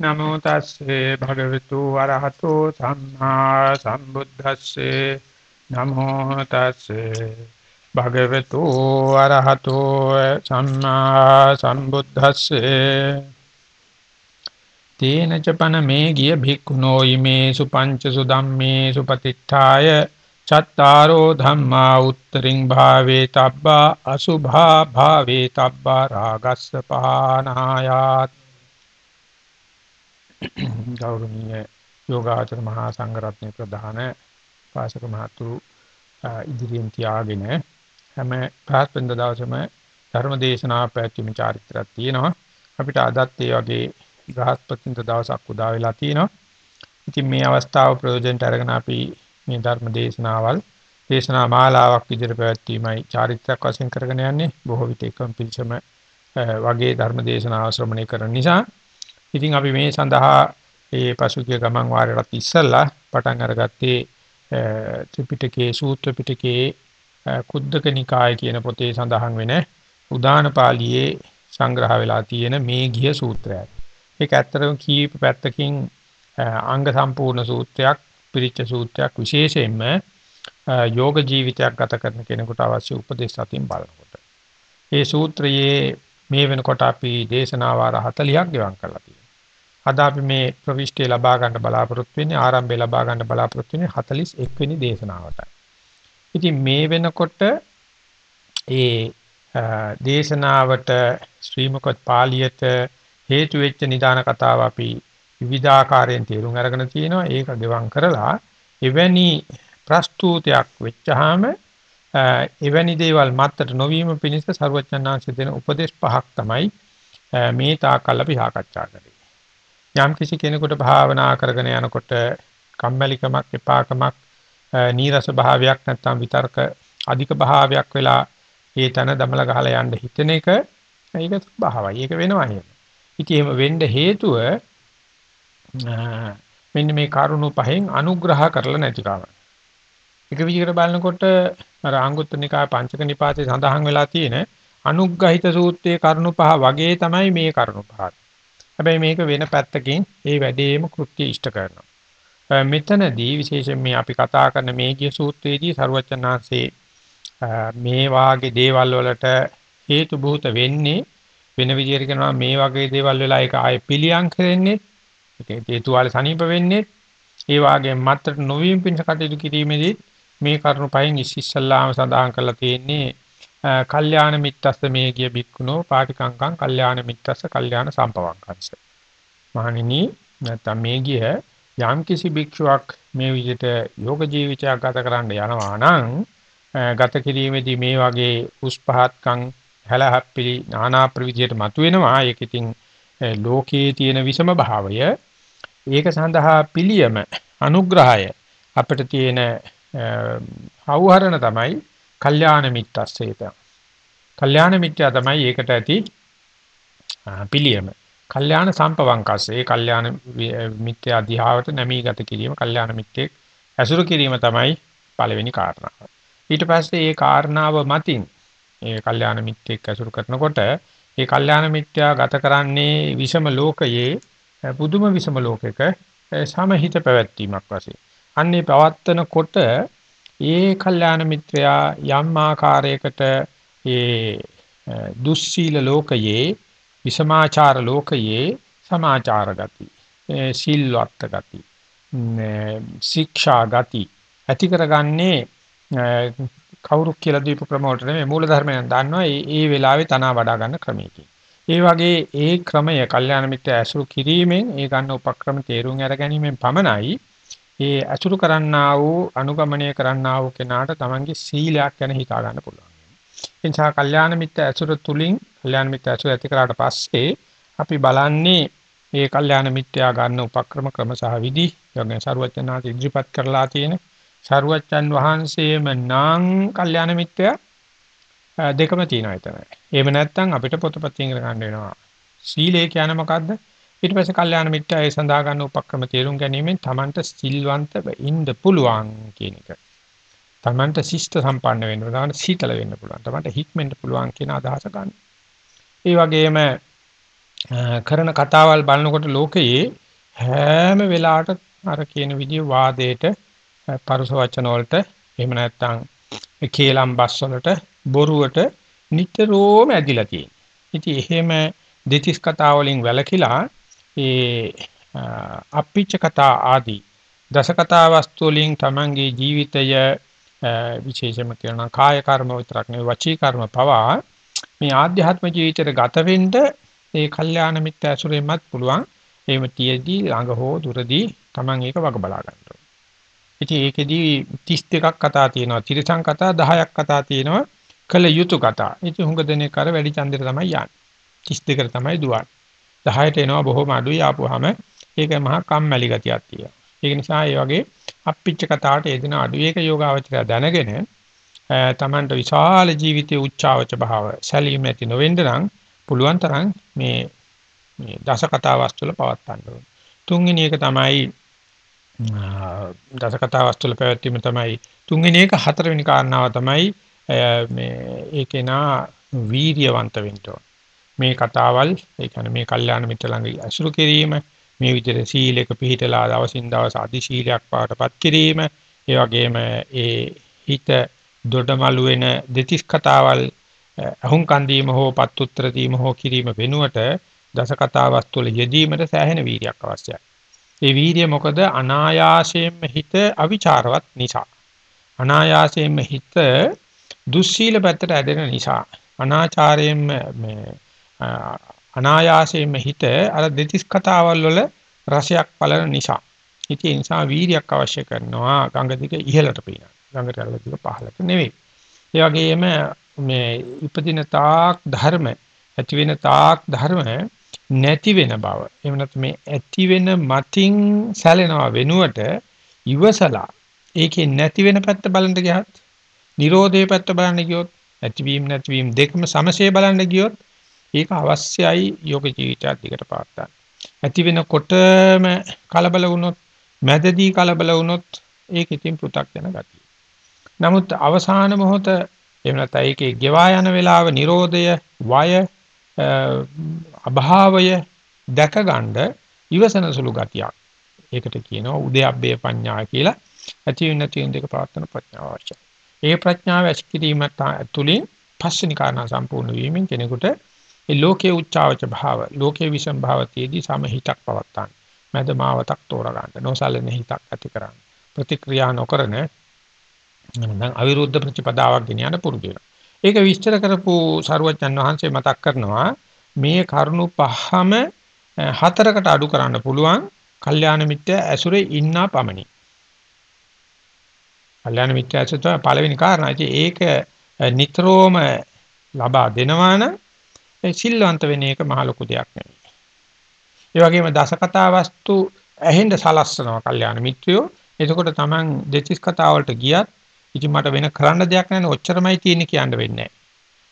නමෝ තස්සේ භගවතු වරහතෝ සම්මා සම්බුද්දස්සේ. නමෝ තස්සේ භගවතු වරහතෝ සම්මා සම්බුද්දස්සේ. තේන චපන මේ ගිය භික්ඛුනෝ ීමේ සුපංච සුදම්මේ සුපතිත්ථාය. චත්තාරෝ ධම්මා උත්තරින් භාවේ තබ්බා අසුභා භාවේ තබ්බා රාගස්ස පහනායාත්. ගෞරවනීය යෝගාචර මහා සංඝරත්නයේ ප්‍රධාන පාසක මහතුරු ඉදිරියෙන් තියාගෙන හැම ප්‍රාස්පන්ද දවසම ධර්ම දේශනා පැවැත්වීම චාරිත්‍රාක් තියෙනවා. අපිට අදත් ඒ වගේ බ්‍රහස්පතින්ද දවසක් උදා වෙලා තියෙනවා. ඉතින් මේ අවස්ථාව ප්‍රයෝජනට අරගෙන අපි මේ ධර්ම දේශනාවල් දේශනා මාලාවක් විදිහට පැවැත්වීමයි චාරිත්‍රාක් වශයෙන් කරගෙන යන්නේ. බොහෝ විට එකම පිළිසම වගේ ධර්ම දේශනාව ශ්‍රවණය කරන නිසා ඉතින් අපි මේ සඳහා ඒ පසුගිය ගමන් වාරයටත් ඉස්සල්ලා පටන් අරගත්තේ ත්‍රිපිටකයේ සූත්‍ර පිටකයේ කුද්දක නිකාය කියන පොතේ සඳහන් වෙන උදාන පාළියේ සංග්‍රහ වෙලා තියෙන මේ ගිය සූත්‍රයයි. ඒක ඇත්තටම කීප පැත්තකින් අංග සම්පූර්ණ සූත්‍රයක්, පිරිච්ච සූත්‍රයක් විශේෂයෙන්ම යෝග ජීවිතයක් ගත කරන කෙනෙකුට අවශ්‍ය උපදේශ අතින් බලනකොට. මේ සූත්‍රයේ මේ වෙනකොට අපි දේශනා වාර 40ක් ගෙවම් කරලා තියෙනවා. අද අපි මේ ප්‍රවිෂ්ටි ලබා ගන්න බලාපොරොත්තු වෙන්නේ ආරම්භය ලබා ගන්න බලාපොරොත්තු වෙන්නේ 41 වෙනි දේශනාවටයි. ඉතින් මේ වෙනකොට ඒ දේශනාවට ශ්‍රීමකත් පාළියට හේතු වෙච්ච නිදාන කතාව අපි විවිධාකාරයෙන් තේරුම් අරගෙන තියෙනවා. ඒක ගෙවම් කරලා එවැනි ප්‍රස්තුතයක් වෙච්චාම එවැනි දේවල් මත්තට නොවීම පිණිස ਸਰවඥාන්සේ දෙන උපදේශ පහක් තමයි මේ තාකල් අපි සාකච්ඡා කරේ. යම් කිසි කෙනෙකුට භාවනා කරගෙන යනකොට කම්මැලිකමක් එපාකමක් නීරස භාවයක් නැත්නම් විතර්ක අධික භාවයක් වෙලා ඒ තන දමල ගහලා යන්න හිතෙන එක ඒක ස්වභාවයි. ඒක වෙනවා එහෙම. ඉතින් එහෙම වෙන්න හේතුව මෙන්න මේ කරුණු පහෙන් අනුග්‍රහ කරලා නැතිකම. එක විදිහකට බලනකොට අර අංගුත්තර නිකාය පංචක නිපාතේ සඳහන් වෙලා තියෙන අනුග්‍රහිත සූත්‍රයේ කරුණු පහ වගේ තමයි මේ කරුණු පහ. හැබැයි මේක වෙන පැත්තකින් ඒ වැඩේම කෘත්‍ය ඉෂ්ට කරනවා. මෙතනදී විශේෂයෙන් මේ අපි කතා කරන මේ කිය සූත්‍රයේදී සරුවචනාංශේ මේ වාගේ දේවල් වලට හේතු බහූත වෙන්නේ වෙන විදිහට කියනවා මේ වගේ දේවල් වෙලා ඒක ආයේ පිළියම් කරන්නේ ඒක හේතු වල සනීප වෙන්නේ ඒ වාගේ මත්තර නොවීම පිණිස කටයුතු කිරීමේදී මේ කරුණු පහෙන් ඉස්සල්ලාම සඳහන් කරලා තියෙන්නේ කල්යාණ මිත්තස්ස මේ ගිය බික්කුණෝ පාටිකංකං කල්යාණ මිත්තස්ස කල්යාණ සම්පවංකංශ මහණෙනි නැත්නම් මේ ගිය යම් කිසි භික්ෂුවක් මේ විදිහට යෝග ජීවිතයක් ගත කරන්න යනවා නම් ගත කිරීමේදී මේ වගේ උස්පහත්කම් හැලහැප්පිලි নানা ප්‍රවිධියට මතුවෙනවා. ඒක ඉතින් ලෝකයේ තියෙන විෂම භාවය. ඒක සඳහා පිළියම අනුග්‍රහය අපිට තියෙන හවුහරණ තමයි කල්යාණ මිත්‍රස්සේත. කල්යාණ මිත්‍යා තමයි ඒකට ඇති පිළියම. කල්යාණ සම්පවංකස්සේ කල්යාණ මිත්‍යා දිහාවට නැමී ගත කිරීම කල්යාණ මිත්‍යෙක් ඇසුරු කිරීම තමයි පළවෙනි කාරණාව. ඊට පස්සේ මේ කාරණාව මතින් මේ කල්යාණ මිත්‍යෙක් ඇසුරු කරනකොට මේ කල්යාණ මිත්‍යා ගත කරන්නේ විෂම ලෝකයේ පුදුම විෂම ලෝකයක සමහිත පැවැත්වීමක් වශයෙන්. අන්නේ පවත්තනකොට ඒ කල්යාණ මිත්‍රයා යම් ආකාරයකට ඒ දුස්සීල ලෝකයේ විසමාචාර ලෝකයේ සමාචාර ගති සීල්වත් ගති ශික්ෂා ගති ඇති කරගන්නේ කවුරු කියලා දීප ක්‍රමවලට නෙමෙයි මූල ධර්මයන් දන්නවා ඒ ඒ වෙලාවේ තනවා වඩා ගන්න ක්‍රමයකින්. ඒ වගේ ඒ ක්‍රමය කල්යාණ මිත්‍ර ඇසුරු කිරීමෙන් ඒ ගන්න උපක්‍රම තේරුම් අර ගැනීමෙන් පමණයි ඒ අසුරු කරන්නා වූ අනුගමනය කරන්නා වූ කෙනාට තමන්ගේ සීලයක් ගැන හිතා ගන්න පුළුවන්. ඒ නිසා කල්යාණ මිත්‍ර ඇසුර තුලින් කල්යාණ මිත්‍ර ඇසුර ඇති කරාට පස්සේ අපි බලන්නේ මේ කල්යාණ මිත්‍යා ගන්න උපක්‍රම ක්‍රම සහ විදි යෝගන සරුවචනාති ඉදිරිපත් කරලා තියෙන සරුවචන් වහන්සේම නාං කල්යාණ මිත්‍යා දෙකම තියෙනවා එතන. එහෙම නැත්නම් අපිට පොතපතින් ගන්න වෙනවා. සීලය කියන්නේ මොකද්ද? ඊට පස්සේ කල්යාණ මිත්‍යා ඒ සඳහා ගන්න උපක්‍රම තේරුම් ගැනීමෙන් Tamanට සිල්වන්ත ඉන්න පුළුවන් කියන එක. Tamanට ශිෂ්ට සම්පන්න වෙන්න පුළුවන්. Tamanට සීතල වෙන්න පුළුවන්. Tamanට හික්මෙන්න පුළුවන් කියන අදහස ගන්න. ඒ වගේම කරන කතාවල් බලනකොට ලෝකයේ හැම වෙලාවට අර කියන විදිහ වාදයට පරුස වචන වලට එහෙම නැත්නම් කේලම් බස් වලට බොරුවට නිතරම ඇදිලා තියෙනවා. ඉතින් එහෙම දෙතිස් කතා වලින් වැළකීලා ඒ අප්පිච්ච කතා ආදී දස කතා වස්තු වලින් තමන්ගේ ජීවිතය විශේෂම කරන කාය කර්ම විතරක් නෙවෙයි වචී කර්ම පවා මේ ආධ්‍යාත්ම ජීවිතයට ගත වෙන්න ඒ කල්යාණ මිත්‍ය ඇසුරෙන්මත් පුළුවන් එහෙම තියේදී ළඟ හෝ දුරදී තමන් ඒක වග බලා ගන්න ඕනේ. ඉතින් ඒකෙදී 32ක් කතා තියෙනවා. තිරසං කතා 10ක් කතා තියෙනවා. කළ යුතු කතා. ඉතින් හුඟ දෙනෙක් අර වැඩි ඡන්දෙට තමයි යන්නේ. 32කට තමයි දුවන්නේ. 10ට එනවා බොහොම අඩුයි ආපුවාම ඒක මහා කම්මැලි ගතියක් තියෙනවා. ඒක නිසා ඒ වගේ අප්පිච්ච කතාවට එදින අඩුයි ඒක යෝගාවචරය දැනගෙන තමන්ට විශාල ජීවිතයේ උච්චාවච භාව සැලීම ඇති නොවෙන්න නම් පුළුවන් තරම් මේ මේ දස කතා වස්තු වල පවත්තන්න ඕනේ. තුන්වෙනි එක තමයි දස කතා වස්තු වල පැවැත්වීම තමයි තුන්වෙනි එක හතරවෙනි කාරණාව තමයි මේ ඒකේ නා වීර්යවන්ත වෙන්න ඕන. මේ කතාවල් ඒ කියන්නේ මේ කල්යාණ මිත්‍ර ළඟ අසුරු කිරීම මේ විදිහට සීලයක පිළිහිටලා දවසින් දවස අධි සීලයක් පාටපත් කිරීම ඒ වගේම ඒ හිත දොඩමලු වෙන දෙතිස් කතාවල් අහුන් කන්දීම හෝ පත් උත්තර දීම හෝ කිරීම වෙනුවට දස කතා වස්තු වල යෙදීමට සෑහෙන වීර්යයක් අවශ්‍යයි. ඒ වීර්ය මොකද අනායාසයෙන්ම හිත අවිචාරවත් නිසා. අනායාසයෙන්ම හිත දුස්සීල පැත්තට ඇදෙන නිසා. අනාචාරයෙන්ම මේ අනායාසයෙන්ම හිත අර දෙතිස් කතාවල් වල රසයක් පලන නිසා. ඉතින් ඒ නිසා වීර්යයක් අවශ්‍ය කරනවා ගංගා දිග ඉහළට පීනන. ගංගා දිග පහළට නෙවෙයි. ඒ වගේම මේ ඉපදින තාක් ධර්ම ඇති වෙන තාක් ධර්ම නැති වෙන බව. එහෙම නැත්නම් මේ ඇති වෙන මතින් සැලෙනවා වෙනුවට ඉවසලා ඒකේ නැති වෙන පැත්ත බලන්න ගියහත්, Nirodhe පැත්ත බලන්න ගියොත්, ඇතිවීම නැතිවීම දෙකම සමසේ බලන්න ගියොත් ඒක අවශ්‍යයි යෝග ජීවිතයක් දිකට පාත්තන්න. ඇති වෙනකොටම කලබල වුණොත්, මැදදී කලබල වුණොත් ඒක ඉතින් පෘ탁 වෙන ගතිය. නමුත් අවසාන මොහොත එහෙම නැත්නම් ඒකේ ගෙවා යන වේලාව Nirodhaය වය අභාවය දැකගන්න ඉවසන සුළු ගතියක්. ඒකට කියනවා උදයබ්බේ පඤ්ඤා කියලා. ඇති වෙන තියෙන දෙක ප්‍රාර්ථන ප්‍රඥාව අවශ්‍යයි. ඒ ප්‍රඥාව ඇස්කිරීම තුළින් පස්වෙනි කාරණා සම්පූර්ණ වීමෙන් කෙනෙකුට ඒ ලෝකේ උච්චාවච භාව, ලෝකේ විසම් භාවතියේදී සමහිතක් පවත්තන්න. මදමාවතක් තෝරගන්න. නොසලෙන හිතක් ඇති කරන්න. ප්‍රතික්‍රියා නොකරන නම් අවිරුද්ධ ප්‍රතිපදාවක් ගෙන යන පුරුදු වෙනවා. ඒක විස්තර කරපු සරුවචන් වහන්සේ මතක් කරනවා මේ කරුණු පහම හතරකට අඩු කරන්න පුළුවන් කල්යාණ මිත්‍ය ඇසුරේ ඉන්නා පමණි. කල්යාණ මිත්‍ය ඇසුර පළවෙනි කාරණා. ඒක නිතරම ලබා දෙනවා නම් සිල්වන්ත වෙන එක මහ ලොකු දෙයක් නෙවෙයි. ඒ වගේම දස කතා වස්තු ඇහෙන්න සලස්සනවා කල්යාණ මිත්‍රයෝ. එතකොට Taman දෙතිස් කතා වලට ගියත් ඉතින් මට වෙන කරන්න දෙයක් නැහැ ඔච්චරමයි තියෙන්නේ කියන්න වෙන්නේ නැහැ.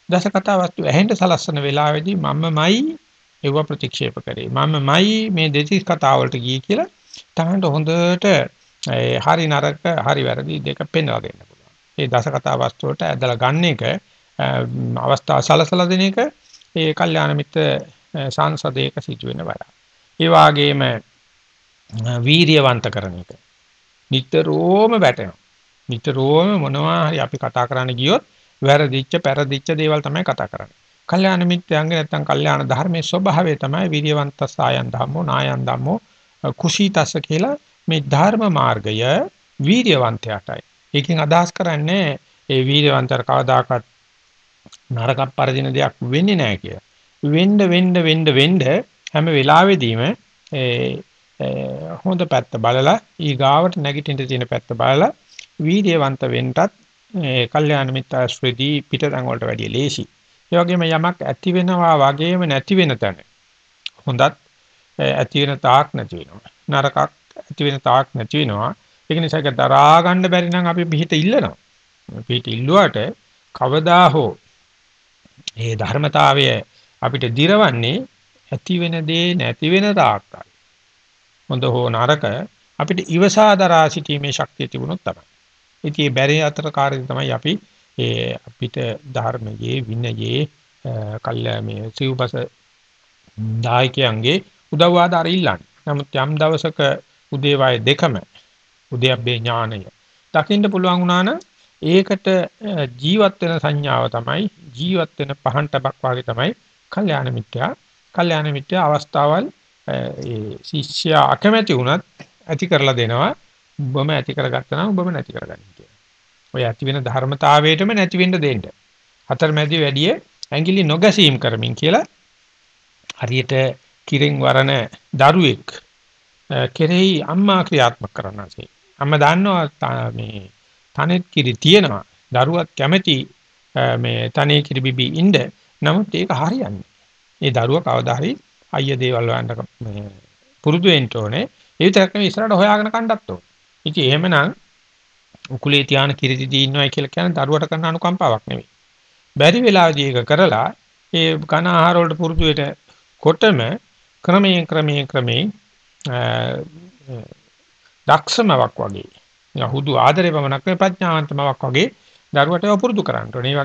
දස කතා වස්තු ඇහෙන්න සලස්සන වෙලාවේදී මමමයි ඒව ප්‍රතික්ෂේප කරේ. මමමයි මේ දෙතිස් කතා වලට ගියේ කියලා තමන්ට හොඳට හරි නරක හරි වැරදි දෙක පෙන්වලා දෙන්න පුළුවන්. මේ දස කතා වස්තු වලට ඇදලා ගන්න එක අවස්ථාව සලසලා දෙන එක ඒ කල්යාණ මිත්‍ර සංසදයක සිදුවෙන වැඩ. ඒ වාගේම වීරියවන්ත කරන එක. නිතරම වැටෙනවා. නිතරම මොනවා හරි අපි කතා කරන්න ගියොත් වැරදිච්ච පෙරදිච්ච දේවල් තමයි කතා කරන්නේ. කල්යාණ මිත්‍යංග නැත්තම් කල්යාණ ධර්මයේ ස්වභාවය තමයි විරියවන්ත සායන් ධම්මෝ නායන් ධම්මෝ කුසීතස්ස කියලා මේ ධර්ම මාර්ගය වීර්යවන්තයටයි. ඒකෙන් අදහස් කරන්නේ ඒ වීර්යවන්තර කවදාකවත් නරක පරදින දෙයක් වෙන්නේ නැහැ කියලා. වෙන්න වෙන්න වෙන්න වෙන්න හැම වෙලාවෙදීම ඒ හොඳ පැත්ත බලලා ඊගාවට නැගිටින්න තියෙන පැත්ත බලලා වීර්යවන්ත වෙන්නත් ඒ කල්යාණ මිත්‍යාශ්‍රේදී පිටතන් වලට වැඩිය ලේසි. ඒ වගේම යමක් ඇති වෙනවා වගේම නැති වෙන තැන. හොඳත් ඇති වෙන තාක් නැති වෙනවා. නරකක් ඇති වෙන තාක් නැති වෙනවා. ඒක නිසා ඒක දරා ගන්න බැරි නම් අපි පිට ඉල්ලනවා. පිට ඉල්ලුවාට කවදා හෝ මේ ධර්මතාවය අපිට දිරවන්නේ ඇති වෙන දේ නැති වෙන තාක්කයි. හොඳ හෝ නරක අපිට ඉවසා දරා සිටීමේ ශක්තිය තිබුණොත් තමයි. ඉතින් මේ බැරි අතර කාර්යය තමයි අපි ඒ අපිට ධර්මයේ විනයේ කල්ය මේ සිව්පස දායකයන්ගේ උදව් ආධාර ඉල්ලන්නේ. නමුත් යම් දවසක උදේවාය දෙකම උදයබ්බේ ඥානය දකින්න පුළුවන් වුණා නම් ඒකට ජීවත් වෙන සංඥාව තමයි ජීවත් වෙන පහන් ටබක් වාගේ තමයි කල්යාණ මිත්‍යා. කල්යාණ මිත්‍යා අවස්ථාවල් ඒ ශිෂ්‍යයා අකමැති වුණත් ඇති කරලා දෙනවා. ඔබම ඇති කරගත්තා නම් ඔබම නැති කරගන්න කියලා. ඔය ඇති වෙන ධර්මතාවයටම නැති වෙන්න දෙන්න. අතරමැදි වැඩි ඇඟිලි නොගැසීම් කරමින් කියලා හරියට කිරෙන් වරණ දරුවෙක් කෙරෙහි අම්මා ක්‍රියාත්මක කරනවාසේ. අම්මා දන්නවා මේ තනෙත් කිරි තියෙනවා. දරුවත් කැමැති මේ තනේ කිරි බිබි ඉන්න. නමුත් ඒක හරියන්නේ. ඒ දරුවා කවදා හරි අයිය දේවල් වලට මේ පුරුදු වෙන්න ඕනේ. ඒ විතරක් නෙවෙයි ඉස්සරහට හොයාගෙන කණ්ඩත් ඕනේ. ඉතින් එහෙමනම් උකුලේ තියාන කිරිදිදී ඉන්නවයි කියලා කියන්නේ දරුවට කරන අනුකම්පාවක් නෙවෙයි. බැරි වෙලාවදී ඒක කරලා ඒ කන ආහාර වලට පුරුදු වෙට කොටම ක්‍රමයෙන් ක්‍රමයෙන් ක්‍රමයෙන් දක්ෂමවක් වගේ යහුදු ආදරේ පමණක් නෙවෙයි ප්‍රඥාවන්තමවක් වගේ දරුවට පුරුදු කරන්න ඕනේ. මේ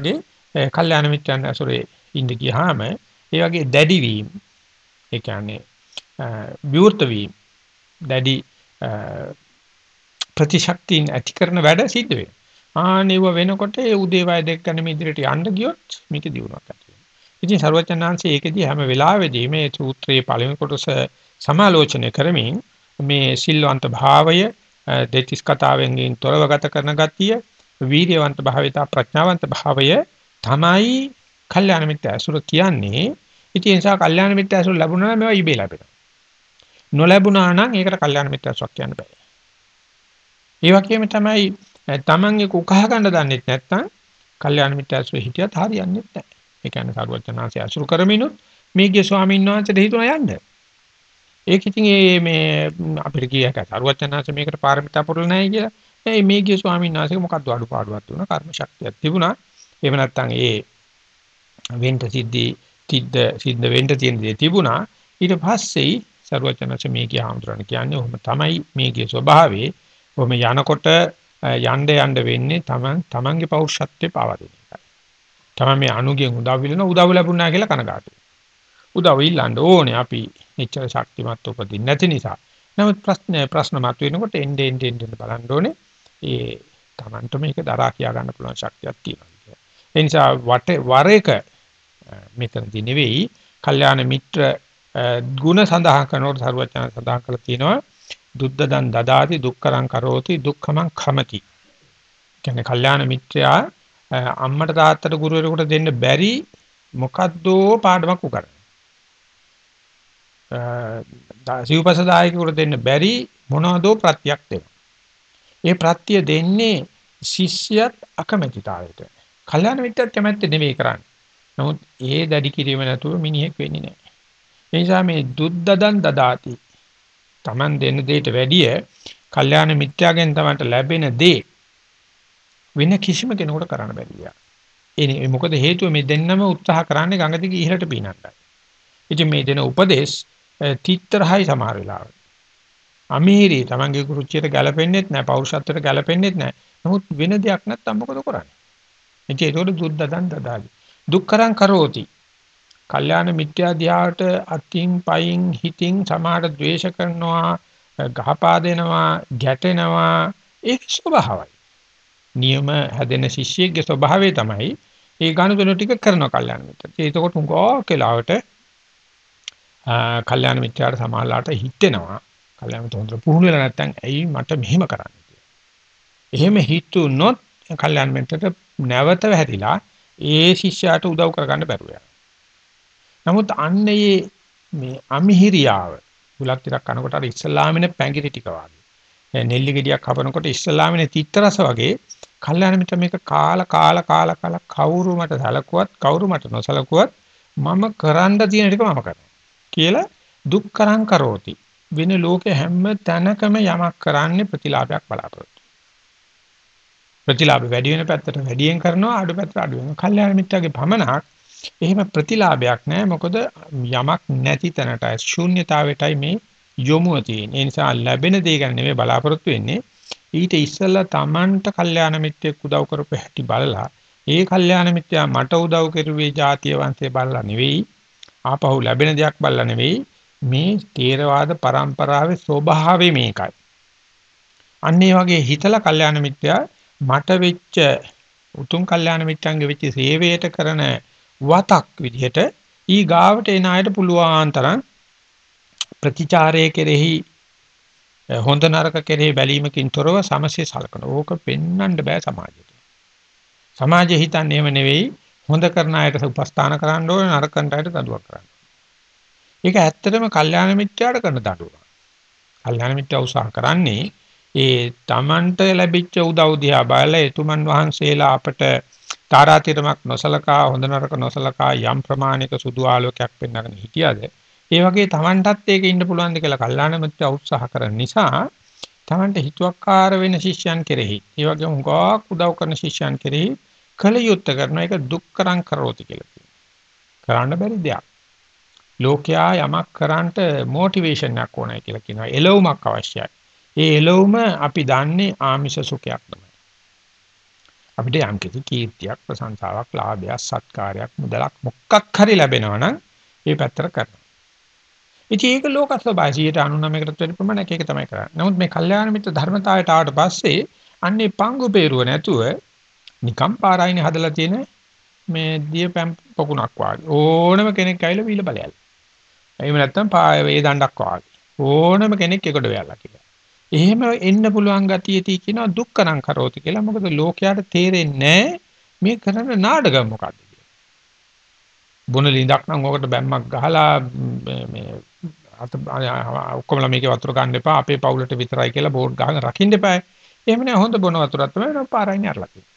වගේ කල්යාණ මිත්‍යයන් ඇසුරේ ඉඳ ගියාම ඒ වගේ දැඩි වීම ඒ කියන්නේ විවෘත වීම දැඩි ප්‍රතිශක්තියන් ඇති කරන වැඩ සිද්ධ වෙනවා. ආනෙව වෙනකොට ඒ උදේවය දෙක ගන්න ඉදිරියට යන්න ගියොත් මේක දිනුවක් ඇති වෙනවා. ඉතින් ਸਰවචනාංශය ඒකෙදී හැම වෙලාවෙදී මේ සූත්‍රයේ පළවෙනි කොටස සමාලෝචනය කරමින් මේ සිල්වන්ත භාවය දෙතිස් කතාවෙන් තොරව ගත කරන ගතිය වීර්යවන්ත භාවය ප්‍රඥාවන්ත භාවය තමයි කල්යාණ මිත්‍ය අසුර කියන්නේ. ඉතින් ඒ නිසා කල්යාණ මිත්‍ය අසුර ලැබුණා නම් මේවා ඉබේ ලැබෙනවා. නොලැබුණා නම් ඒකට කල්යාණ මිත්‍ය අසුරක් කියන්න බෑ. ඒ වගේම තමයි තමන්ගේ කුකහ ගන්න දන්නෙත් නැත්නම් කල්යාණ මිත්‍ය අසුර හිටියත් හරියන්නේ නැහැ. ඒ කියන්නේ සරුවචනාංශය අසුර කරමිනුත් මේගේ ස්වාමීන් වහන්සේට හිතුණා යන්න. ඒක ඉතින් මේ අපිට කියක සරුවචනාංශ මේකට පාරමිතා පුරලා නැහැ කියලා. ඒ මේගේ ස්වාමීන් වහන්සේක මොකක්ද අඩුපාඩුවක් තුන කර්ම ශක්තියක් තිබුණා. එහෙම නැත්නම් ඒ වෙන්ට සිද්ධි තිද්ද සිද්ධ වෙන්න තියෙන දේ තිබුණා. ඊට පස්සේ සරුවචනාංශ මේකේ ආම්තරණ කියන්නේ ඔහොම තමයි මේකේ ස්වභාවය. ඔහොම යනකොට යන්න යන්න වෙන්නේ තමන් තමන්ගේ පෞරුෂත්වයේ පාවා දෙන එකයි. තමන් මේ අනුගෙන් උදව් විලන උදව් ලැබුණා කියලා කනගාටුයි. උදව් ඉල්ලන්න ඕනේ අපි එච්චර ශක්තිමත් උපදින්න නැති නිසා. නමුත් ප්‍රශ්න ප්‍රශ්න මතුවෙනකොට එන්නේ එන්නේ එන්නේ බලන්න ඕනේ. ඒ තමන්ට මේක දරා කියා ගන්න පුළුවන් ශක්තියක් තියෙනවා. ඒ නිසා වට වර එක මෙතනදී නෙවෙයි, කල්යාණ මිත්‍ර ගුණ සඳහන් කරනකොට සරුවචන සඳහන් කරලා තියෙනවා දුද්දදන් දදාති දුක්කරං කරෝති දුක්ඛමං khමති. කියන්නේ කල්යාණ මිත්‍රයා අම්මට තාත්තට ගුරුවරයෙකුට දෙන්න බැරි මොකද්දෝ පාඩමක් උගන්වනවා. සිව්පස දායකයෙකුට දෙන්න බැරි මොනවදෝ ප්‍රත්‍යක් දෙනවා. ඒ ප්‍රත්‍ය දෙන්නේ ශිෂ්‍යයත් අකමැතිතාවයට. කල්යාණ මිත්‍රත් කැමැත්ත නෙවෙයි කරන්නේ. නමුත් ඒ දැඩි කිරීම නැතුව මිනිහෙක් වෙන්නේ නැහැ. ඒ නිසා මේ දුද්දදන් දදාති. Taman දෙන්න දෙයට වැඩිය කල්යාණ මිත්‍යාගෙන් තමන්ට ලැබෙන දේ වෙන කිසිම කෙනෙකුට කරන්න බැහැ. ඒ මොකද හේතුව මේ දෙන්නම උත්සාහ කරන්නේ ගඟ දිගේ ඉහළට පීනන්නයි. ඉතින් මේ දෙන උපදේශ තිත්තරහයි සමහර වෙලාවට. අමීරි තමන්ගේ කුරුච්චියට ගැලපෙන්නේත් නැහැ, පෞරුෂත්වයට ගැලපෙන්නේත් නැහැ. නමුත් වෙන දෙයක් නැත්තම් මොකද කරන්නේ? ඉතින් ඒකට දුද්දදන් දදාලි. දුක්කරං කරෝති. කල්යාණ මිත්‍යා ධ්‍යාවට අතින් පයින් හිතින් සමාඩ ද්වේෂ කරනවා, ගහපා දෙනවා, ගැටෙනවා ඒක ස්වභාවයි. නියම හැදෙන ශිෂ්‍යයෙක්ගේ ස්වභාවය තමයි ඒ ගනුදෙනු ටික කරනවා කල්යාණ මිත්‍යා. ඒකකොට උංගෝ කියලාවට කල්යාණ මිත්‍යාට සමාහලාට හිටෙනවා. කල්යාණ මිත්‍ර හොඳට පුහුණු වෙලා නැත්නම් ඇයි මට මෙහෙම කරන්නේ කියලා. එහෙම හිතුනොත් කල්යාණ මිත්‍රට නැවත වැහැදිලා ඒ ශිෂ්‍යයාට උදව් කරගන්න බැරුව නමුත් අන්නේ මේ අමිහිරියාව බුලක් ටිකක් කනකොට අර ඉස්ලාමින පැංගිරි ටික වගේ. නෙල්ලි ගෙඩියක් හපනකොට ඉස්ලාමින තිත්තරස වගේ කල්යාණ මිත්‍ර මේක කාලා කාලා කාලා කාලා කවුරු මට සලකුවත් කවුරු මට නොසලකුවත් මම කරන්න තියෙන ටික මම කරනවා. කියලා දුක්කරං කරෝති. වෙන ලෝකේ හැම තැනකම යමක් කරන්නේ ප්‍රතිලාභයක් බලාපොරොත්තු. ප්‍රතිලාභ වැඩි වෙන පැත්තට වැඩියෙන් කරනවා අඩු පැත්තට අඩු වෙනවා. කල්යාණ මිත්‍යාගේ පමනක් එහෙම ප්‍රතිලාභයක් නැහැ. මොකද යමක් නැති තැනටයි ශූන්‍යතාවයටයි මේ යොමුව තියෙන්නේ. ඒ නිසා ලැබෙන දේ ගැන නෙමෙයි බලාපොරොත්තු වෙන්නේ. ඊට ඉස්සෙල්ලා Tamanට කල්යාණ මිත්‍යෙක් උදව් කරපු හැටි බලලා ඒ කල්යාණ මිත්‍යා මට උදව් කරුවේ ජාතිය වංශය බලලා නෙවෙයි ආපහු ලැබෙන දෙයක් බලලා නෙවෙයි මේ තේරවාද પરම්පරාවේ ස්වභාවය මේකයි. අන්න ඒ වගේ හිතලා කල්යාණ මිත්‍යා මට වෙච්ච උතුම් කල්යාණ මිත්‍යංගේ වෙච්ච සේවයට කරන වතක් විදිහට ඊ ගාවට එන අයට පුළුවන් තරම් ප්‍රතිචාරයේ කෙරෙහි හොඳ නරක කෙරෙහි බැලීමකින් තොරව සමසේ සලකන. ඕක පෙන්වන්න බෑ සමාජයට. සමාජය හිතන්නේ එහෙම නෙවෙයි හොඳ කරන අයට උපස්ථාන කරන්න ඕනේ නරකන්ට අයට දඬුවම් කරන්න. ඒක ඇත්තටම කල්යාණ මිත්‍යාට කරන දඬුවම්. කල්යාණ මිත්‍යා උසාහ කරන්නේ ඒ Tamanට ලැබිච්ච උදව් දිහා බලලා එතුමන් වහන්සේලා අපට තාරාතිරමක් නොසලකා හොඳ නරක නොසලකා යම් ප්‍රමාණික සුදු ආලෝකයක් පෙන්වගෙන හිටියද ඒ වගේ Tamanටත් ඒක ඉන්න පුළුවන් ද කියලා කල්ලාණ මිත්‍යා උත්සාහ කරන නිසා Tamanට හිතුවක්කාර වෙන ශිෂ්‍යයන් කෙරෙහි ඒ වගේ උගාක් උදව් කරන ශිෂ්‍යයන් කෙරෙහි කල යුත්තේ කරන එක දුක්කරං කරෝති කියලා කියනවා. කරන්න බැරි දෙයක්. ලෝකයා යමක් කරන්නට මොටිවේෂන් එකක් ඕනයි කියලා කියනවා. එළවුමක් අවශ්‍යයි. ඒ එළවුම අපි දන්නේ ආමිෂ සුඛයක් තමයි. අපිට යම් කිසි කීර්තියක් ප්‍රශංසාවක් ලාභයක් සත්කාරයක් මුදලක් මොකක් හරි ලැබෙනවා නම් ඒ පැත්තට කරනවා. ඉතින් ඒක ලෝක ස්වභාවයට 99කට වැඩි ප්‍රමාණයක් ඒක තමයි කරන්නේ. නමුත් මේ කල්යාණ මිත්‍ර ධර්මතාවයට ආවට පස්සේ අන්නේ පංගු peerුව නැතුව නිකම් පාරායිනේ හදලා තියෙන මේ දිය පැම් පොකුණක් වාගේ ඕනම කෙනෙක් ඇවිල්ලා වීල බලයල්. එහෙම නැත්නම් පාය වේ දණ්ඩක් වාගේ ඕනම කෙනෙක් එකට වෙයලා කියලා. එහෙම එන්න පුළුවන් ගතියදී කියනවා දුක්කරං කරෝති කියලා. මොකද ලෝකයට තේරෙන්නේ මේ කරන නාටකම් මොකද්ද කියලා. බොන ලිඳක් නම් ඔකට බැම්මක් ගහලා මේ අත ඔක්කොම මේකේ වතුර ගන්න එපා අපේ පවුලට විතරයි කියලා බෝඩ් ගහගෙන රකින්න එපා. එහෙම නෑ හොඳ බොන වතුරක් තමයි පාරයින් අරලා තියෙන්නේ.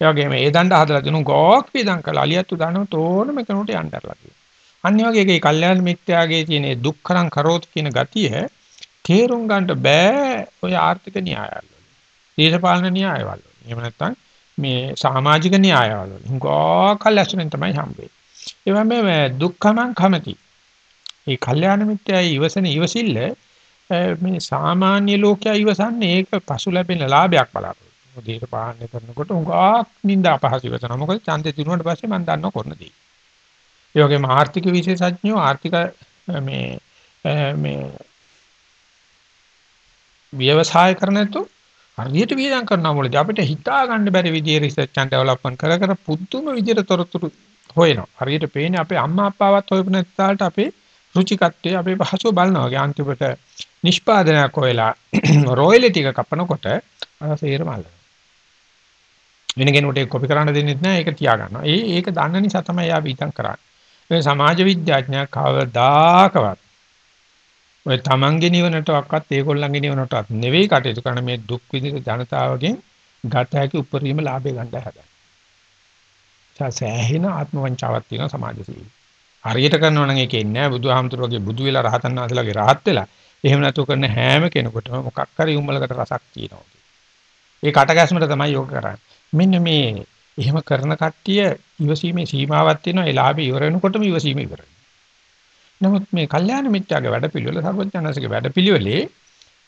ඒ වගේම ඒ දණ්ඩ හදලා දෙනු ගෝක් වේදම් කළා අලියත්තු දානව තෝරම කෙනෙකුට යන්න අරලා තියෙනවා. අනිත් වගේ ඒකේ කල්යාණ මිත්‍යාගේ තියෙන දුක්කරං කරෝති කියන ගතිය තේරුම් ගන්න බෑ ඔය ආර්ථික න්‍යායවල. දේශපාලන න්‍යායවල. එහෙම නැත්නම් මේ සමාජික න්‍යායවල. හුඟකල් ඇසුරෙන් තමයි හම්බෙන්නේ. ඒ වගේම දුක්ඛමං කමති. ඒ කල්යාණ මිත්‍යයි ඉවසන ඉවසිල්ල මේ සාමාන්‍ය ලෝකයා ඉවසන්නේ ඒක පසු ලැබෙන ලාභයක් බලාපොරොත්තු. දේශපාලනය කරනකොට හුඟක් නිന്ദා අපහසු ඉවසනවා. මොකද ඡන්දේ දිනුනට පස්සේ මම දන්නව කරන දේ. ඒ වගේම ආර්ථික විශේෂඥයෝ ආර්ථික මේ මේ ව්‍යවසාය කරනතු හරියට වියදම් කරනවා මොකද අපිට හිතා ගන්න බැරි විදිහේ රිසර්ච් and ඩෙවලොප්මන්ට් කර කර පුදුම විදිහට තොරතුරු හොයනවා. හරියට පේන්නේ අපේ අම්මා අප්පාවත් හොයපු නැත්තාලට අපේ රුචිකත්වයේ අපේ පහසුව බලනවා වගේ අන්තිමට නිෂ්පාදනයක් හොයලා රොයලිටි එක කපනකොට අසේරම අල්ලනවා. වෙන කෙනෙකුට කොපි කරන්න දෙන්නේ නැහැ ඒක තියාගන්නවා. ඒ ඒක දන්න නිසා තමයි යා විතං කරන්නේ. මේ සමාජ විද්‍යාඥයා කවදාකවත් ඔය තමන්ගේ නිවනටවත් ඒගොල්ලන්ගේ නිවනටවත් නෙවෙයි කටයුතු කරන මේ දුක් විඳින ජනතාවගෙන් ගත හැකි උපරිම ලාභය ගන්න හදන. සෑහෙන ආත්ම වංචාවක් තියෙන සමාජශීලී. හරියට කරනවා නම් ඒකේ නෑ බුදුහාමුදුරුවෝගේ බුදු වෙලා රහතන් වහන්සේලාගේ රහත් වෙලා. එහෙම නැතු කරන හැම කෙනෙකුටම මොකක් හරි උම්මලකට රසක් තියෙනවා. ඒ කටගැස්මට තමයි යෝග කරන්නේ. මෙන්න මේ එහෙම කරන කට්ටිය ඉවසීමේ සීමාවක් තියෙනවා. ඒ ලාභය ඉවර වෙනකොටම ඉවසීම ඉවරයි. නමුත් මේ කල්යාණ මිත්‍යාගේ වැඩපිළිවෙල සර්වඥාන්සේගේ වැඩපිළිවෙලේ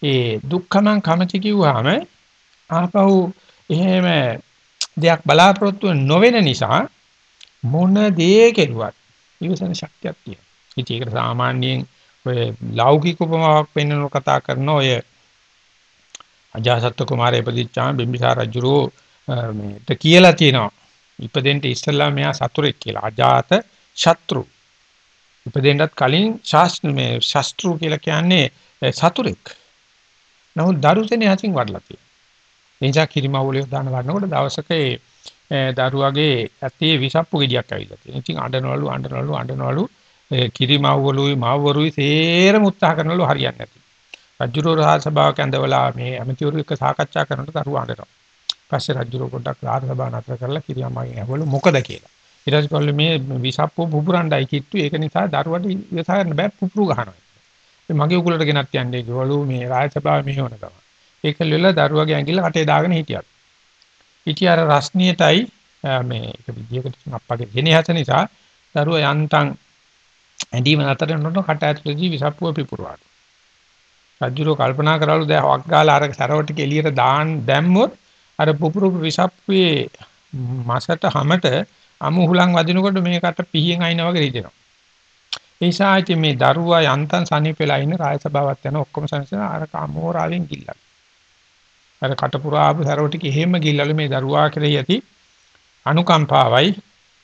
ඒ දුක්ඛමං කමති කිව්වහම ආපහු එහෙම දෙයක් බලාපොරොත්තු නොවෙන නිසා මොන දේ කෙරුවත් ඉවසන ශක්තියක් තියෙනවා. ඉතින් ඒකට සාමාන්‍යයෙන් ඔය ලෞකික උපමාවක් පෙන්වන කතා කරන ඔය අජාසත් කුමාරය ඉපදිච්චාම බිම්බිසාර රජුරෝ මේට කියලා තියෙනවා. ඉපදෙන්න ඉස්සෙල්ලා මෙයා සතුරෙක් කියලා. අජාත ශත්‍රු ඉපදෙන්නත් කලින් ශාස්ත්‍ර මේ ශාස්ත්‍රු කියලා කියන්නේ සතුරෙක්. නමුත් දරුසෙනේ හසින් වඩලා තියෙනවා. එනිසා කිරිමවුලිය දාන වඩනකොට දවසක ඒ දරුවගේ ඇතේ විසප්පු ගෙඩියක් ඇවිල්ලා තියෙනවා. ඉතින් අඬනවලු අඬනවලු අඬනවලු කිරිමව්වලුයි මව්වරුයි සේරම උත්සාහ කරනවලු හරියන්නේ නැති. රජුරෝ රහස් සභාවක ඇඳවලා මේ ඇමතිවරු එක්ක සාකච්ඡා කරනකොට දරුවා අඬනවා. පස්සේ රජුරෝ පොඩ්ඩක් රහස් සභාව නතර කරලා කිරියම්මගෙන් ඇහුවලු මොකද කියලා. ඊට පස්සේ කොල්ල මේ විසප්පු පුපුරණ්ඩයි කිට්ටු ඒක නිසා දරුවට ඉවසා ගන්න බෑ පුපුරු ගහනවා. ඒ මගේ උගලට ගෙනත් යන්නේ කිව්වලු මේ රාජසභාව මෙහෙවන ගම. ඒක ලෙල දරුවගේ ඇඟිල්ල කටේ දාගෙන හිටියා. හිටිය අර රස්නියටයි මේ ඒක විදියකට අප්පගේ ගෙනේ හත නිසා දරුවා යන්තම් ඇඳීම නතර වෙනකොට කට ඇතුලේදී විසප්පුව පිපුරුවා. රජුරෝ කල්පනා කරවලු දැන් හවක් ගාලා අර සරවටික එළියට දාන්න දැම්මොත් අර පුපුරු විසප්පුවේ මසට හැමට අමු හුලං වදිනකොට මේකට පිහියෙන් අයින වගේ රිදෙනවා. ඒ නිසා ඉතින් මේ දරුවා යන්තම් සනීපෙලා ඉන්න රායස බවක් යන ඔක්කොම සංසන අර කාමෝරාවෙන් ගිල්ලක්. අර කටපුරාපු සරව ටික එහෙම ගිල්ලලු මේ දරුවා කෙරෙහි ඇති අනුකම්පාවයි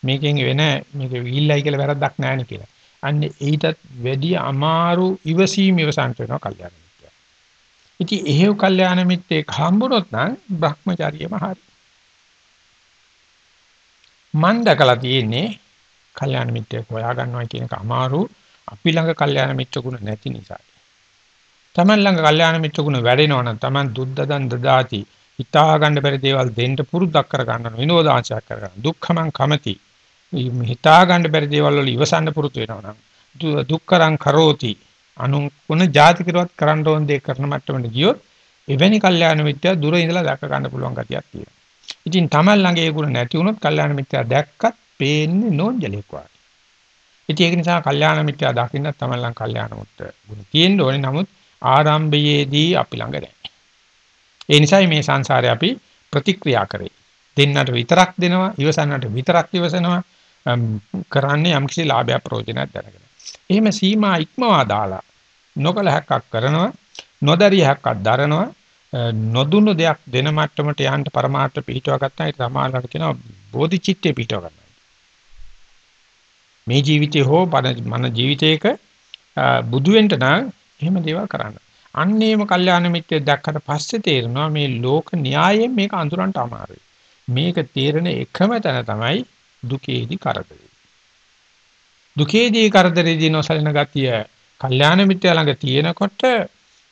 මේකෙන් වෙන මේක ගිල්ලයි කියලා වැරද්දක් නැහැ නේ කියලා. අන්න ඊටත් වැඩි අමාරු ඉවසීම ඉවසන්ට වෙනවා කල්යාණ මිත්‍යා. ඉතින් එහෙව් කල්යාණ මිත්‍යෙක් හම්බුනොත් නම් Brahmacharyaම හරි. මන් දැකලා තියෙන්නේ කල්යාණ මිත්‍යෙක් හොයා ගන්නවා කියන එක අමාරු. අපි ළඟ කල්යාණ මිත්‍ර ගුණ නැති නිසා. Taman ළඟ කල්යාණ මිත්‍ර ගුණ වැඩෙනවා නම් Taman දුද්දදන් දදාති. හිතා ගන්න බැරි දේවල් දෙන්න පුරුද්දක් කර ගන්න විනෝදාංශයක් කර ගන්න දුක්ඛමං කමති. හිතා ගන්න බැරි දේවල් වල ඉවසන්න පුරුදු වෙනවා නම්. දුක්කරං කරෝති. අනුකුණ ಜಾති කිරවත් කරන්න ඕන දේ කරන මට්ටමට ගියොත් එවැනි කල්යාණ මිත්‍යා දුර ඉඳලා දැක ගන්න පුළුවන් ගතියක් තියෙනවා. ඉතින් Taman ළඟ ඒ ගුණ නැති වුණොත් කල්යාණ මිත්‍යා දැක්කත් පේන්නේ නෝන්ජලෙක් වගේ. ඉතින් ඒක නිසා කල්යාණ මිත්‍යා දකින්න Taman ළඟ කල්යාණ මුත්‍ර ගුණ තියෙන්න ඕනේ. නමුත් ආරම්භයේදී අපි ළඟ නැහැ. ඒ නිසායි මේ සංසාරේ අපි ප්‍රතික්‍රියා කරේ. දෙන්නට විතරක් දෙනවා, ඉවසන්නට විතරක් ඉවසනවා. කරන්නේ යම්කිසි ලාභය ප්‍රයෝජනයක් දැනගෙන. එහෙම සීමා ඉක්මවා දාලා නොකල හැක්කක් කරනවා, නොදරිය හැක්කක් දරනවා, නොදුණු දෙයක් දෙන මට්ටමට යන්න પરමාර්ථ පිහිටව ගත්තා. ඒක සමානකට කියනවා බෝධිචිත්තේ පිහිටව ගන්නවා. මේ ජීවිතේ හෝ මන ජීවිතයක බුදු වෙන්න නම් එහෙම දේවල් කරන්න. අන්නේම කල්යාණ මිත්‍ය දැක්කට පස්සේ තේරෙනවා මේ ලෝක න්‍යායයෙන් මේක අඳුරන්න අමාරුයි. මේක තේරෙන එකම තැන තමයි දුකේදී කරදරේ. දුකේදී කරදරේදී නොසලින ගතිය කල්යාණ මිත්‍යා ළඟ තියෙනකොට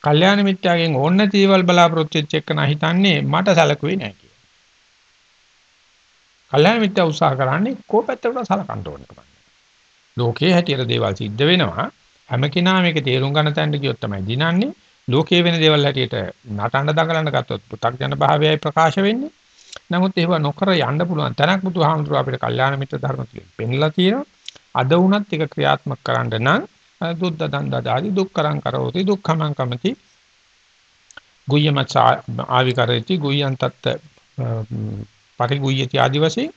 කල්යාණ මිත්‍යාගෙන් ඕන්න තීවල් බලාපොරොත්තු වෙච්ච එක නැහිතන්නේ මට සැලකුවේ නැහැ කියලා. කල්යාණ මිත්‍යා උත්සාහ කරන්නේ කෝපැත්තට සලකන්න ඕනේ තමයි. ලෝකේ හැටියට දේවල් සිද්ධ වෙනවා. හැම කෙනා මේක තේරුම් ගන්න තැනට ගියොත් තමයි දිනන්නේ. ලෝකේ වෙන දේවල් හැටියට නටන්න දඟලන්න ගත්තොත් පු탁ජන භාවයයි ප්‍රකාශ වෙන්නේ. නමුත් ඒව නොකර යන්න පුළුවන් තැනක් බුදුහාමුදුරුවෝ අපිට කල්යාණ මිත්‍ර ධර්ම කියලා පෙන්ලා තියෙනවා. අද වුණත් ඒක ක්‍රියාත්මක කරන්න නම් දුද්ද දන්දාදී දුක්කරං කරෝති දුක්ඛමං කමති ගුය්‍යමච ආවිකරති ගුය්‍යන් තත් පරිගුය්‍යති ආදි වශයෙන්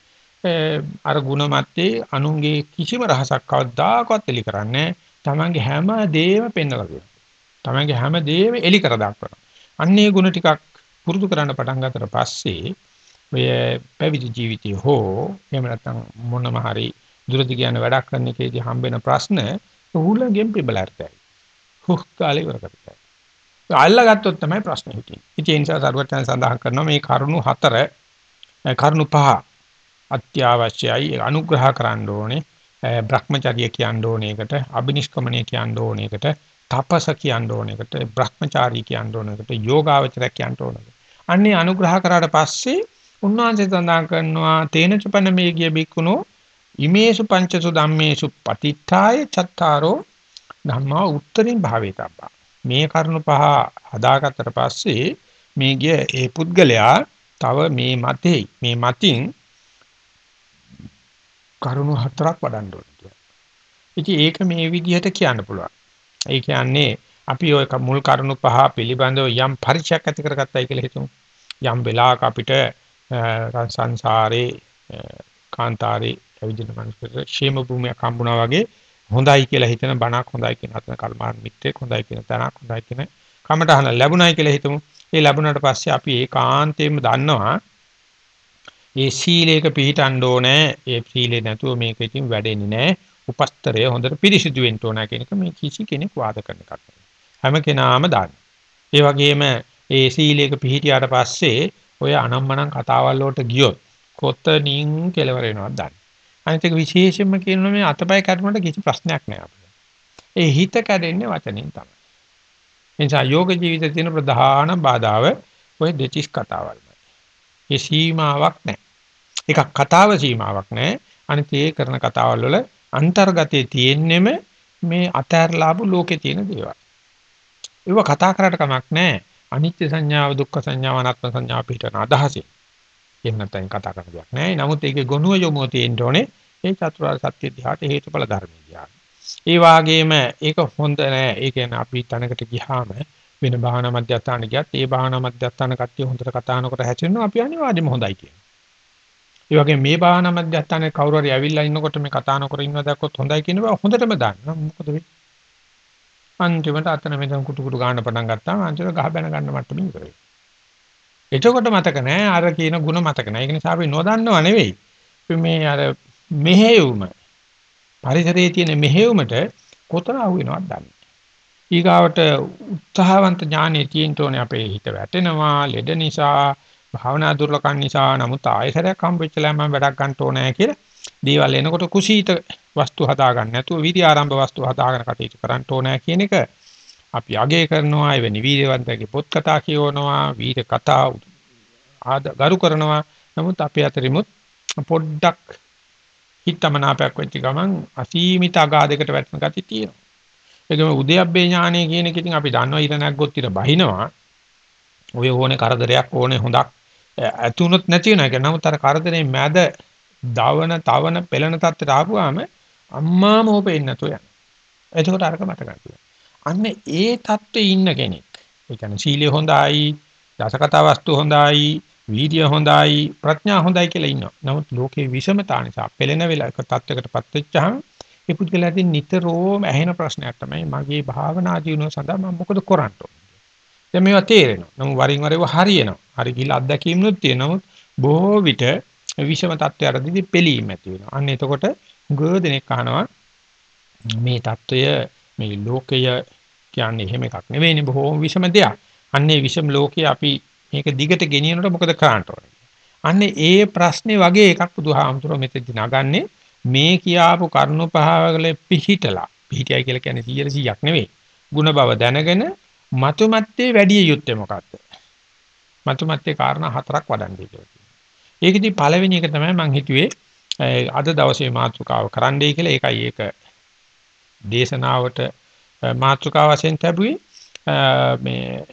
අර ಗುಣ මැත්තේ අනුන්ගේ කිසිම රහසක් කවදාකවත් එලි කරන්නේ තමන්ගේ හැම දෙයක්ම පෙන්වලා දෙනවා. තමන්ගේ හැම දෙයක්ම එලි කර දාපනවා. අන්නේ ಗುಣ ටිකක් පුරුදු කරන්න පටන් ගත්තට පස්සේ ඔය පැවිදි ජීවිතය හෝ එහෙම නැත්නම් මොනම හරි දුරදි කියන වැඩක් කරන එකේදී හම්බෙන ප්‍රශ්න උහුලගෙන් පිබලර්තයි. හුක් කාලේ ඉවර කරතයි. අල්ලගත්තොත් තමයි ප්‍රශ්න හිටින්නේ. ඉතින් ඒ නිසා සරුවචන සඳහන් කරනවා මේ කරුණු හතර කරුණු පහ අත්‍යවශ්‍යයි අනුග්‍රහ කරන්න ඕනේ. Brahmacharya කියන්න ඕනේ එකට, අබිනිෂ්ක්‍මණය කියන්න ඕනේ එකට, තපස කියන්න ඕනේ එකට, Brahmachari කියන්න ඕනේ එකට, යෝගාවචර කියන්න ඕනේ. අන්නේ අනුග්‍රහ කරාට පස්සේ උන්වහන්සේ සඳහන් කරනවා තේනචපන මේ ගිය බික්කුණෝ ඉමේසු පංචසු ධම්මේසු පතිත්තාය චත්තාරෝ ධම්මා උත්තරින් භාවේතබ්බා මේ කරුණු පහ හදාගත්තට පස්සේ මේ ගිය ඒ පුද්ගලයා තව මේ මතේ මේ මතින් කරුණු හතරක් වඩන්න ඕනේ. ඉතින් ඒක මේ විදිහට කියන්න පුළුවන්. ඒ කියන්නේ අපි ওই මුල් කරුණු පහ පිළිබඳව යම් පරිචයක් ඇති කරගත්තයි කියලා හිතමු. යම් වෙලාවක අපිට සංසාරේ කාන්තාරේ ඇවිදින මිනිස්සුන්ට ക്ഷേම භූමියක් හම්බුණා වගේ හොඳයි කියලා හිතන බණක් හොඳයි කියන අතන කල්මාන මිත්‍රෙක් හොඳයි කියන තැනක් හොඳයි කියන කමටහන ලැබුණයි කියලා හිතමු. ඒ ලැබුණාට පස්සේ අපි ඒකාන්තයෙන්ම දන්නවා ඒ සීලයක පිළිටන්න ඕනේ. ඒ සීලේ නැතුව මේක ඉතින් වැඩෙන්නේ නැහැ. උපස්තරය හොඳට පිරිසිදු වෙන්න ඕන කියන එක මේ කිසි කෙනෙක් වාද කරන එකක් හැම කෙනාම දාන්න. ඒ වගේම ඒ සීලයක පිළිටියාට පස්සේ ඔය අනම්මනම් කතාවල් වලට ගියොත් කොතනින් කෙලවර වෙනවද දන්නේ. අනිත් එක විශේෂයෙන්ම කියනවා මේ අතපය කැඩුනට කිසි ප්‍රශ්නයක් නෑ අපිට. ඒ හිත කැඩෙන්නේ වචනෙන් තමයි. එනිසා යෝග ජීවිතයේ තියෙන ප්‍රධාන බාධාව ඔය දෙතිස් කතාවල්මයි. ඒ සීමාවක් නෑ. එකක් කතාව සීමාවක් නෑ. අනිත් ඒ කරන කතාවල් වල අන්තර්ගතයේ තියෙන්නෙම මේ අතහැරලාපු ලෝකේ තියෙන දේවල්. ඒව කතා කරාට කමක් නෑ. අනිත්‍ය සංඥාව දුක්ඛ සංඥාව අනාත්ම සංඥාව පිටන අදහසෙ. එහෙම නැත්නම් කතා කරන දෙයක් නෑ. නමුත් ඒකේ ගොනුව යොමුව තියෙන්න ඕනේ. ඒ චතුරාර්ය සත්‍ය දිහාට හේතුඵල ධර්මයේ දිහාට. ඒ වාගේම ඒක හොඳ නෑ. ඒ කියන්නේ අපි තැනකට ගියාම වෙන භාවනා මධ්‍යස්ථාන ගියත් ඒ භාවනා මධ්‍යස්ථාන කට්ටිය හොඳට කතා කරනකොට හැචෙනවා අපි අනිවාර්යයෙන්ම හොඳයි කියනවා. ඒ වගේ මේ භාවනා මධ්‍යස්ථානයේ කවුරු හරි ඇවිල්ලා ඉන්නකොට මේ කතා නොකර ඉන්නවා දැක්කොත් හොඳයි කියන බව හොඳටම දන්නවා. මොකද වෙන්නේ? අන්තිමට අතන මෙතන කුටු කුටු ගන්න පටන් ගත්තාම අන්තිමට ගහ බැන ගන්න මට්ටමින් ඉවරයි. එතකොට මතක නැහැ අර කියන ಗುಣ මතක නැහැ. ඒක නිසා අපි නොදන්නව නෙවෙයි. මේ අර මෙහෙයුම. පරිසරයේ තියෙන මෙහෙයුමට කොතන අහු වෙනවද දන්නේ. ඊගාවට උත්සාහවන්ත ඥානෙ තියෙන්න ඕනේ අපේ හිත වැටෙනවා ලෙඩ නිසා භාවනා දුර්ලකම් නිසා. නමුත් ආයසරයක් හම්බෙච්චලා මම වැඩක් ගන්න ඕනේ කියලා දේවල් එනකොට කුසීත වස්තු හදා ගන්න නැතුව විදි ආරම්භ වස්තු හදාගෙන කටයුතු කරන්න ඕනේ කියන එක අපි අගය කරනවා එවැනි වීරවන්තගේ පොත් කතා කියවනවා වීර කතා ගරු කරනවා. නමුත් අපේ අතරිමුත් පොඩ්ඩක් හිතමනාපයක් වෙච්ච ගමන් අසීමිත අගාධයකට වැටෙන ගතිය තියෙනවා. ඒකම උද්‍යප්පේ ඥානය කියන එක ඉතින් අපි දන්නවා ඉර නැග්ගොත් ඉර බහිනවා. ඔය ඕනේ කරදරයක් ඕනේ හොඳක් ඇතුනොත් නැති වෙන එක නමුත් අර කරදරේ මැද දවන තවන පෙළෙන තත්ත්වයට ආපුවාම අම්මාම ඕපෙන්නේ නැතුව යනවා. එතකොට අරක මට ගන්නවා අන්න ඒ தත්ත්වේ ඉන්න කෙනෙක්. ඒ කියන්නේ සීලය හොඳයි, දසකතා වස්තු හොඳයි, වීර්ය හොඳයි ප්‍රඥා හොඳයි කියලා ඉන්නවා. නමුත් ලෝකේ විෂමතා නිසා පෙළෙන වෙලාවක තත්වයකටපත් වෙච්චහම ඒ පුද්ගලයාට නිතරම ඇහෙන ප්‍රශ්නයක් තමයි මගේ භාවනා ජීවනය සඳහා මම මොකද කරන්න ඕනේ. දැන් මේවා තේරෙනවා. නමුත් වරින් වර ඒවා හරියනවා. හරි කියලා අත්දැකීම්නුත් තියෙනවා. බොහෝ විට විෂම තත්ත්වයටදී පෙළීම ඇති වෙනවා. අන්න එතකොට ගොඩ දෙනෙක් අහනවා මේ தত্ত্বය මේ ලෝකය කියන්නේ එහෙම එකක් නෙවෙයිනේ බොහෝම විෂම දෙයක්. අන්නේ විෂම ලෝකයේ අපි මේක දිගට ගෙනියනකොට මොකද කරන්න ඕනේ? අන්නේ ඒ ප්‍රශ්නේ වගේ එකක් බුදුහාමුදුරුවෝ මෙතෙදි නගන්නේ මේ කියාපු කරුණු පහවල පිහිටලා පිහිටියයි කියලා කියන්නේ 100ක් නෙවෙයි. ಗುಣ බව දැනගෙන මතුමැත්තේ වැඩි යුත්තේ මොකක්ද? මතුමැත්තේ කාරණා හතරක් වඩන්නේ කියලා. ඒකෙදි පළවෙනි එක තමයි මම හිතුවේ අද දවසේ මාතෘකාව කරන්නයි කියලා ඒකයි ඒක දේශනාවට මාතෘකාව වශයෙන් ලැබුවේ මේ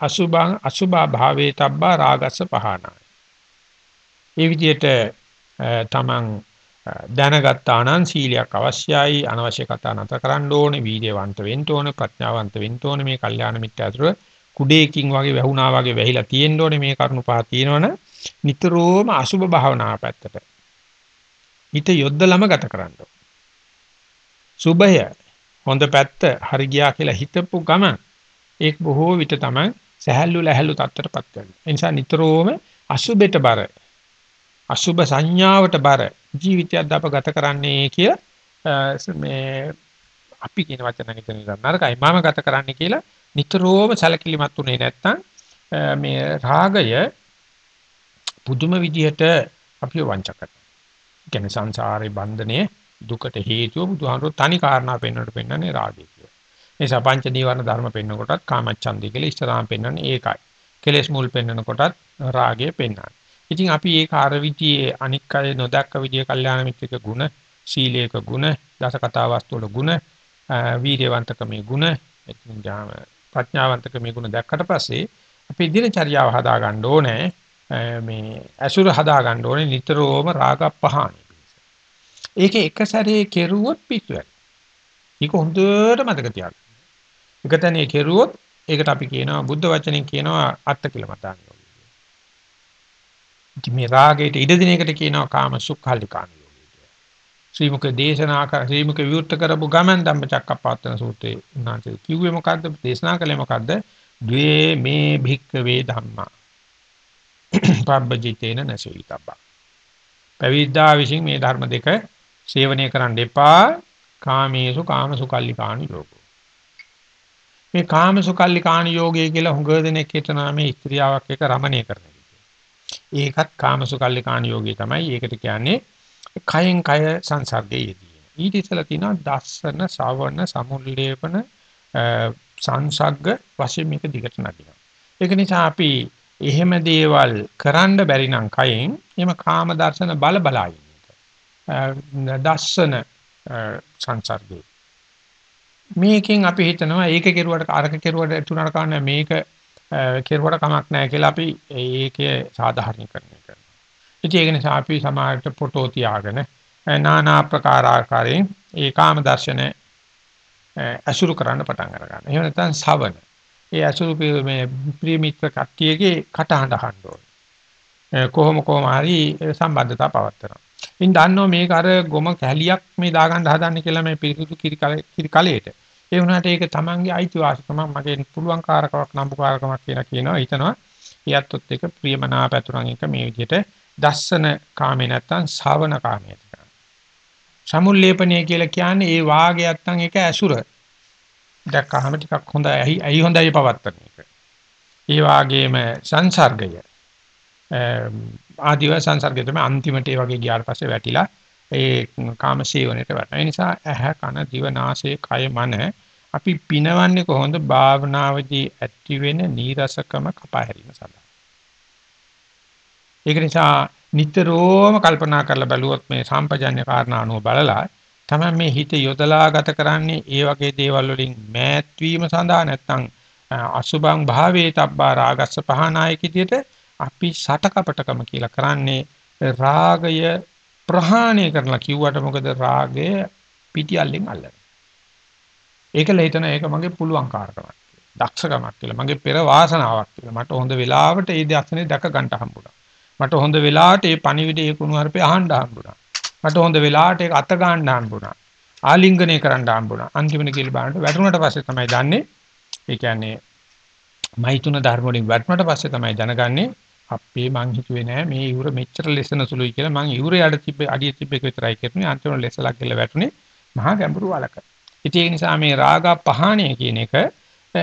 අසුභං අසුභා භාවේ තබ්බා රාගස්ස පහනා. ඒ විදිහට තමන් දැනගත්තා නම් සීලයක් අවශ්‍යයි අනවශ්‍ය කතා නැතර කරන්න ඕනේ වීර්යවන්ත වෙන්න ඕනේ ප්‍රඥාවන්ත වෙන්න ඕනේ මේ කල්යාණ මිත්‍ය අතර කුඩේකින් වගේ වැහුණා වගේ වැහිලා තියෙන්න ඕනේ මේ කරුණු පහ තියෙනවනේ නිතරම අසුභ භාවනාව පැත්තට හිත යොද්දලම ගත කරන්න ඕනේ සුභය හොඳ පැත්ත හරි ගියා කියලා හිතපු ගම ඒක බොහෝ විට තමයි සහැල්ලු ලැහැල්ලු තත්ත්වයටපත් වෙනවා. ඒ නිසා නිතරම අසුබෙට බර අසුබ සංඥාවට බර ජීවිතයක් අප ගත කරන්නේ කියලා මේ අපි කියන වචන හිතන නරකයි මම ගත කරන්නේ කියලා නිතරම සැලකිලිමත් උනේ නැත්තම් මේ රාගය පුදුම විදිහට අපිව වංච කරනවා. කියන්නේ සංසාරේ බන්ධනයේ දුකට හේතුව බුදුහාමුදුරු තනි කාරණා පෙන්වන්නට පෙන්වන්නේ රාගය කියලා. ඒ සපංච නීවරණ ධර්ම පෙන්වන කොටත් කාමච්ඡන්දය කියලා ඉස්තරාම් පෙන්වන්නේ ඒකයි. කෙලෙස් මුල් පෙන්වන කොටත් රාගය පෙන්වන්නේ. ඉතින් අපි ඒ කාර විදියේ අනික් අය නොදක්ක විදිය කල්යාණ මිත්‍රික ගුණ, සීලේක ගුණ, දස කතා වස්තු වල ගුණ, වීර්යවන්තකමේ ගුණ, එතින් ජාම ප්‍රඥාවන්තකමේ ගුණ දැක්කට පස්සේ අපි දිනචර්යාව හදා ගන්න ඕනේ. මේ ඇසුර හදා ගන්න ඕනේ නිතරම රාග පහානි. ඒක එක සැරේ කෙරුවොත් පිස්සුවයි. ඒක හොඳට මතක තියාගන්න. එක තැනේ කෙරුවොත් ඒකට අපි කියනවා බුද්ධ වචනෙන් කියනවා අත්ත කියලා මතාන යෝගය. මේ රාගයට ඉඩ දින එකට කියනවා කාම සුඛාලිකාන යෝගය. ශ්‍රීමුක දේශනා කර ශ්‍රීමුක විවෘත කරපු ගමන් ධම්මචක්කප්පවත්තන සූත්‍රයේ උන්වහන්සේ කිව්වේ මොකද්ද? දේශනා කළේ මොකද්ද? ද්වේ මේ භික්කවේ ධම්මා. පබ්බජිතේන නසීතබ්බා. පැවිද්දා විසින් මේ ධර්ම දෙක සේවනය කරන්න එපා කාමේසු කාමසුකල්ලිකාණ යෝගෝ මේ කාමසුකල්ලිකාණ යෝගය කියලා හුඟ දෙනෙක් හිතනවා මේ ස්ත්‍රියාවක් එක රමණය කරන ඒකත් කාමසුකල්ලිකාණ යෝගය තමයි. ඒකට කියන්නේ කයෙන් කය සංසර්ගයේදී ඊට ඉස්සලා තියෙනවා දස්සන ශ්‍රවණ සමුල්ලේපන සංසග්ග වශයෙන් මේක දිගට නගිනවා. ඒක නිසා අපි එහෙම දේවල් කරන්න බැරි නම් කයෙන් එහෙම කාම දර්ශන බල බලයි දස්සන සංසර්ගය. මේකෙන් අපි හිතනවා ඒක කෙරුවට අරක කෙරුවට තුනට කන්න මේක කෙරුවට කමක් නැහැ කියලා අපි ඒකේ සාධාරණීකරණය කරනවා. ඉතින් ඒක නිසා අපි සමාජයට ෆොටෝ තියාගෙන নানা ආකාර ආකාරයෙන් ඒකාම දර්ශන අසුරු කරන්න පටන් අරගන්න. එහෙම නැත්නම් ශවන. ඒ අසුරු මේ ප්‍රිය මිත්‍ර කට්ටියගේ කටහඬ අහන්න ඕනේ. කොහොම කොහම හරි සම්බන්ධතාව පවත්නවා. ඉතින් දන්නෝ මේක අර ගොම කැලියක් මේ දාගන්න හදන්නේ කියලා මේ පිරිසුදු කිරි කලයට. ඒ වුණාට ඒක Tamange අයිතිවාසිකම මගේ පුළුවන් කාරකමක් නම්බුකාරකමක් කියලා කියනවා. හිතනවා ඊයත්ොත් එක ප්‍රියමනාප අතුරන් එක මේ විදිහට දස්සන කාමේ නැත්තම් ශාවන කාමයේ තියෙනවා. සමුල්ලේපණය කියලා කියන්නේ ඒ වාගේ නැත්තම් ඒක ඇසුර. දැක්කහම ටිකක් හොඳයි ඇයි හොඳයි පවත්තන එක. ඒ වාගේම සංසර්ගය ආදිව සංසර්ගය තමයි අන්තිමට ඒ වගේ ගියාට පස්සේ වැටිලා ඒ කාම සේවනයේ වැටෙන. ඒ නිසා ඇහ කන දිව නාසය කය මන අපි පිනවන්නේ කොහොමද භාවනාවේදී ඇති වෙන නීරසකම කපා හැරීම සඳහා. ඒක නිසා නිතරම කල්පනා කරලා බැලුවොත් මේ සම්පජන්‍ය කාරණා අනුව බලලා තමයි මේ හිත යොදලා ගත කරන්නේ ඒ වගේ දේවල් වලින් මෑත් වීම සඳහා නැත්නම් අසුභං භාවේ තබ්බා රාගස්ස පහනායක විදියට අපි සටකපටකම කියලා කරන්නේ රාගය ප්‍රහාණය කරලා කිව්වට මොකද රාගය පිටියල්ලෙන් අල්ලන. ඒකල හිතන ඒක මගේ පුළුවන් කාර්කමක්. දක්ෂකමක් කියලා. මගේ පෙර වාසනාවක් කියලා. මට හොඳ වෙලාවට ඒ දර්ශනේ දැක ගන්න හම්බුණා. මට හොඳ වෙලාවට ඒ පණිවිඩය ඒ කුණුහරුපේ අහන්න හම්බුණා. මට හොඳ වෙලාවට ඒක අත ගන්න හම්බුණා. ආලිංගනය කරන්න හම්බුණා. අන්තිමට කියලා බලන්න වැටුණට පස්සේ තමයි දන්නේ ඒ කියන්නේ මෛතුන ධර්ම වලින් වැටුණට පස්සේ තමයි දැනගන්නේ අපේ මං හිතුවේ නෑ මේ ඉවුර මෙච්චර ලෙසන සුළුයි කියලා මං ඉවුරේ අඩ තිබ්බ අඩිය තිබ්බ එක විතරයි කියන්නේ අන්තිමට ලෙසලා කියලා වැටුනේ මහා ගැඹුරු වලක. ඉතින් ඒ නිසා මේ රාග පහණය කියන එක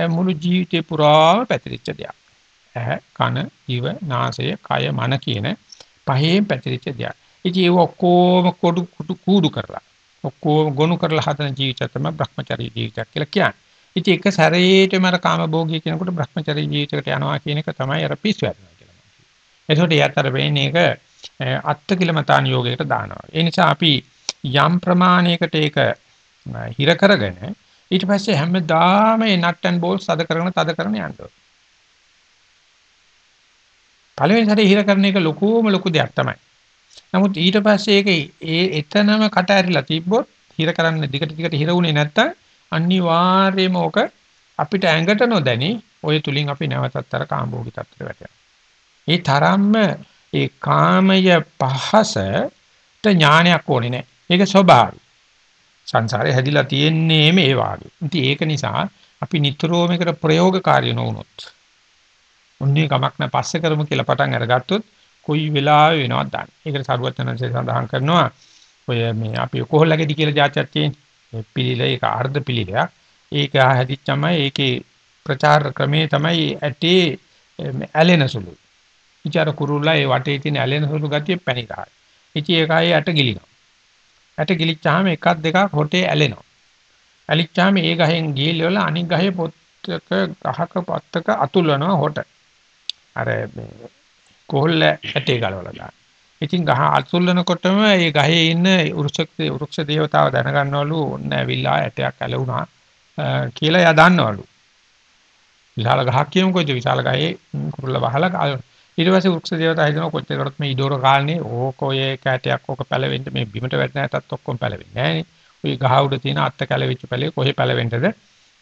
මුළු ජීවිතේ පුරාම පැතිරිච්ච දෙයක්. ඇහ කන දිව නාසය කය මන කියන පහේම පැතිරිච්ච දෙයක්. ඉතින් ඒක ඔක්කොම කොඩු කුඩු කූඩු කරලා ඔක්කොම ගොනු කරලා හදන ජීවිතය තමයි Brahmacharya ජීවිතයක් කියලා කියන්නේ. ඉතින් එක සැරේටම අර කාමභෝගී කෙනෙකුට Brahmacharya ජීවිතයකට යනවා කියන එක තමයි අර පිස්සු වැඩනවා. එතකොට යතර වෙන්නේ ඒක අත්ති කිලමතාන යෝගයකට දානවා. ඒ නිසා අපි යම් ප්‍රමාණයකට ඒක හිර කරගෙන ඊට පස්සේ හැමදාම මේ නට් ඇන්ඩ් බෝල්ස් තද කරන තද කරන යනවා. පළවෙනි සැරේ හිර කරන එක ලොකුම ලොකු දෙයක් තමයි. නමුත් ඊට පස්සේ ඒක ඒ එතනම කට ඇරිලා තිබ්බොත් හිර කරන්න දිගට දිගට හිර වුණේ නැත්තම් අනිවාර්යයෙන්ම ඕක අපිට ඇඟට නොදැනි ඔය තුලින් අපි නැවතත් අර කාම්භෝගී තත්ත්වයට වැටෙනවා. ඒ තරම්ම ඒ කාමය පහසට ඥානයක් ඕනේ නැහැ. ඒක ස්වභාවයි. සංසාරේ හැදිලා තියෙන්නේ මේ වාගේ. ඉතින් ඒක නිසා අපි නිතරම මේකට ප්‍රයෝගකාරී නොවුනොත් උන්නේ කමක් නැහැ පස්සේ කරමු කියලා පටන් අරගත්තොත් කොයි වෙලාවෙ වෙනවද දන්නේ. ඒකට සරුවචනන්සේ සඳහන් කරනවා ඔය මේ අපි කොහොල්ලගෙඩි කියලා જાතියක් තියෙන්නේ. පිළිල ඒක අර්ධ පිළිලයක්. ඒක හැදිච්චමයි ඒකේ ප්‍රචාර ක්‍රමේ තමයි ඇටේ ඇලෙන සුළුයි. ඉචාර කුරුල්ලා ඒ වටේ තියෙන ඇලෙන සුළු ගතිය පැණිකායි. ඉචි ඒකයි ඇට ගිලිනවා. ඇට ගිලිච්චාම එකක් දෙකක් හොටේ ඇලෙනවා. ඇලිච්චාම ඒ ගහෙන් ගිහිල්ල අනික් ගහේ පොත්තක ගහක පත්තක අතුල්වනවා හොට. අර මේ කොහොල්ල ඇටේ ගලවලා දාන. ඉතින් ගහ අතුල්වනකොටම ඒ ගහේ ඉන්න වෘක්ෂ වෘක්ෂ දේවතාව දැනගන්නවලු ඔන්න ඇවිල්ලා ඇටයක් ඇලුනා කියලා එයා දන්නවලු. විශාල ගහක් කියමුකෝ විශාල ගහේ කුරුල්ල වහලා ඊට පස්සේ වෘක්ෂ දේවතා හිතනවා කොච්චරකට මේ ඉඩෝර කාලනේ ඕක ඔය කැටයක් ඕක පැලවෙන්න මේ බිමට වැටෙන ඇටත් ඔක්කොම පැලවෙන්නේ නෑනේ. ඔය ගහ උඩ තියෙන අත්ත කැලවිච්ච පැලේ කොහේ පැලවෙන්නද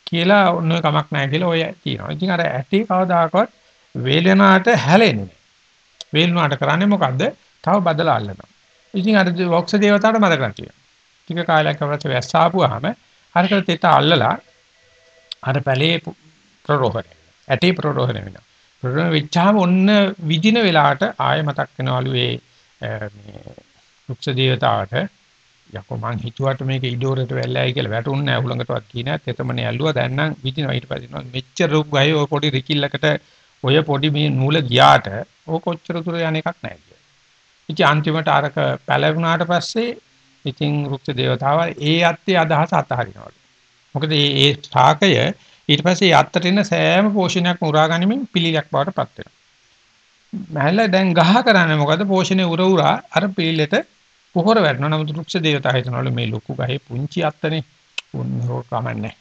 කියලා ඔන්න ඔය කමක් නැහැ කියලා ඔය කියනවා. ඉතින් අර ඇටි කවදාකවත් වේලනාට හැලෙන්නේ නෑ. වේලනාට කරන්නේ මොකද්ද? තව බදලා අල්ලනවා. ඉතින් අර වෘක්ෂ දේවතාවට මතක නැතිවෙනවා. ටික කාලයක් කරලා වැස්ස ආපුවාම අරකට තෙත අල්ලලා අර පැලේ ප්‍රරෝහණය. ඇටි ප්‍රරෝහණය වෙනවා. ප්‍රොබ්ලම් වෙච්චාම ඔන්න විදින වෙලාවට ආය මතක් වෙනවලු ඒ මේ රුක්ෂ දේවතාවට යකෝ මං හිතුවට මේක ඉඩෝරට වැල්ලයි කියලා වැටුන්නේ නැහැ උලඟටවත් කියනවා තෙතමනේ ඇල්ලුවා දැන් නම් විදිනවා ඊට පස්සේ මෙච්චර රුක් ගහේ ඔය පොඩි රිකිල්ලකට ඔය පොඩි මේ නූල ගියාට ඕක කොච්චර දුර යන එකක් නැහැ කියලා. ඉතින් අන්තිමට අරක පැලුණාට පස්සේ ඉතින් රුක්ෂ දේවතාව ඒ අත්තේ අදහස අතහරිනවලු. මොකද මේ ඒ ශාකය ඊට පස්සේ යත්තට එන සෑම පෝෂණයක්ම උරා ගනිමින් පිළිලයක් බවට පත් වෙනවා. මහල්ලා දැන් ගහ කරන්නේ මොකද පෝෂණය උර උරා අර පිළිලෙට පොහොර වැටෙනවා. නමුත් වෘක්ෂ දේවතා හිතනවලු මේ ලොකු ගහේ පුංචි අත්තනේ උන්නෝ කමන්නේ.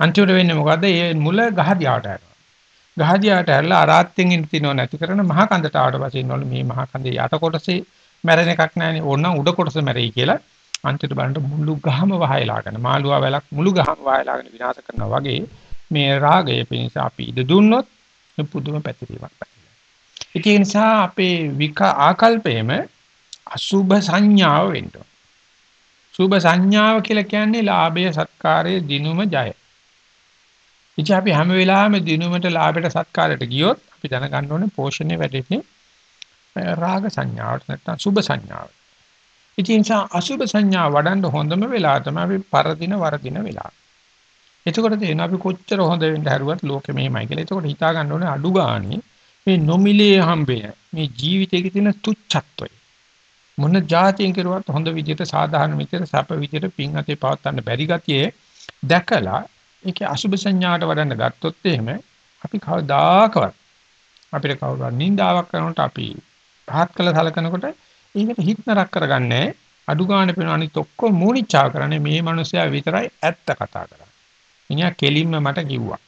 අන්තිමට වෙන්නේ මොකද? මේ මුල ගහ දිහාට යනවා. ගහ දිහාට ඇරලා අරාත්තෙන් ඉන්න තිනව නැති කරන මහ කන්දට ආවට පස්සේ ඉන්නවලු මේ මහ කන්දේ යට කොටසේ මැරෙන එකක් නැහැනේ. ඕනනම් උඩ කොටස මැරෙයි කියලා අන්තිමට බලන්න මුළු ගහම වහයලාගෙන මාළුවා වැලක් මුළු ගහම වහයලාගෙන විනාශ කරනවා වගේ මේ රාගය පිණිස අපි ඉද දුන්නොත් පුදුම පැතිරීමක් ඒ නිසා අපේ වික ආකල්පයේම අසුභ සංඥාව වෙන්න සුභ සංඥාව කියලා කියන්නේ ලාභය සත්කාරය දිනුම ජය. ඉතින් අපි හැම වෙලාවෙම දිනුමට ලාභයට සත්කාරයට ගියොත් අපි දැනගන්න ඕනේ පෝෂණය වැඩෙන්නේ රාග සංඥාවට නැත්නම් සුභ සංඥාවට. ඉතින් අසුභ සංඥා වඩන්න හොඳම වෙලාව තමයි අපි පරදින වරදින වෙලාව. එතකොට තේරෙනවා අපි කොච්චර හොඳ වෙන්න හැරුවත් ලෝකෙ මෙහෙමයි කියලා. එතකොට හිතා ගන්න ඕනේ අඩු ගානේ මේ නොමිලේ හම්බෙන මේ ජීවිතයේ තියෙන තුච්ඡත්වය. මොන જાතියෙන් කෙරුවත් හොඳ විදිහට සාධාරණ විදිහට සැප විදිහට පින් අතේ පවත්වන්න බැරි ගතියේ දැකලා ඒකේ අසුභ සංඥාට වඩන්න ගත්තොත් එහෙම අපි කවදාකවත් අපිට කවුරුහරි නින්දාවක් කරනකොට අපි පහත් කළ සලකනකොට ඒකට හිත නරක කරගන්නේ අඩු ගන්න පේන අනිත් ඔක්කොම මූණිච්චාව කරන්නේ මේ මිනිස්සයා විතරයි ඇත්ත කතා කරන්නේ. මිනිහා කෙලින්ම මට කිව්වා.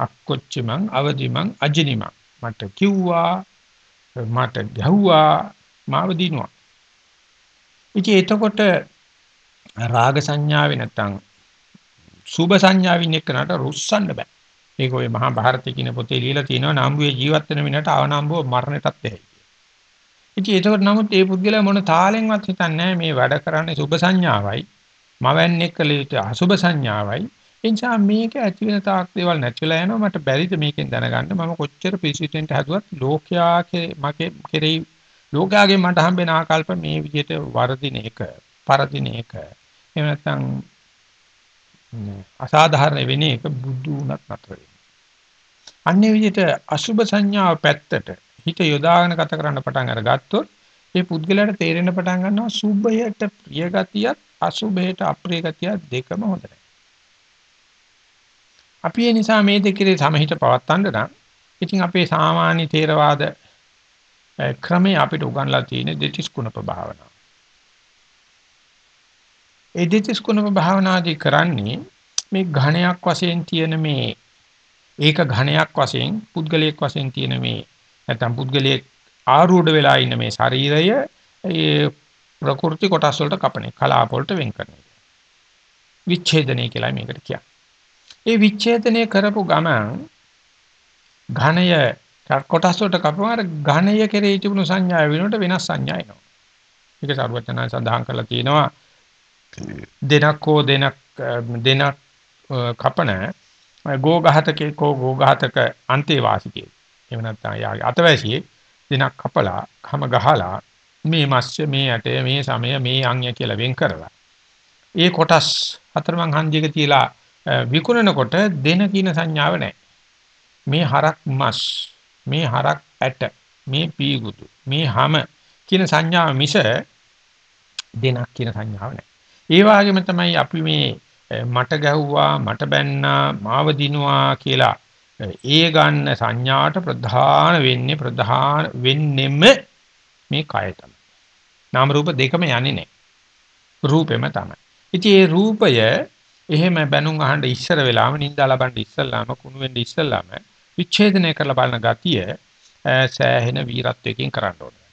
අක්කොච්චිමන් අවදිමන් අජිනිමන් මට කිව්වා මට ගැහුවා මාව දිනුවා. ඉතින් එතකොට රාග සංඥාවේ නැත්තම් සුභ සංඥාවින් එක්කනට රුස්සන්න බෑ. ඒක ඔය මහා භාරතයේ කියන පොතේ ලියලා තියෙනවා නාම්බුවේ ජීවත් වෙන මිනිහට අවනාම්බුව මරණයටත් එහෙයි. ඉතින් ඒකට නමුත් ඒ පුද්ගලයා මොන තාලෙන්වත් හිතන්නේ මේ වැඩ කරන්නේ සුභ සංඥාවයි මවන්නේ කළ යුතු අසුභ සංඥාවයි ඒ නිසා මේක ඇති වෙන තාක් දේවල් නැතිලා යනවා මට බැරිද මේකෙන් දැනගන්න මම කොච්චර පිසිටෙන්ට හැදුවත් ලෝකයාගේ මගේ කෙරෙහි ලෝකයාගේ මට හම්බෙන ආකල්ප මේ විදිහට වර්ධින එක පරදින එක එහෙම නැත්නම් අසාධාරණ වෙන එක බුදු උනත් නතර වෙනවා. අන්නේ විදිහට අසුබ සංඥාව පැත්තට හිත යොදාගෙන ගත කරන්න පටන් අරගත්තොත් ඒ පුද්ගලයාට තේරෙන්න පටන් ගන්නවා සුභයට ප්‍රිය ගතියත් අසුභයට අප්‍රිය ගතියත් දෙකම හොඳ නැහැ. අපි ඒ නිසා මේ දෙකේ සමහිත පවත්තන්න නම් ඉතින් අපේ සාමාන්‍ය තේරවාද ක්‍රමයේ අපිට උගන්ලා තියෙන දෙතිස් කුණප භාවනාව. ඒ දෙතිස් කුණප භාවනාදී කරන්නේ මේ ඝණයක් වශයෙන් තියෙන මේ ඒක ඝණයක් වශයෙන් පුද්ගලයක් වශයෙන් තියෙන මේ නැත්නම් පුද්ගලයෙක් ආරූඪ වෙලා ඉන්න මේ ශරීරය ඒ ප්‍රකෘති කොටස් වලට කපන එක කලාප වලට වෙන් කරන එක. විච්ඡේදනය කියලා මේකට කියන්නේ. ඒ විච්ඡේදනය කරපු ගමන් ඝණය කොටස් වලට කපුවාම අර ඝණය කෙරෙහි තිබුණු සංඥා වෙනුවට වෙනස් සංඥා එනවා. ඒක සරුවචනයි සඳහන් කරලා තියෙනවා දෙනක්කෝ දෙනක් දෙනක් කපන ගෝඝාතකේ කෝ ගෝඝාතක අන්තේවාසිකේ. එහෙම නැත්නම් යාගේ අතවැසියේ දෙනක් කපලා කම ගහලා මේ මස්ය මේ ඇටය මේ සමය මේ අංය කියලා වෙන් කරලා ඒ කොටස් අතරමං හන්දියක තියලා විකුණනකොට දෙන කියන සංඥාව නැහැ. මේ හරක් මස් මේ හරක් ඇට මේ පීගුතු මේ හැම කියන සංඥාව මිස දෙනක් කියන සංඥාව නැහැ. ඒ වගේම තමයි අපි මේ මට ගැහුවා මට බැන්නා මාව දිනුවා කියලා ඒ ගන්න සංඥාට ප්‍රධාන වෙන්නේ ප්‍රධාන වෙන්නෙම මේ කය තමයි. නාම රූප දෙකම යන්නේ නැහැ. රූපෙම තමයි. ඉතින් ඒ රූපය එහෙම බැනුම් අහන්න ඉස්සර වෙලාම නින්දා ලබන්න ඉස්සල්ලාම කුණු වෙන්න ඉස්සල්ලාම විච්ඡේදනය කරලා බලන ගතිය සෑහෙන වීරත්වයකින් කරන්න ඕනේ.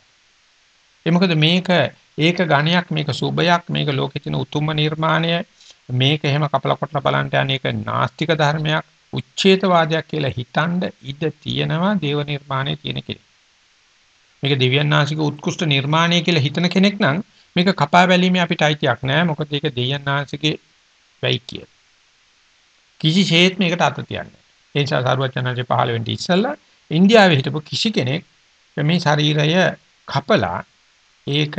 ඒ මොකද මේක ඒක ඝණයක් මේක සුභයක් මේක ලෝකෙ තියෙන උතුම්ම නිර්මාණය මේක එහෙම කපල කොටලා බලන්න යන එක නාස්තික ධර්මයක් උච්ඡේතවාදයක් කියලා හිතනද ඉඩ තියෙනවා දේව නිර්මාණයේ තියෙන කෙනෙක්. මේක දෙවියන්නාසික උත්කෘෂ්ඨ නිර්මාණය කියලා හිතන කෙනෙක් නම් මේක කපා බැලීමේ අපිට අයිතියක් නැහැ. මොකද ඒක දෙවියන්නාසිකේ වෙයි කිය. කිසිසේත් මේකට අත තියන්නේ. ඒ නිසා සාරවත්චනන්සේ පහළ වෙන්න ඉස්සෙල්ලා ඉන්දියාවේ හිටපු කිසි කෙනෙක් මේ ශරීරය කපලා ඒක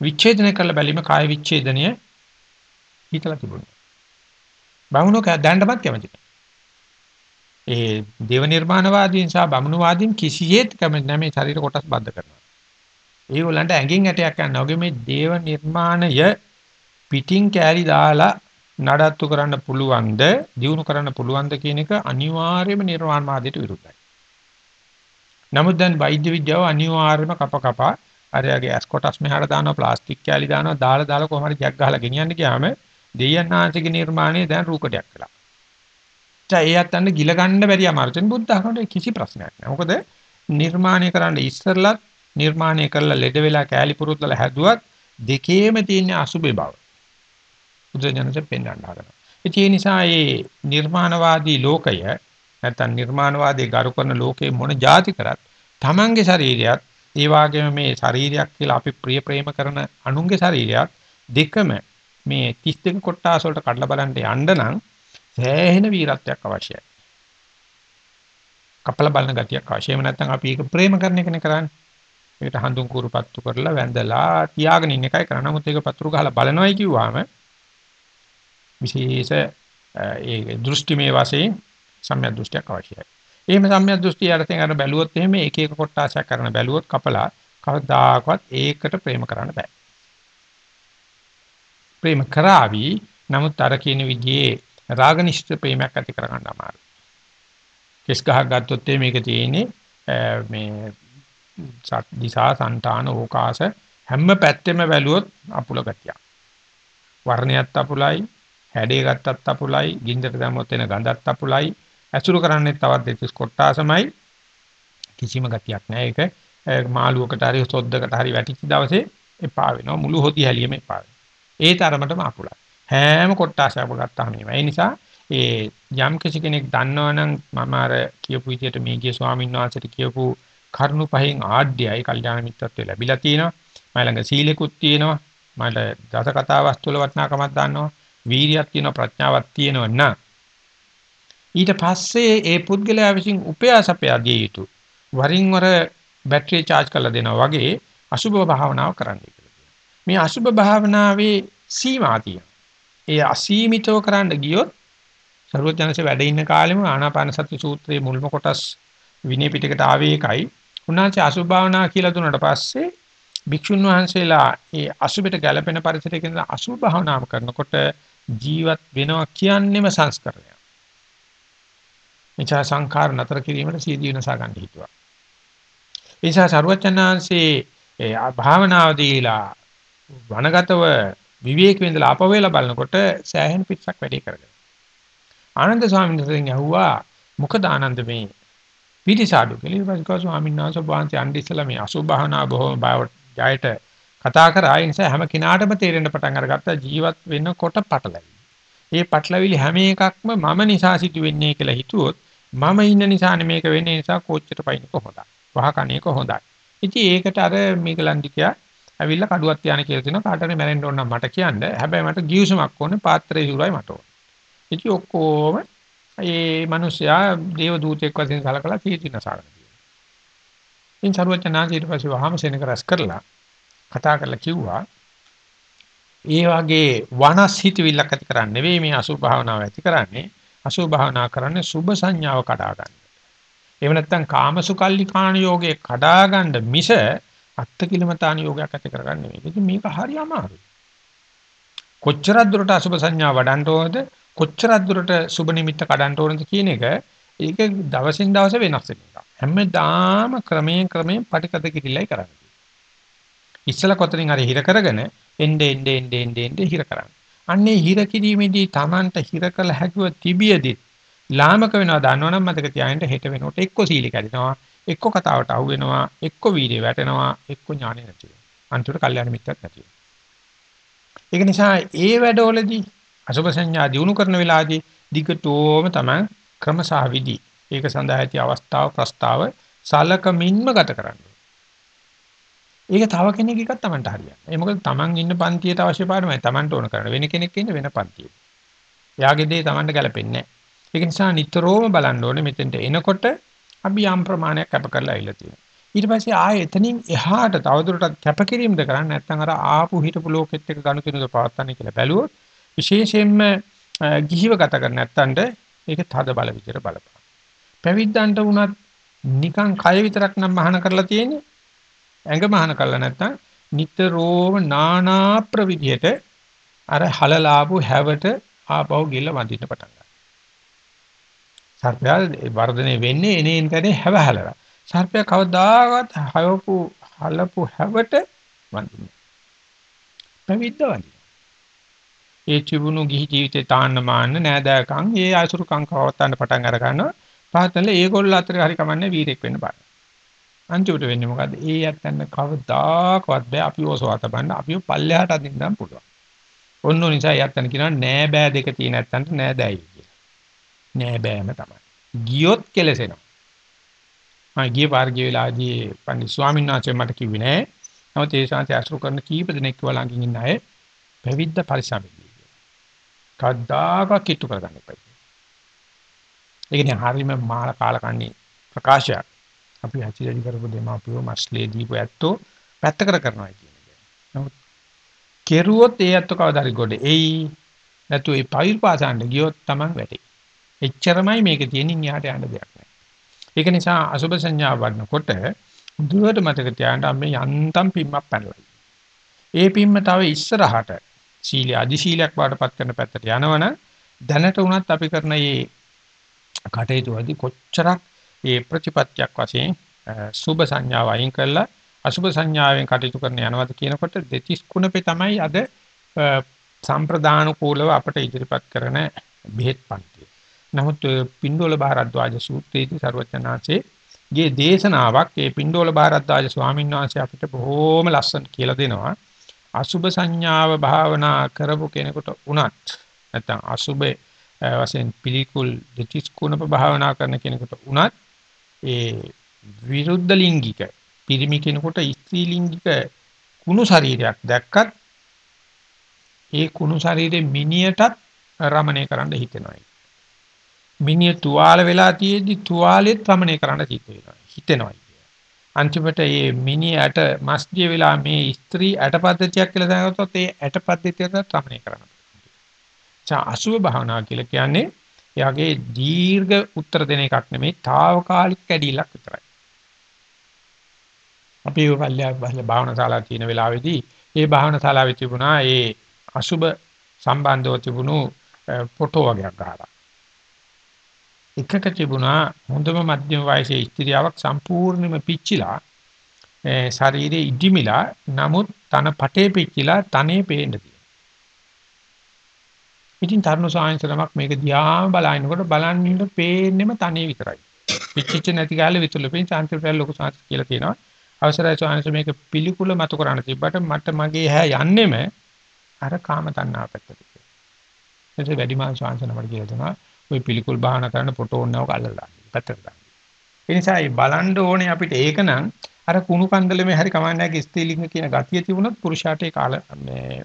විච්ඡේදනය කරලා බැලීම කාය විච්ඡේදනය හිතලා තිබුණා. බමුණෝ දැනටමත් කැමති ඒ දේව නිර්මාණවාදීන් සහ බමුණුවාදීන් කිසියෙත් කැමති නැහැ මේ ශරීර කොටස් බද්ධ කරනවා. ඒගොල්ලන්ට ඇඟින් ඇටයක් යනවා වගේ මේ දේව නිර්මාණය පිටින් කෑලි දාලා නඩත්තු කරන්න පුළුවන්ද, දිනු කරන්න පුළුවන්ද කියන එක අනිවාර්යයෙන්ම නිර්වාණවාදයට විරුද්ධයි. නමුත් දැන් වෛද්‍ය විද්‍යාව අනිවාර්යයෙන්ම කප කපා අරයාගේ ඇස් කොටස් මෙහාට දානවා, ප්ලාස්ටික් කෑලි දානවා, දාලා දාලා කොහොම හරි ජග් ගහලා ගෙනියන්න ගියාම දෙයයන්ාංශික නිර්මාණය දැන් රූකඩයක් කළා. ඒ යත්තන්න ගිල ගන්න බැරි අමාරුවෙන් බුද්ධ ධර්මයේ කිසි ප්‍රශ්නයක් නැහැ. මොකද නිර්මාණය කරන්න ඉස්සරලත් නිර්මාණය කරලා ලෙඩ වෙලා කෑලි පුරුද්දලා හැදුවත් දෙකේම තියෙන අසුබේ බව. බුදුජනක පෙන්වන්න හදනවා. ඒ නිසා මේ නිර්මාණවාදී ලෝකය නැත්තම් නිර්මාණවාදී ගරු කරන ලෝකේ මොන જાති කරත් තමන්ගේ ශරීරයත් ඒ වගේම මේ ශරීරයක් කියලා අපි ප්‍රිය ප්‍රේම කරන අනුන්ගේ ශරීරයත් දෙකම මේ 32 කොටස් වලට කඩලා බලන්න යන්න නම් සෑහෙන වීරත්වයක් අවශ්‍යයි. කපල බලන ගතියක් අවශ්‍යයි. නැත්නම් අපි ඒක ප්‍රේම කරන එකනේ කරන්නේ. ඒකට හඳුන් කුරුපත්තු කරලා වැඳලා තියාගෙන ඉන්න එකයි කරන්නේ. නමුත් ඒක පතුරු ගහලා බලනවයි කිව්වම විශේෂ ඒ දෘෂ්ටිමේ වශයෙන් සම්‍යක් දෘෂ්ටියක් අවශ්‍යයි. එහෙම සම්‍යක් දෘෂ්ටිය අරතෙන් අර බැලුවොත් එහෙම එක එක කොටාසයක් කරන බැලුවොත් කපලා කවදාකවත් ඒකට ප්‍රේම කරන්න බෑ. ප්‍රේම කරાવી නමුත් අර කියන විදිහේ රාගනිෂ්ඨ ප්‍රේමයක් ඇති කරගන්න අමාරුයි. කෙස් ගහක් ගත්තොත් මේක තියෙන්නේ මේ දිසා సంతාන ඕකාස හැම පැත්තෙම වැළුවොත් අපුල ගතියක්. වර්ණයත් අපුලයි හැඩය ගත්තත් අපුලයි, ගින්දර දැම්මොත් එන ගඳත් අපුලයි, ඇසුරු කරන්නේ තවත් දෙතිස් කොටාසමයි කිසිම ගතියක් නැහැ. ඒක මාළුවකට හරි සොද්දකට හරි වැටිච්ච දවසේ එපා වෙනවා. මුළු හොදි හැලියෙම එපා වෙනවා. ඒ තරමටම අපුලයි. හැම කොටාසයක්ම ගත්තාම නෙමෙයි. ඒ නිසා ඒ යම් කිසි කෙනෙක් දන්නවනම් මම අර කියපු විදිහට මේ ගිය ස්වාමීන් වහන්සේට කියපු කරුණු පහෙන් ආඩ්‍යයි කල්යාණ මිත්‍රත්වය ලැබිලා තියෙනවා. මම ළඟ සීලෙකුත් තියෙනවා. මට දස කතා වස්තු වල වටිනාකමක් දන්නවා. වීරියක් තියෙනවා ප්‍රඥාවක් තියෙනවා නම්. ඊට පස්සේ ඒ පුද්ගලයා විසින් උපයාසපයා දිය යුතු. වරින් වර බැටරිය charge කරලා දෙනවා වගේ අසුභ භාවනාව කරන්න මේ අසුභ භාවනාවේ සීමා ඒ අසීමිතව කරන්න ගියොත් සර්වඥාන්සේ වැඩ ඉන්න කාලෙම ආනාපාන සති සූත්‍රයේ මුල්ම කොටස් විනය පිටකට ආවේ එකයි. උන්වහන්සේ අසුභ භාවනා කියලා දුන්නාට පස්සේ භික්ෂුන් වහන්සේලා ඒ අසුභයට ගැළපෙන පරිසරයක ඉඳලා අසුභ භාවනාව කරනකොට ජීවත් වෙනවා කියන්නේම සංස්කරණය. මිච්ඡා සංඛාර නතර කිරීමට සියදී වෙනසා ගන්න හිතුවා. ඒ නිසා සරුවචනාංශේ භාවනාව දීලා වනගතව විවේක වෙන්දලා අපවෙලා බලනකොට සෑහෙන පිටසක් වැඩි කරගන්න. ආනන්ද ස්වාමීන් වහන්සේගෙන් ඇහුවා මොකද ආනන්ද මේ පිටිසාඩු කියලා ඊපස්සේ කව ස්වාමීන් වහන්සේ වහන්සේ අන්දි ඉස්සලා මේ අසුභ භාවනා බොහොම ජයට කතා කරා ඒ නිසා හැම කෙනාටම තේරෙන්න පටන් අරගත්තා ජීවත් වෙනකොට පටලැවි. මේ පටලවිලි හැම එකක්ම මම නිසා සිදු වෙන්නේ කියලා හිතුවොත් මම ඉන්න නිසානේ මේක වෙන්නේ නිසා කෝච්චර පයින්නක හොඳයි. වහකණේක හොඳයි. ඉතින් ඒකට අර මේකලන්ටිකයා ඇවිල්ලා කඩුවක් තියාන කියලා තිනවා කාටරි මැරෙන්න ඕන නම් මට කියන්න. හැබැයි මට ගිවිසුමක් ඕනේ පාත්‍රය ඉරුවයි මට ඕනේ. ඉතින් ඔක්කොම මේ මිනිස්සයා දේව දූතෙක් වශයෙන් සලකලා තීතිනසාරන කියනවා. ඉන් සරුවචනාංශ ඊට පස්සේ වහම සෙනක රැස් කරලා කතා කරලා කිව්වා ඒ වගේ වනස්හිතවිල්ලක් ඇති කරන්නේ නෙවෙයි මේ අසුභ භාවනාව ඇති කරන්නේ අසුභ භාවනා කරන්නේ සුභ සංඥාව කඩා ගන්න. එහෙම නැත්නම් කාමසුකල්ලිකාණ යෝගේ කඩා ගන්න මිස අත්තිකිලමතාන යෝගයක් ඇති කරගන්න නෙවෙයි. ඉතින් මේක හරි අමාරුයි. කොච්චරක් දුරට අසුභ සංඥා වඩන්න ඕනද කොච්චරක් දුරට සුභ නිමිත්ත කඩන්න ඕනද කියන එක ඒක දවසින් දවස වෙනස් වෙනවා. හැමදාම ක්‍රමයෙන් ක්‍රමයෙන් පටිකද කිරිලයි කරන්නේ. ඉස්සලා කොතනින් හරි හිර කරගෙන එnde ende ende ende ende හිර කරන්නේ. අන්නේ හිර කිරීමේදී Tamanට හිර කළ හැකිව තිබියදී ලාමක වෙනවා. දන්නවනම් මතක තියාගන්න හෙට වෙනකොට එක්ක සීල කැඩෙනවා එක්ක කතාවට අහු වෙනවා එක්ක වීර්ය වැටෙනවා එක්ක ඥානෙ නැති වෙනවා. අන්තිමට කල්යාණ මිත්‍යක් නැති වෙනවා. ඒක නිසා ඒ වැඩවලදී අසුභ සංඥා දිනු කරන වෙලාවේදී දිගටම තමයි ක්‍රමසහ විදි ඒක සඳහා ඇති අවස්ථාව ප්‍රස්තාව සලකමින්ම ගත කරන්න. ඒක තව කෙනෙක් එකක් Tamanට හරියන්නේ. ඒ මොකද Taman ඉන්න පන්තියට අවශ්‍ය පාඩමයි Tamanට ඕන කරන්නේ. වෙන කෙනෙක් ඉන්න වෙන පන්තියේ. එයාගේ දේ Tamanට ගැලපෙන්නේ නැහැ. ඒක නිසා නිතරම බලන්න ඕනේ මෙතෙන්ට එනකොට අපි යම් ප්‍රමාණයක් කැප කරලා ඇවිල්ලා තියෙනවා. ඊට පස්සේ ආයෙ එතනින් එහාට තවදුරටත් කැපකිරීමද කරන්නේ නැත්නම් අර ආපු හිටපු ලෝකෙත් එක්ක ගනුදෙනුද පවත්න්නේ කියලා බැලුවොත් විශේෂයෙන්ම ගිහිව ගත කර නැත්තඳ ඒක තද බල විදිහට බලපාන. පැවිද්දන්ට වුණත් නිකන් කය විතරක් නම් මහාන කරලා තියෙන්නේ ඇඟ මහාන කළා නැත්නම් නිතරම නානා ප්‍රවිධියට අර හලලාපු හැවට ආපහු ගිල්ල වඳින්න පටන් ගන්නවා. සර්පයා වර්ධනය වෙන්නේ එනේන් තැනේ හැව හැලලා. සර්පයා කවදාකවත් හයවපු හලපු හැවට වඳින්නේ. පැවිද්ද වඳින. ඒ චිබුණු ගිහි ජීවිතේ තාන්න මාන්න නෑදෑකම් ඒ අසුරුකම් කවත්තන්න පටන් අර ගන්නවා. පහතල ඒගොල්ල අතර හරි කමන්නේ වීරෙක් වෙන්න බෑ. අන්තිමට වෙන්නේ මොකද්ද? ඒ යත්තන්න කවදාකවත් බෑ අපිව සෝත බන්න අපිව පල්ලෙහාට අදින්නම් පුළුවන්. ඔන්න නිසා යත්තන්න කියනවා නෑ බෑ දෙක තියෙන නැත්තන්ට නෑ දැයි කියලා. නෑ බෑම තමයි. ගියොත් කෙලසෙනවා. මම ගිය පාර ගිය වෙලාවේදී පන්දි ස්වාමීන් වහන්සේ මට කිව්වේ නෑ. නමුත් ඒ ශාන්ති අසුරු කරන කීප දෙනෙක් වළංගින් ඉන්න අය පැවිද්ද පරිසමෙදී. කද්දාක කිට්ටු කරගන්න එපා. ඒ කියන්නේ හරීම මාළ කාලකන්ණි ප්‍රකාශයක්. අපි ඇචිලි කරපු දෙමාපියෝ මස්ලේ දීපු ඇත්තෝ පැත්තකට කරනවා කියන්නේ. නමුත් කෙරුවොත් ඒ ඇත්තෝ කවදා හරි ගොඩ එයි. නැතු ඒ පයිල් පාසන්න ගියොත් Taman වැටේ. එච්චරමයි මේකේ තියෙන ඉන්හිහට යන්න දෙයක් නෑ. ඒක නිසා අසුබ සංඥා වඩනකොට දුවට මතක තියාගන්න මේ යන්තම් පිම්මක් පැනලා. ඒ පිම්ම තව ඉස්සරහට සීල අදි සීලයක් වඩපත් කරන පැත්තට යනවන දැනට උනත් අපි කරන මේ කටයුතු වලදී කොච්චරක් ඒ ප්‍රතිපත්තියක් වශයෙන් සුභ සංඥාව අයින් කරලා අසුභ සංඥාවෙන් කටයුතු කරන යනවාද කියනකොට දෙතිස් කුණපේ තමයි අද සම්ප්‍රදානුකූලව අපට ඉදිරිපත් කරන බෙහෙත් පන්තිය. නමුත් පින්ඩෝල බාරද්වාජ සූත්‍රයේදී ਸਰවචනාංශේ ගේ දේශනාවක් ඒ පින්ඩෝල බාරද්වාජ ස්වාමීන් වහන්සේ අපිට බොහොම ලස්සන කියලා දෙනවා. අසුභ සංඥාව භාවනා කරපු කෙනෙකුට උනත් නැත්නම් අසුභ වශයෙන් පිළිකුල් දෙතිස් කුණප භාවනා කරන කෙනෙකුට උනත් ඒ විරුද්ධ ලිංගික පිරිමි කෙනෙකුට ස්ත්‍රී ලිංගික කුණු ශරීරයක් දැක්කත් ඒ කුණු ශරීරේ මිනියටත් රමණය කරන්න හිතෙනවා. මිනිය තුවාල වෙලා තියෙද්දි තුවාලෙත් රමණය කරන්න සිද්ධ වෙනවා. හිතෙනවා. අන්තිමට මේ මිනියට මස්දිය වෙලා මේ ස්ත්‍රී ඇටපද්ධතියක් කියලා දැනගත්තොත් ඒ ඇටපද්ධතියට රමණය කරන්න. චා අසුභ භාවනා කියලා කියන්නේ එයාගේ දීර්ඝ උත්තර දෙන එකක් නෙමෙයි తాවකාලික කැඩිලක් විතරයි. අපි පල්ලිය භාවනා ශාලාව තියෙන වෙලාවේදී ඒ භාවනා ශාලාවේ තිබුණා ඒ අසුභ සම්බන්ධව තිබුණු ෆොටෝ වගේක් ගහලා. එකක තිබුණා හොඳම මධ්‍යම වයසේ ස්ත්‍රියක් සම්පූර්ණයෙන්ම පිච්චිලා ශරීරයේ ඉදිමිලා නමුත් තන පටේ පිච්චිලා තනේ පේන්න ඉතින් තරුණ සායන්සලමක් මේක දිහා බලනකොට බලන්නින්ද පේන්නෙම තනේ විතරයි. පිච්චිච්ච නැති ගාලේ විතුල පේන චාන්ත්‍රපැල් ලොකු සාංශ කියලා තියෙනවා. අවසරයි සාංශ මේක පිළිකුල මතු කරන්න තිබ්බට මට මගේ හැ යන්නෙම අර කාම තණ්හා පැත්තට. ඒක වැඩිමාල් සාංශ නමට කියලා දෙනවා. ওই පිළිකුල් බාහන කරන ෆොටෝ ඕනව කල්ලලා පැත්තට දාන්න. ඒ නිසා මේ බලන්න ඕනේ අපිට ඒකනම් අර කුණු කන්දලෙමේ හරි කමාන්නෑගේ ස්ත්‍රීලිංග කියන ගතිය තිබුණොත් පුරුෂයාට ඒ කාල මේ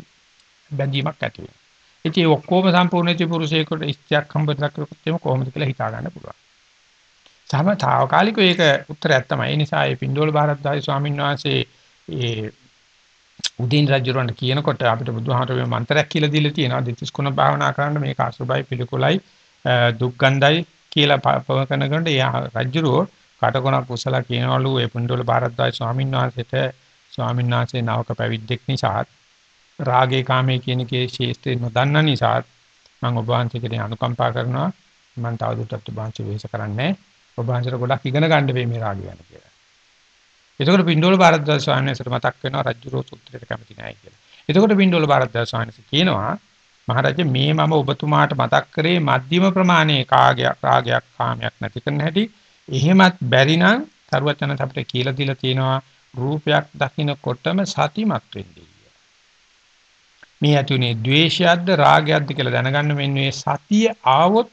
බැඳීමක් ඇති වෙනවා. ඉතින් ඔක්කොම සම්පූර්ණ වෙච්ච පුරුෂයෙකුට ඉස්ත්‍යක් හම්බෙන්නකොත් කොහොමද කියලා හිතා ගන්න පුළුවන්. සමතාවකාලිකව ඒක උත්තරයක් තමයි. ඒ නිසා මේ පින්ඩෝල බාරද්දායි ස්වාමීන් වහන්සේ ඒ උදින් රජුරන්ට කියනකොට අපිට බුදුහාමර මේ මන්ත්‍රයක් කියලා දීලා තියෙනවා. දෙතිස් කුණ භාවනා කරන්න මේක අසුබයි පිළිකුලයි දුක්ගන්ධයි කියලා පවකනකොට එයා රජුරෝ කටකොණක් කුසල කියනවලු ඒ පුණ්ඩවල භාරද්වාජ ස්වාමීන් වහන්සේට ස්වාමීන් වහන්සේ නවක පැවිද්දෙක් නිසා රාගේ කාමයේ කියන කේ ශේෂ්ත්‍රේ නොදන්න නිසා මම ඔබ වහන්සේට අනුකම්පා කරනවා මම තවදුරටත් ඔබ වහන්සේ වෙහෙස කරන්නේ ඔබ වහන්සේට ගොඩක් ඉගෙන ගන්න වෙයි මේ රාගය ගැන කියලා. එතකොට පින්ඩෝල භාරද්වාජ ස්වාමීන් වහන්සේට මතක් වෙනවා රජුරෝ සූත්‍රයට කැමති නැහැ කියලා. එතකොට පින්ඩෝල භාරද්වාජ ස්වාමීන් වහන්සේ කියනවා මහරජා මේ මම ඔබතුමාට මතක් කරේ මධ්‍යම ප්‍රමාණයේ කාගයක් රාගයක් කාමයක් නැති කරන හැටි එහෙමත් බැරි නම් සරුවචන අපිට කියලා දීලා තියෙනවා රූපයක් දකින්නකොටම සතිමත් වෙන්නේ. මේ ඇතුනේ ද්වේෂයක්ද රාගයක්ද කියලා දැනගන්න මෙන්නේ සතිය ආවොත්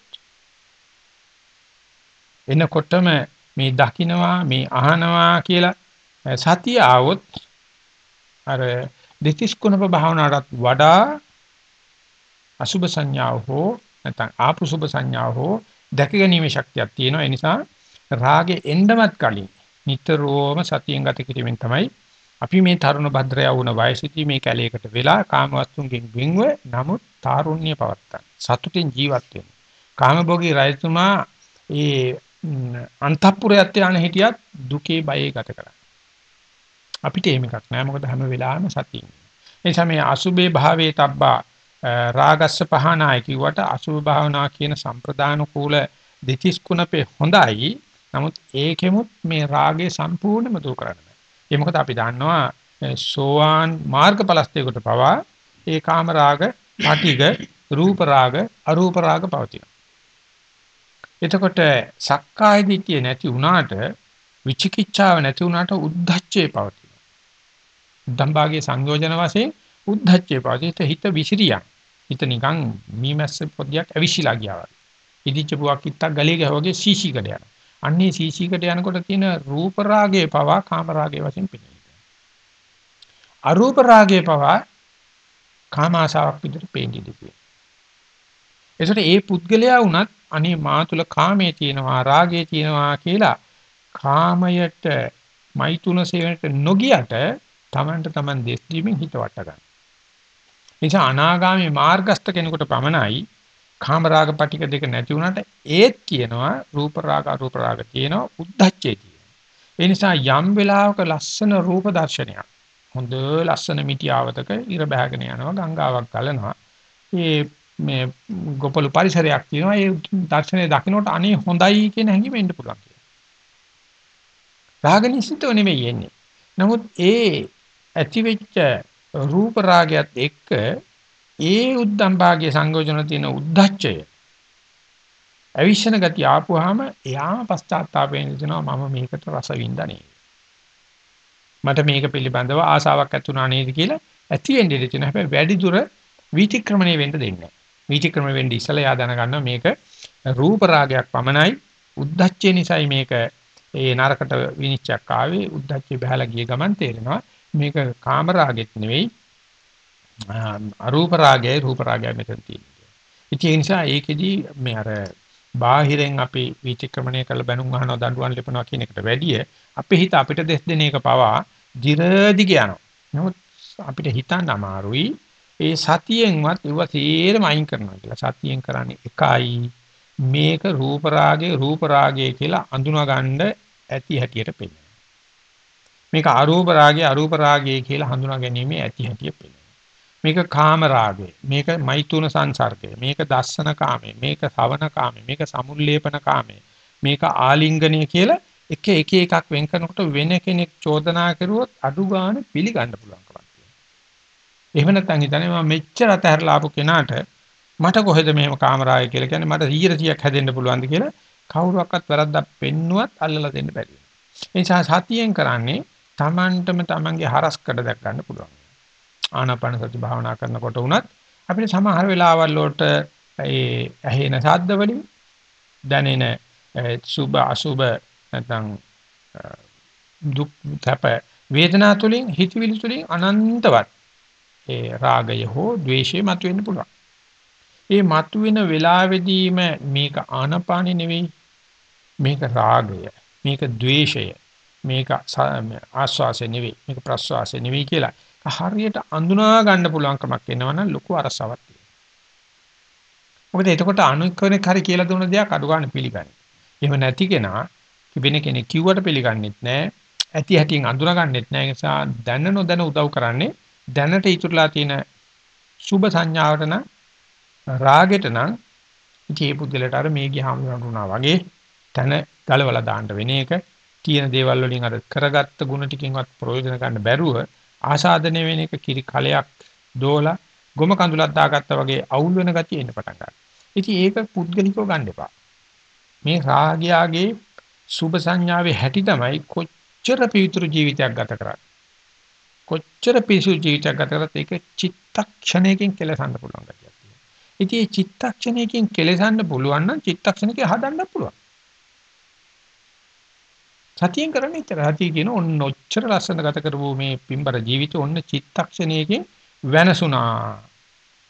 එනකොටම මේ දකින්නවා මේ අහනවා කියලා සතිය ආවොත් අර දෙතිස් කුණප භාවනාවට වඩා අසුභ සංඥාව හෝ නැත්නම් ආපුසුභ සංඥාව හෝ දැක ගැනීමේ ශක්තියක් තියෙනවා. ඒ නිසා රාගේ එන්නමත් කලින් නිතරම සතියෙන් ගත කිරීමෙන් තමයි අපි මේ තරුණ භද්‍රය වුණ වයසදී මේ කැලේකට වෙලා කාමවස්තුන්ගෙන් වෙන්ව නමුත් තාරුණ්‍ය පවත්තා. සතුටින් ජීවත් වෙන්න. කාමභෝගී රජතුමා ඒ අන්තපුරයත් යන හිටියත් දුකේ බයේ ගත කරා. අපිට එහෙම එකක් නෑ මොකද හැම වෙලාවෙම සතියින්. ඒ නිසා මේ අසුබේ භාවයේ තබ්බා රාගස්ස පහනාය කිව්වට අසුභ භාවනා කියන සම්ප්‍රදාන කූල දෙතිස් කුණපේ හොඳයි. නමුත් ඒකෙමුත් මේ රාගේ සම්පූර්ණයෙන්ම දුරු කරන්න බෑ. ඒ මොකද අපි දන්නවා සෝවාන් මාර්ගඵලස්තේකට පවා ඒ කාම රාග, පටිග, රූප රාග, අරූප රාග පවතිනවා. එතකොට සක්කාය දිට්ඨිය නැති වුණාට විචිකිච්ඡාව නැති වුණාට උද්ධච්චේ පවතිනවා. ධම්භාගයේ සංයෝජන වශයෙන් උද්ධච්චේ පවතිත හිත විසිරියක්. හිත නිකන් මීමැස්ස පොදියක් ඇවිසිලා ගියා වගේ. ඉදිච්ච පුවක් ඉත්තක් ගලේ ගහවගේ සීසීකට යනවා. අන්නේ සීසීකට යනකොට තියෙන රූප රාගයේ පවා කාම රාගයේ වශයෙන් පෙනේ. අරූප රාගයේ පවා කාම ආශාවක් විදිහට පේන්නේ දෙන්නේ. ඒසට ඒ පුද්ගලයා වුණත් අනේ මා තුල කාමයේ තියෙනවා රාගයේ තියෙනවා කියලා කාමයට මෛතුන සේවනට නොගියට Tamanට Taman දෙස් දීමින් හිත වට ගන්න. නිසා අනාගාමී මාර්ගස්ත කෙනෙකුට පමණයි කාමරාග පටික දෙක නැති වුණාට ඒත් කියනවා රූප රාග අරූප රාග තියෙනවා උද්දච්චේ තියෙනවා. ඒ නිසා යම් වෙලාවක ලස්සන රූප දර්ශනයක් හොඳ ලස්සන මිටිආවතක ඉර බහගෙන යනවා ගංගාවක් ගලනවා. ඒ මේ ගොපළු පරිසරයක් තියෙනවා. ඒ දර්ශනය දකින්නට අනේ හොඳයි කියන හැඟීම එන්න පුළුවන් කියලා. රාග නිසිතව නෙමෙයි එන්නේ. නමුත් ඒ ඇතිවෙච්ච රූප රාගයත් එක්ක ඒ උද්දම් භාගයේ සංයෝජන තියෙන උද්දච්චය අවිෂණ ගතිය ආපුවාම එයාම පශ්චාත්තාපයෙන් දෙනවා මම මේකට රස වින්දනේ මට මේක පිළිබඳව ආසාවක් ඇති වුණා නේද කියලා ඇති වෙන්නේ දෙන්න හැබැයි වැඩි දුර විතික්‍රමණය වෙන්න දෙන්නේ නැහැ. විතික්‍රමණය වෙන්න ඉස්සලා යා දැනගන්නවා මේක රූප රාගයක් පමණයි. උද්දච්චය නිසායි මේක ඒ නරකට විනිශ්චයක් ආවේ. උද්දච්චය බහලා ගිය ගමන් තේරෙනවා මේක කාම රාගෙත් නෙවෙයි. අරූප රාගයයි රූප රාගයයි මෙතන තියෙන්නේ. ඉතින් ඒ නිසා ඒකෙදි මේ අර බාහිරෙන් අපි විචක්‍රමණය කළ බැනුම් අහනවා දඬුවම් ලැබනවා කියන එකට වැඩිය අපේ හිත අපිට දෙස් දෙන එක පවා දිරදි යනවා. නමුත් අපිට හිතන්න අමාරුයි ඒ සතියෙන්වත් ඒව තේරම අයින් කරනවා කියලා. සතියෙන් කරන්නේ එකයි මේක රූප රාගයේ රූප රාගයේ කියලා අඳුනා ගන්න ඇති හැටියට පෙන්නනවා. මේක අරූප රාගයේ අරූප රාගයේ කියලා හඳුනා ගැනීම ඇති හැටිය පෙන්නනවා. මේක කාම රාගය මේක මෛතුන සංසර්ගය මේක දස්සන කාමය මේක ශවන කාමය මේක සමුල්ලේපන කාමය මේක ආලිංගනය කියලා එක එක එකක් වෙන් කරනකොට වෙන කෙනෙක් චෝදනා කරුවොත් අඩු ගන්න පිළිගන්න පුළුවන් කමක් තියෙනවා. එහෙම නැත්නම් හිතන්නේ මම මෙච්චර අතහැරලා ආපු කෙනාට මට කොහෙද මෙහෙම කාමරාය කියලා කියන්නේ මට 100ක් හැදෙන්න පුළුවන්ද කියලා කවුරුවක්වත් වැරද්දක් පෙන්නුවත් අල්ලලා දෙන්න බැරි වෙනවා. ඒ නිසා සතියෙන් කරන්නේ Tamanටම Tamanගේ හරස්කඩ දැක් ගන්න පුළුවන්. ආනාපාන සති භාවනා කරනකොට උනත් අපිට සමහර වෙලාවල් වලට ඒ ඇහෙන ශබ්ද වලින් දැනෙන සුභ අසුභ නැත්නම් දුක් තප වේදනා තුලින් හිතවිලි තුලින් අනන්තවත් ඒ රාගය හෝ ද්වේෂය මතුවෙන්න පුළුවන්. ඒ මතුවෙන වෙලාවෙදීම මේක ආනපානෙ නෙවෙයි මේක රාගය මේක ද්වේෂය මේක ආස්වාසය නෙවෙයි මේක ප්‍රස්වාසය නෙවෙයි කියලා හරියට අඳුනා ගන්න පුළුවන් කමක් එනවනම් ලොකු අරසාවක් තියෙනවා. මොකද එතකොට අනුකරණේ හරි කියලා දුන්න දෙයක් අඩු ගන්න පිළිගන්නේ. එහෙම නැති කෙනා වෙන කෙනෙක් කිව්වට පිළිගන්නෙත් නැහැ. ඇති හැටියෙන් අඳුනගන්නෙත් නැහැ. ඒ නිසා දැන නොදැන උදව් කරන්නේ දැනට ඉතුරුලා තියෙන සුභ සංඥාවට නම් රාගෙට නම් ඉතින් මේ පුද්ගලට අර මේ ගියාම වුණා වගේ තන ගලවලා දාන්න වෙන එක තියෙන දේවල් වලින් අර කරගත්ත ಗುಣ ටිකෙන්වත් ප්‍රයෝජන ගන්න බැරුව ආසාදනය වෙන එක කිරි කලයක් දෝලා ගොම කඳුලක් දාගත්තා වගේ අවුල් වෙන ගතිය එන්න පටන් ගන්නවා. ඉතින් ඒක පුද්ගලිකව ගන්න එපා. මේ රාගයාගේ සුභ සංඥාවේ හැටි තමයි කොච්චර පිවිතුරු ජීවිතයක් ගත කරන්නේ. කොච්චර පිසු ජීවිතයක් ගත කරත් ඒක චිත්තක්ෂණයකින් කෙලසන්න පුළුවන් ගතියක් තියෙනවා. ඉතින් මේ චිත්තක්ෂණයකින් කෙලසන්න පුළුවන් නම් චිත්තක්ෂණයක හදන්න පුළුවන්. සතියෙන් කරන්නේ ඉතර. සතිය කියන ඔන්න ඔච්චර ලස්සන ගත කරපු මේ පින්බර ජීවිත ඔන්න චිත්තක්ෂණයකින් වෙනසුණා.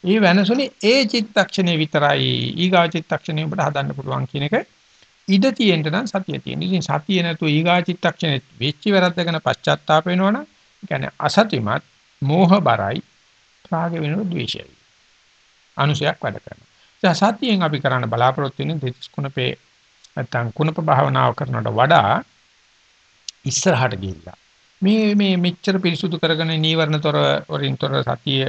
ඒ වෙනසුනේ ඒ චිත්තක්ෂණය විතරයි. ඊගා චිත්තක්ෂණය ඔබට හදන්න පුළුවන් කියන එක ඉඩ තියෙන්න නම් සතිය තියෙන. ඉතින් සතිය නැතුව ඊගා චිත්තක්ෂණෙ වෙච්ච වැරද්දගෙන පශ්චාත්තාප වෙනවනම් කියන්නේ අසතිමත් මෝහ බරයි රාග වෙනව ද්වේෂයයි. අනුසයක් වැඩ කරනවා. සතියෙන් අපි කරන්න බලාපොරොත්තු වෙන දෙතිස් කුණපේ නැත්තම් කුණප භාවනාව කරනවට වඩා ඉස්සරහට ගිහිල්ලා මේ මේ මෙච්චර පිරිසුදු කරගෙන නීවරණතර වරින්තර සතිය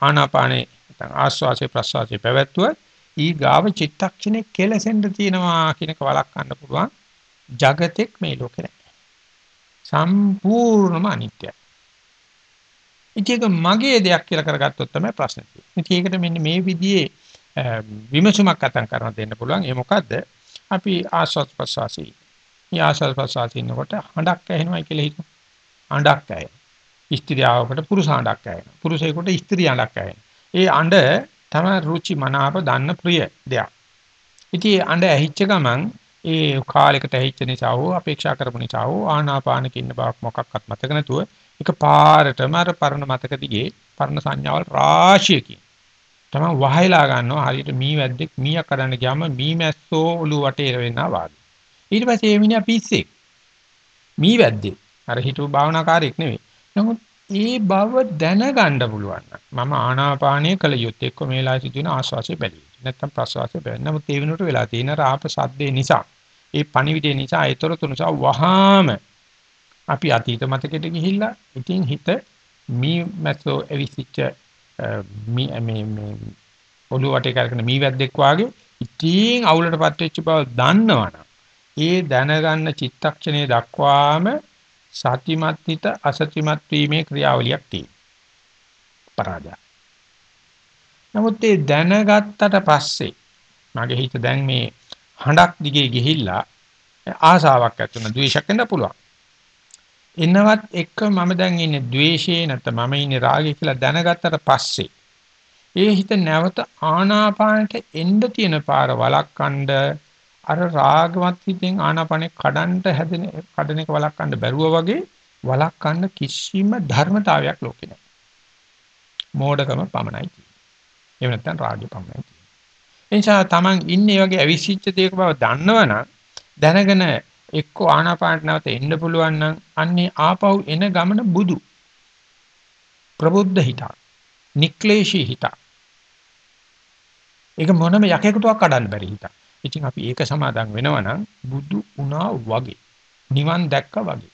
ආනාපානේ නැත්නම් ආස්වාසේ ප්‍රස්වාසේ පැවැත්වුවත් ඊ ගාව චිත්තක්ෂණේ කෙලසෙන්න තියෙනවා කියනක වළක්වන්න පුළුවන් జగතෙක් මේ ලෝකේ නැහැ සම්පූර්ණම අනිත්‍යයි ඉතින් මගේ දෙයක් කියලා කරගත්තොත් තමයි ප්‍රශ්නේ තියෙන්නේ. ඉතින් ඒකට මෙන්න මේ විදිහේ විමසුමක් අතන් කරන දෙන්න පුළුවන්. ඒ මොකද්ද? අපි ආස්වාද ප්‍රසවාසී මේ ආශල් ප්‍රසාසිනකොට හඬක් ඇහෙනවා කියලා හිතමු. හඬක් ඇහෙන. ස්ත්‍රියවකට පුරුෂ හඬක් ඇහෙන. පුරුෂයෙකුට ස්ත්‍රී හඬක් ඇහෙන. ඒ හඬ තමයි රුචි මනාප දන්න ප්‍රිය දෙයක්. ඉතින් හඬ ඇහිච්ච ගමන් ඒ කාලයකට ඇහිච්ච නිසා හෝ අපේක්ෂා කරපු නිසා හෝ ආනාපානක ඉන්න බවක් මොකක්වත් මතක නැතුව එක පාරටම අර පරණ මතක දිගේ පරණ සංඥාවල් රාශියකින් තමයි වහයලා ගන්නවා හරියට මී වැද්දෙක් මීයක් කඩන්න ගියාම මී මැස්සෝ ඔලුව වටේ වෙනවා වාගේ ඊට පස්සේ මේ මිනිහා පිස්සෙක් මී වැද්දෙක් අර හිතුව භාවනාකාරයෙක් නෙවෙයි. නමුත් ඒ බව දැනගන්න පුළුවන් මම ආනාපානය කළ යුත්තේ එක්ක මේලා සිදුවෙන ආස්වාසිය බැලී නැත්තම් ප්‍රසවාසය බැලී නමුත් ඒ වෙනුවට වෙලා තියෙන රාප සද්දේ නිසා ඒ පණිවිඩය නිසා ඒතර තුනසා වහාම අපි අතීත මතකෙට ගිහිල්ලා ඉතින් හිත මී මැස්සෝ එවිසිච්ච මේ මේ ඔළුව වටේ කරගෙන මී වැද්දෙක් වාගේ ඉතින් අවුලටපත් වෙච්ච බව දන්නවනම් ඒ දැනගන්න චිත්තක්ෂණය දක්වාම සතිමත් හිත අසතිමත් වීමේ ක්‍රියාවලියක් තියෙනවා. පරාජය. නමුත් ඒ දැනගත්තට පස්සේ මගේ හිත දැන් මේ හඬක් දිගේ ගිහිල්ලා ආසාවක් ඇති වෙන ද්වේෂයක් එන්න පුළුවන්. එනවත් එක්ක මම දැන් ඉන්නේ ද්වේෂේ නැත්නම් මම ඉන්නේ රාගේ කියලා දැනගත්තට පස්සේ ඒ හිත නැවත ආනාපානට එන්න තියෙන පාර වළක්වන්න අර රාගවත් හිතෙන් ආනාපානේ කඩන්න හැදෙන කඩන එක වළක්වන්න බැරුව වගේ වළක්වන්න කිසිම ධර්මතාවයක් ලෝකේ නැහැ. මෝඩකම පමණයි තියෙන්නේ. එහෙම නැත්නම් රාගය පමණයි තියෙන්නේ. එනිසා Taman ඉන්නේ වගේ අවිසිච්ච දෙයක බව දන්නවනම් දැනගෙන එක්ක ආනාපානට නැවත එන්න පුළුවන් නම් අන්නේ ආපහු එන ගමන බුදු ප්‍රබුද්ධ හිත නික්ලේශී හිත ඒක මොනම යකෙකුටවත් කඩන්න බැරි හිත. ඉතින් අපි ඒක සමාදන් වෙනවනම් බුදු උනා වගේ නිවන් දැක්කා වගේ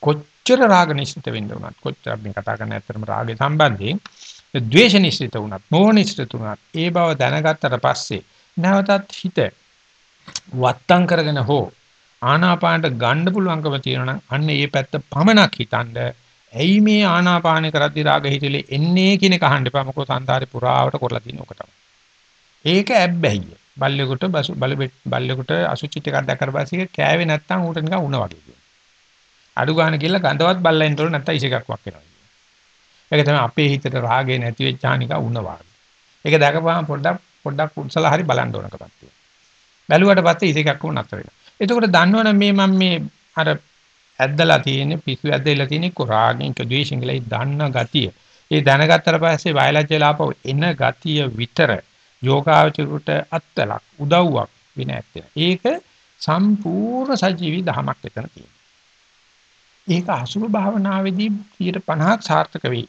කොච්චර රාග නිශ්චිත වෙන්න උනත් කොච්චර අපි කතා කරන ඇත්තටම රාගය සම්බන්ධයෙන් ද්වේෂ නිශ්චිත උනත් මෝහ නිශ්චිත උනත් ඒ බව දැනගත්තට පස්සේ නැවතත් හිත වත්තම් කරගෙන හෝ ආනාපානට ගන්න පුළුවන්කම තියෙනවා අන්න ඒ පැත්ත පමණක් හිතනද ඇයි මේ ආනාපාන කරද්දී රාග හිතෙලේ එන්නේ කියන එක අහන්න එපා මොකද සංසාරේ පුරාවට කරලා තියෙන ඔක තමයි. ඒක ඇබ්බැහිය. බල්ලෙකුට බල බල්ලෙකුට අසුචි ටිකක් දැක්කට පස්සේ කෑවේ නැත්තම් ඌට නිකන් උණ වගේ කියනවා. අඩු ගන්න කියලා ගඳවත් බල්ලෙන් තොර නැත්තම් ඉස එකක් වක් වෙනවා. ඒක තමයි අපේ හිතට රාගේ නැති වෙච්චානික උණ වගේ. ඒක දැකපුවාම පොඩ්ඩක් පොඩ්ඩක් උත්සලා හරි බලන්න ඕනකමක් තියෙනවා. බැලුවට පස්සේ ඉස එකක් වුණ නැතර වෙනවා. එතකොට දන්නවනේ මේ මම මේ අර ඇද්දලා තියෙන්නේ පිස්සු ඇද්දලා තියෙන්නේ කොරාගෙන් ද්වේෂෙන් කියලා ඒ දන්න ගතිය. ඒ දැනගත්තට පස්සේ වයලජ්ජලාපව එන ගතිය විතර යෝගාචරයට අත්ලක් උදව්වක් වෙන ඇත්තේ. ඒක සම්පූර්ණ සජීවී දහමක් එතන තියෙනවා. ඒක අසුභ භාවනාවේදී 50ක් සාර්ථක වෙයි.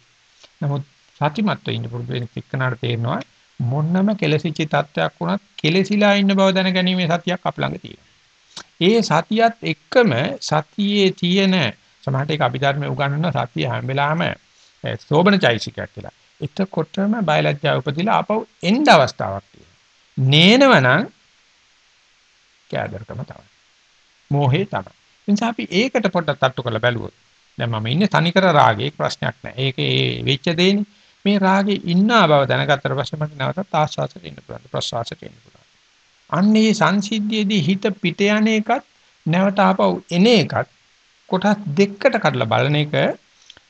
නමුත් සතිමත්ව ඉන්න පුරුදු වෙන එක්කනට තේරෙනවා මොන්නම කෙලසිච්ච තත්වයක් වුණත් කෙලසිලා ඉන්න බව දැනගැනීමේ සතියක් අප ළඟ තියෙනවා. ඒ සතියත් එක්කම සතියේ තියෙන සමහරට ඒක අභිධර්මයේ උගන්වන සතිය හැම වෙලාවෙම සෝබන චෛසිකයක් කියලා. එතකොටම බයලජ්ජා උපදිලා ආපහු එන්න අවස්ථාවක් තියෙනවා. නේනවනම් කෑදරකම තමයි. මෝහේ තමයි. නිසා අපි ඒකට පොඩ්ඩක් තට්ටු කරලා බැලුවොත් දැන් මම ඉන්නේ තනිකර රාගේ ප්‍රශ්නයක් නැහැ. ඒකේ වෙච්ච දෙන්නේ මේ රාගේ ඉන්නා බව දැනගත්තට පස්සේ මට නැවතත් ආස්වාසයට එන්න පුළුවන්. ප්‍රසවාසයට එන්න පුළුවන්. අන්නේ සංසිද්ධියේදී හිත පිට යන එකත් නැවත ආපහු එන එකත් කොටස් දෙකකට කඩලා බලන එක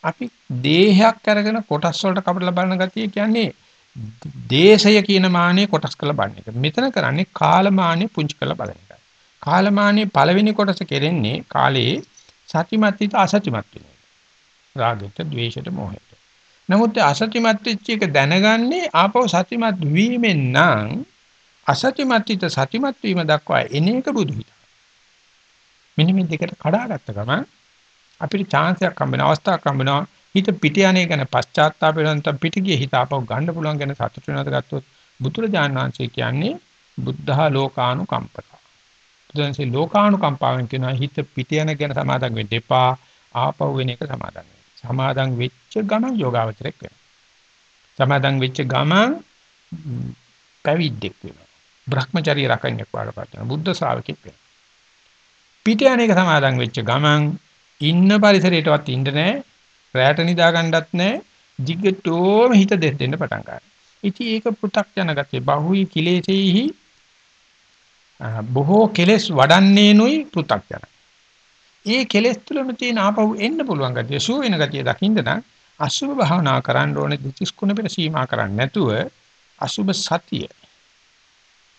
අපි දේහයක් අරගෙන කොටස් වලට කපලා බලන ගතිය කියන්නේ දේශය කියන මානෙ කොටස් කරලා බලන එක. මෙතන කරන්නේ කාලමානෙ පුංචි කරලා බලන එකයි. කාලමානෙ පළවෙනි කොටස කෙරෙන්නේ කාලේ සතිමත් හිත අසතිමත් වෙන එක. රාගෙට, ద్వේෂයට, මොහයට. නමුත් අසතිමත් වෙච්ච එක දැනගන්නේ ආපහු සතිමත් වීමෙන් නම් අසතිමත් හිත සතිමත් වීම දක්වා එන එක බුදු හිත. මෙන්න මේ දෙකට කඩාගත්ත ගමන් අපිට chance එකක් හම්බ වෙන අවස්ථාවක් හම්බ වෙනවා හිත පිට යන්නේ ගැන පශ්චාත්තාප වෙන නැත්නම් පිට ගියේ හිත ආපහු ගන්න පුළුවන් ගැන සතුට වෙනවද ගත්තොත් බුදුරජාණන් වහන්සේ කියන්නේ බුද්ධහා ලෝකානුකම්පක. බුදුන්සේ ලෝකානුකම්පාවෙන් කියනවා හිත පිට යන ගැන සමාදම් වෙන්න එපා ආපහු වෙන එක සමාදම් වෙන්න. සමාදම් වෙච්ච ගමන් යෝගාවචරයක් වෙනවා. සමාදම් වෙච්ච ගමන් පැවිද්දෙක් වෙනවා. Brahmacharya රකින්නෙක් වඩපත් වෙනවා. බුද්ධ ශ්‍රාවකෙක් වෙනවා. පිට යන්නේක සමාදන් වෙච්ච ගමන් ඉන්න පරිසරයටවත් ඉන්න නැහැ. රැට නිදා ගන්නවත් නැහැ. jiggetෝම හිත දෙන්න පටන් ගන්නවා. ඉතින් ඒක පෘ탁 යන ගතිය. බහුයි කිලේශේහි බොහෝ කෙලස් වඩන්නේනුයි පෘ탁 යන. ඒ කෙලස් තුළම තියෙන ආපහු එන්න පුළුවන් ගතිය. සූ වෙන ගතිය දකින්න නම් අසුභ භාවනා කරන්න ඕනේ දිටිස් කුණ පෙර සීමා කරන්නේ නැතුව අසුභ සතිය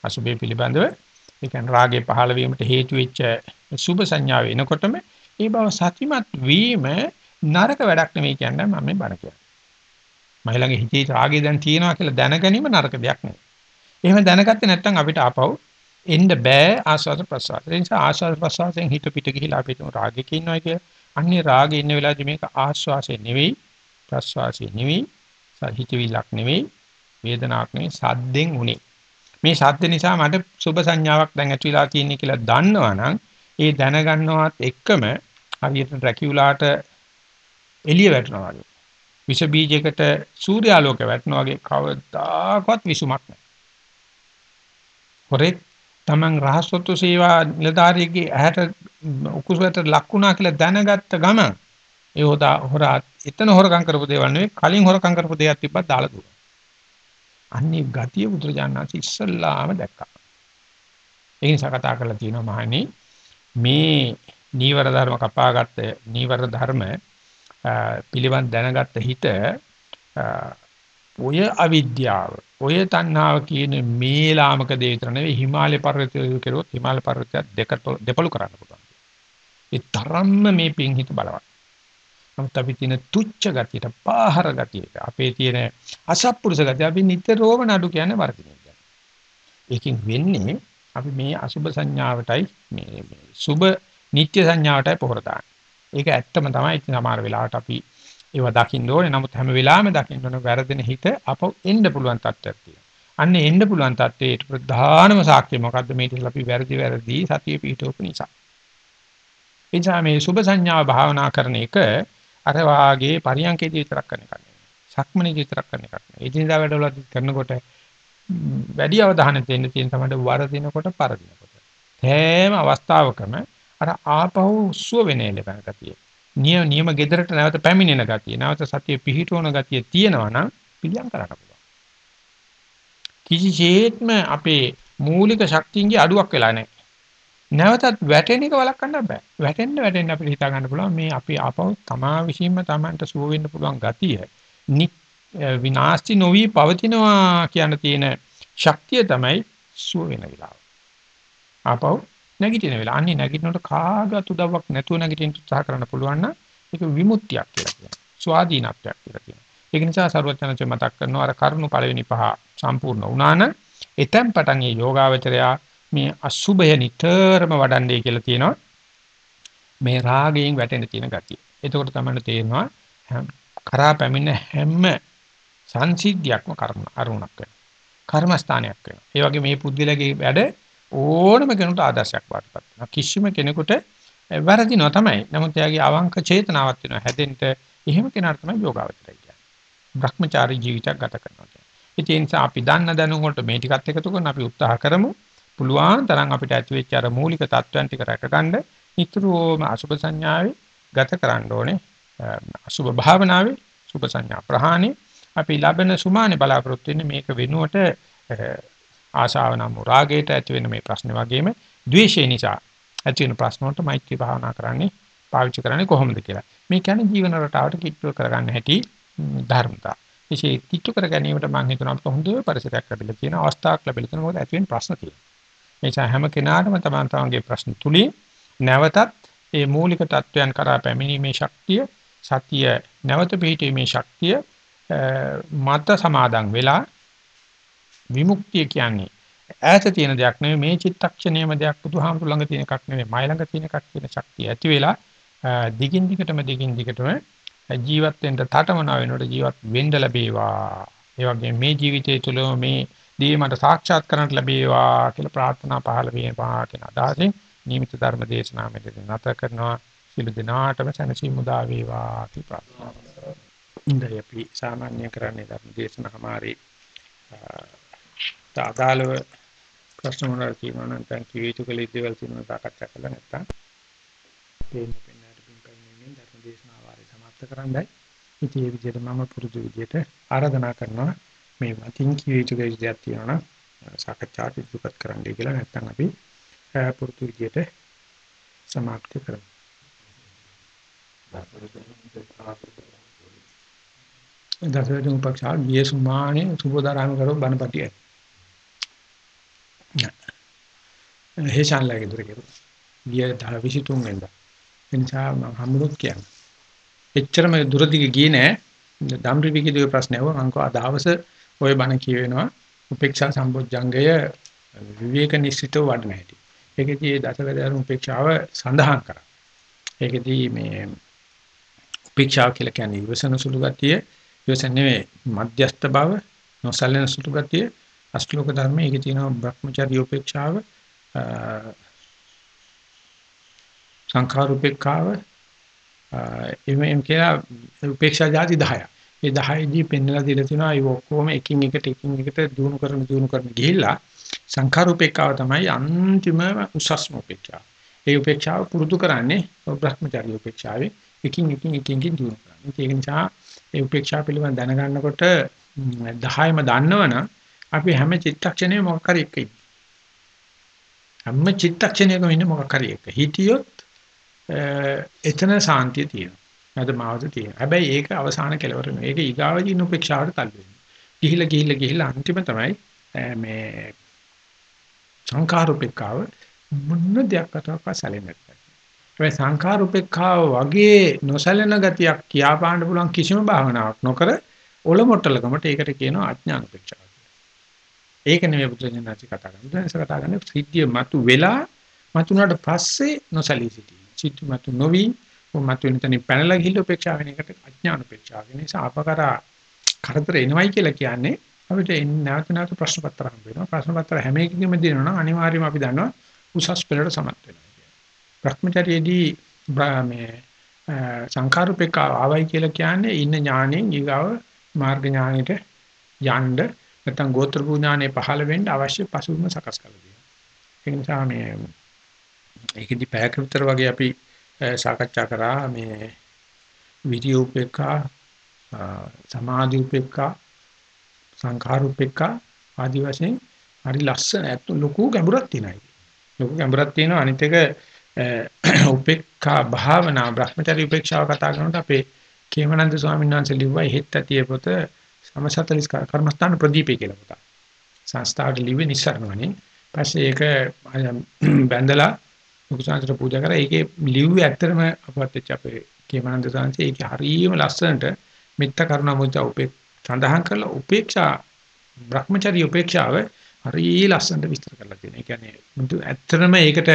අසුභේ පිළිබඳව ඒ කියන්නේ රාගේ පහළ වීමට හේතු වෙච්ච සුභ සංඥාව එනකොටම ඒ බව සතිමත් වීම නරක වැඩක් නෙවෙයි කියන්නේ මම මේ බණ කියන්නේ. මයිලගේ හිතේ රාගේ දැන් තියෙනවා කියලා දැනගැනීම නරක දෙයක් නෙවෙයි. එහෙම දැනගත්තේ නැත්නම් අපිට ආපහු එන්න බෑ ආස්වාද ප්‍රසවාස. ඒ නිසා ආස්වාද ප්‍රසවාසයෙන් හිත පිට ගිහිලා අපි තුන් රාගයක ඉන්නවා කිය. අන්නේ රාගේ ඉන්න වෙලාවදී මේක ආස්වාසේ නෙවෙයි ප්‍රසවාසයේ නෙවෙයි හිතවිලක් නෙවෙයි වේදනාවක් නෙවෙයි සද්දෙන් උනේ. මේ සද්ද නිසා මට සුභ සංඥාවක් දැන් ඇති වෙලා තියෙන්නේ කියලා දන්නවනම් ඒ දැනගන්නවත් එක්කම හරියට රැකියුලාට එළිය වැටෙනවා වගේ. විස බීජයකට සූර්යාලෝක වැටෙනවා වගේ කවදාකවත් විසුමක් නැහැ. හොරෙක් Taman රහසොත්තු සේවා නිලධාරියෙක්ගේ ඇහැට උකුසලට ලක්ුණා කියලා දැනගත්ත ගමන් ඒ හොදා හොරා එතන හොරකම් කරපු දේවල් නෙවෙයි කලින් හොරකම් කරපු දේවල් තිබ්බත් දාලා දුන්නා. අන්නේ ගතිය බුදුරජාණන් ඉස්සල්ලාම දැක්කා. ඒ නිසා කතා කරලා තියෙනවා මහණනි මේ නීවර ධර්ම කපාගත්ත නීවර ධර්ම පිළිවන් දැනගත්ත හිත ඔය අවිද්‍යාව ඔය තණ්හාව කියන මේ ලාමක දේ විතර නෙවෙයි හිමාලය පර්වතය කෙරුවොත් හිමාලය පර්වතය දෙකට දෙපළු කරන්න පුළුවන්. ඒ තරම්ම මේ පිං හිත බලවත්. නමුත් අපි තියෙන තුච්ච ගතියට, පාහර ගතියට, අපේ තියෙන අසත්පුරුෂ ගතිය අපි නිතරම නඩු කියන්නේ වර්ධනය ඒකෙන් වෙන්නේ අපි මේ අසුබ සංඥාවටයි මේ සුබ නිත්‍ය සංඥාවටයි පොහොර ඒක ඇත්තම තමයි සමහර වෙලාවට අපි ඒව දකින්න ඕනේ. නමුත් හැම වෙලාවෙම දකින්න ඕනේ වැරදෙන හිත අපව එන්න පුළුවන් තත්ත්වයක් තියෙනවා. අන්න එන්න පුළුවන් තත්ත්වයට ප්‍රධානම සාක්ෂිය මොකද්ද මේ ඉතින් අපි වැරදි වැරදි සතිය පිහිටවපු නිසා. එනිසා මේ සුබ සංඥාව භාවනා කරන එක අර වාගේ පරියන්කේදී විතරක් කරන එකක් නෙවෙයි. සක්මනේදී විතරක් කරන එකක් නෙවෙයි. එදිනදා වැඩවල කරනකොට වැඩි අවධානය දෙන්න තියෙන තමයි වරදිනකොට පරදිනකොට. හැම අවස්ථාවකම අර ආපහු සුව වෙන එලෙපන ගතිය. නියම නියම gedරට නැවත පැමිණෙන ගතිය. නැවත සතිය පිහිටවන ගතිය තියෙනවා නම් පිළියම් කරන්න පුළුවන්. කිසිසේත්ම අපේ මූලික ශක්තියන්ගේ අඩුවක් වෙලා නැහැ. නැවතත් වැටෙන එක වළක්වන්න බෑ. වැටෙන්න වැටෙන්න අපිට හිතා ගන්න පුළුවන් මේ අපි ආපහු තමා විශ්ීම තමන්ට සුව වෙන්න පුළුවන් ගතිය. විනාශි නොවි පවතිනවා කියන තියෙන ශක්තිය තමයි සුව වෙන විලාව. ආපහු නැගිටින වෙලාව. අන්නේ නැගිටිනකොට කාගත් උදව්වක් නැතුව නැගිටින්න උත්සාහ කරන්න පුළුවන් නම් ඒක විමුක්තියක් කියලා කියනවා. ස්වාධීනත්වයක් කියලා කියනවා. ඒක නිසා සරුවචනච මතක් කරනවා අර කරුණු පළවෙනි පහ සම්පූර්ණ වුණා නම් එතෙන් පටන් මේ යෝගාවචරයා මේ අසුභය නිතරම වඩන්නේ කියලා තියෙනවා. මේ රාගයෙන් වැටෙන්න තියෙන ගතිය. එතකොට තමයි තේරෙනවා කරා පැමිණ හැම සංසිද්ධියක්ම කර්ම අරුණක් වෙනවා. කර්මස්ථානයක් වෙනවා. ඒ වගේ මේ පුද්ගලයාගේ වැඩ ඕනම කෙනෙකුට ආදර්ශයක් වඩපත් වෙනවා. කිසිම කෙනෙකුට වැරදිනවා තමයි. නමුත් එයාගේ අවංක චේතනාවක් වෙනවා. හැදෙන්න එහෙම කෙනාට තමයි යෝගාවචරය කියන්නේ. භ්‍රමචාරී ජීවිතයක් ගත කරනවා කියන්නේ. ඒ නිසා අපි දන්න දැනුම වලට මේ ටිකත් එකතු කරන අපි උත්සාහ කරමු. පුළුවන් තරම් අපිට ඇති වෙච්ච අර මූලික தත්වයන් ටික රැකගන්න නිතරම අසුභ සංඥාවේ ගත කරන්න ඕනේ. අසුභ භාවනාවේ සුභ සංඥා ප්‍රහාණය අපි ලබන සුමානේ බලාපොරොත්තු වෙන්නේ මේක වෙනුවට ආශාව නම් රාගයට ඇති වෙන මේ ප්‍රශ්නේ වගේම ද්වේෂය නිසා ඇති වෙන ප්‍රශ්න වලට මෛත්‍රී භාවනා කරන්නේ පාවිච්චි කරන්නේ කොහොමද කියලා. මේ කියන්නේ ජීවන රටාවට කිට්ටු කරගන්න හැටි ධර්මතා. විශේෂ කිට්ටු කර ගැනීමට මම හිතනවා අපිට හොඳ පරිසරයක් ලැබිලා තියෙන අවස්ථාවක් ලැබිලා තියෙන මොකද ඇති වෙන ප්‍රශ්න තියෙනවා. ඒ නිසා හැම කෙනාටම තමන් තමන්ගේ ප්‍රශ්න තුලින් නැවතත් මේ මූලික தත්වයන් කරා පැමිණීමේ ශක්තිය සතිය නැවත පිහිටීමේ ශක්තිය මත සමාදන් වෙලා විමුක්තිය කියන්නේ ඈත තියෙන දෙයක් නෙවෙයි මේ චිත්තක්ෂණයම දෙයක් බුදුහාමුදුර ළඟ තියෙන එකක් නෙවෙයි මයි ළඟ තියෙන එකක් කියන ශක්තිය ඇති වෙලා දිගින් දිගටම දිගින් දිගටම ජීවත් වෙන්න තටමන වෙනකොට ජීවත් වෙන්න ලැබේවා. ඒ වගේම මේ ජීවිතය තුළ මේ දී මට සාක්ෂාත් කරගන්න ලැබේවා කියලා ප්‍රාර්ථනා පහළ වේවා කියන අදහසින් නියමිත ධර්ම දේශනාව මෙතන නැත කරනවා. සිළු දිනාටම සැනසීම උදා වේවා කියලා ප්‍රාර්ථනා කරනවා. ඉන්දයි අපි සාමාන්‍ය කරන්නේ ධර්ම දේශනාමාරේ අදාළව ප්‍රශ්න මොනවද කියනවා නම් දැන් කිය යුතු කළ යුතු දේවල් තියෙනවා සාකච්ඡා කරලා නැත්තම් තේින්න පෙන්නට බින් කරන්නේ ධර්ම දේශනාව වාරේ සමාප්ත කරන්නයි. ඉතින් මේ විදිහට මම පුරුදු විදිහට ආරාධනා කරනවා මේ මතින් කිය යුතු දෙයක් තියෙනවා නම් සාකච්ඡාට ඉදිරිපත් කරන්නයි කියලා නැත්තම් අපි පුරුදු විදිහට සමාප්ත කරමු. දසවෙනි උපක්ෂා ගිය සුමානේ සුබෝදාරාම කරව බණපටියයි. හේෂාන්ලගේ දුර කෙරුවා. ගිය 23 වෙනිදා. එනිසා මම හම්බුනොත් කියන්නේ. එච්චරම දුරදිග ගියේ නෑ. ධම්රිවිකේ ප්‍රශ්න ඇහුවා මං කෝ දවස ඔය බණ කියවෙනවා උපේක්ෂා සම්බොජ්ජංගය විවේක නිශ්චිතව වඩන හැටි. ඒකදී ඒ දසවැදෑරුම් උපේක්ෂාව සඳහන් කරා. ඒකදී මේ උපේක්ෂාව කියලා කියන්නේ ඉවසන සුළු ගතිය, ඉවසන නෙවෙයි මධ්‍යස්ත බව, නොසලෙන සුළු ගතිය, අෂ්ටලෝක ධර්මයේ ඒකේ තියෙනවා භ්‍රමචර්ය උපේක්ෂාව, සංඛාර උපේක්ෂාව, එමෙන් කියලා උපේක්ෂා જાති 10ක්. ඒ 10 දී පෙන්වලා දීලා තිනවා ඒ ඔක්කොම එකින් එකට එකින් එකට දිනු කරන දිනු කරන ගිහිල්ලා සංඛාර උපේක්ෂාව තමයි අන්තිම උසස්ම උපේක්ෂාව. ඒ උපේක්ෂාව පුරුදු කරන්නේ බ්‍රහ්මචර්ය උපේක්ෂාවේ එකින් එකින් එකින් එකින් දිනු කරන්නේ. ඒක නිසා ඒ උපේක්ෂාව පිළිබඳ දැනගන්නකොට 10ම දන්නවනම් අපි හැම චිත්තක්ෂණයම මොකක් හරි එක ඉන්නේ. හැම චිත්තක්ෂණයකම ඉන්නේ මොකක් හරි එක. හිතියොත් එතන සාන්තිය තියෙනවා. නැද මාවත තියෙනවා. හැබැයි ඒක අවසාන කෙලවර නෙවෙයි. ඒක ඊගාවදී උපේක්ෂාවට තල්ලු වෙනවා. ගිහිලා ගිහිලා ගිහිලා අන්තිම තමයි මේ සංඛාරුපේක්ඛාව මොන දෙයක් අතවක් සැලෙන්නේ නැහැ. ඒ සංඛාරුපේක්ඛාව වගේ නොසැලෙන ගතියක් කියා පාන්න පුළුවන් කිසිම භාවනාවක් නොකර ඔලොමොට්ටලකමට ඒකට කියනවා අඥාන උපේක්ෂාව. ඒක නෙමෙයි බුදුරජාණන්සේ කතා කරන්නේ. බුදුරජාණන්සේ කතා කරන්නේ සිද්ධිය මතු වෙලා මතුනට පස්සේ නොසැලී සිටීම. සිද්ධි මතු නොවි මතු වෙන තැනින් පැනලා ගිහිල්ලා උපේක්ෂාව වෙන එකට අඥාන උපේක්ෂාව. ඒ නිසා අපකරා කරදර එනවයි කියලා කියන්නේ අපිට නැවත නැවත ප්‍රශ්න පත්‍ර හම්බ වෙනවා. ප්‍රශ්න පත්‍ර හැම එකකින්ම දෙනවා නම් අනිවාර්යයෙන්ම අපි දන්නවා උසස් පෙළට සමත් වෙනවා. භ්‍රමචර්යයේදී මේ සංඛාරුපේක ආවයි කියලා කියන්නේ ඉන්න ඥාණයෙන් ඊගාව මාර්ග ඥානෙට යන්න නැත්නම් ගෝත්‍ර පුඥානේ පහළ වෙන්න අවශ්‍ය පසුබිම සකස් කරලා දෙනවා. ඒ නිසා මේ ඒකෙදි පැයක විතර වගේ අපි සාකච්ඡා කරා මේ විරිය උපේක්ඛා සමාධි උපේක්ඛා සංඛාර උපේක්ඛා ආදි වශයෙන් හරි ලස්සන ඇත්ත ලොකු ගැඹුරක් තියෙනවා. ලොකු ගැඹුරක් තියෙනවා අනිත් එක උපේක්ඛා භාවනා බ්‍රහ්මචර්ය උපේක්ෂාව කතා කරනකොට අපේ කේමනන්ද ස්වාමීන් වහන්සේ ලිව්වා හෙත් ඇතිය පොත සමසතලිස් කර්මස්ථාන ප්‍රදීපේ කියලා පොත. සංස්ථාවට ලිව්වේ නිස්සාරණවනේ. පස්සේ ඒක බැඳලා මුකුසාන්තට පූජා කරා. ඒකේ ලිව්වේ ඇත්තටම අපවත් අපේ කේමනන්ද ස්වාමීන් ඒකේ හරියම ලස්සනට මෙත්ත කරුණා මුදිතා උපේ සඳහන් කරලා උපේක්ෂා Brahmacharya උපේක්ෂාව හරිය ලස්සනට විස්තර කරලා තියෙනවා. ඒ කියන්නේ මුතු ඇත්තටම ඒකට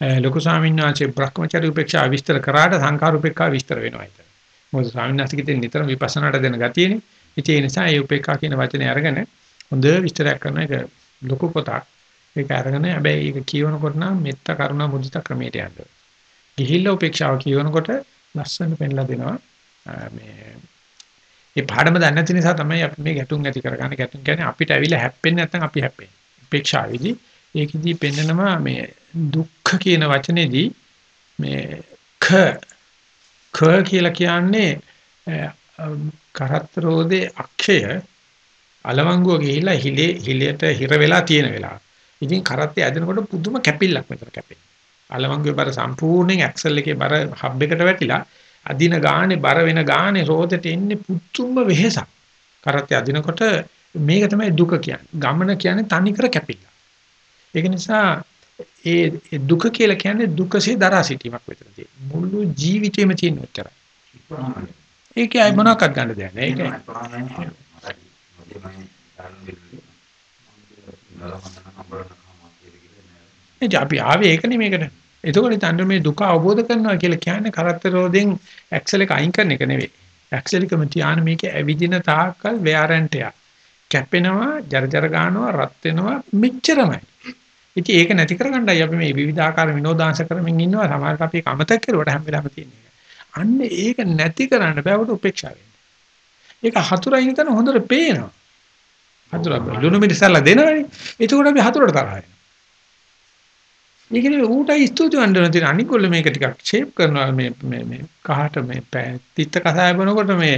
ලොකු ස්වාමීන් වහන්සේ Brahmacharya උපේක්ෂා විස්තර කරාට සංඛාර උපේක්ෂා විස්තර වෙනවා ඒක. මොකද ස්වාමීන් වහන්සේගෙන් නිතරම විපස්සනාට දෙන ගතියනේ. ඒ නිසා ඒ උපේක්ෂා කියන වචනේ අරගෙන හොඳ විස්තරයක් කරන එක ලොකු පොතක්. ඒක අරගෙන හැබැයි ඒක කියවනකොට නම් මෙත්ත කරුණා මුදිතා ක්‍රමයට යන්න. ගිහිල්ලා උපේක්ෂාව කියවනකොට ලස්සන පෙන්ලා දෙනවා. මේ මේ පාඩම දන්නේ නැති නිසා තමයි අපි මේ ගැටුම් ඇති කරගන්නේ. ගැටුම් කියන්නේ අපිට ඇවිල්ලා හැප්පෙන්නේ නැත්නම් අපි හැප්පෙන්නේ. උපේක්ෂාවේදී ඒකෙදී පෙන්නනවා මේ දුක්ඛ කියන වචනේදී මේ ඛ ඛ කියලා කියන්නේ කරත්‍රෝදේ අක්ෂය අලවංගුව ගිහිල්ලා හිලේ හිලයට හිර වෙලා තියෙන වෙලාව. ඉතින් කරත්තේ ඇදෙනකොට පුදුම කැපිල්ලක් මෙතන කැපෙනවා. අලවංගුවේ බර සම්පූර්ණයෙන් ඇක්සල් එකේ බර හබ් එකට වැටිලා අදින ගානේ බර වෙන ගානේ රෝදෙට එන්නේ පුදුම වෙහෙසක්. කරත්තේ අදිනකොට මේක තමයි දුක කියන්නේ. ගමන කියන්නේ තනිකර කැපිල්ල. ඒක නිසා ඒ දුක කියලා කියන්නේ දුකසේ දරා සිටීමක් විතරයි. මුළු ජීවිතේම තියෙන උත්තරයි. ඒකයි අය මොනවක්වත් ගන්න දෙයක් නෑ. ඒකයි. අපි ආවේ ඒක නෙමේකට. එතකොට තණ්ඩ මේ දුක අවබෝධ කරනවා කියලා කියන්නේ කරත්ත රෝදෙන් ඇක්සල් එක අයින් කරන එක නෙවෙයි. ඇක්සල් එකම තියාන මේක ඇවිදින තාක්කල් වෙයාරන්ට් එක. කැපෙනවා, ජරජර ගන්නවා, රත් වෙනවා මෙච්චරමයි. ඉතින් ඒක නැති කරගන්නයි අපි මේ විවිධාකාර විනෝදාංශ කරමින් ඉන්නවා. සමහරවිට අපි ඒක අමතක කරුවට හැම වෙලාවෙම තියෙන්නේ. අන්න ඒක නැති කරන්න බෑවට උපේක්ෂා වෙන්න. ඒක හතුරයින් තන හොඳට පේනවා. හතුර ලුණු මිරිසල්ලා දෙනවනේ. එතකොට අපි හතුරට තරහ වෙනවා. ඒකනේ ඌටයි ස්තුති වන්දන තියෙන අනිකොල්ල මේක ටිකක් ෂේප් කරනවා මේ මේ මේ කහට මේ තිත්ත කසාය බොනකොට මේ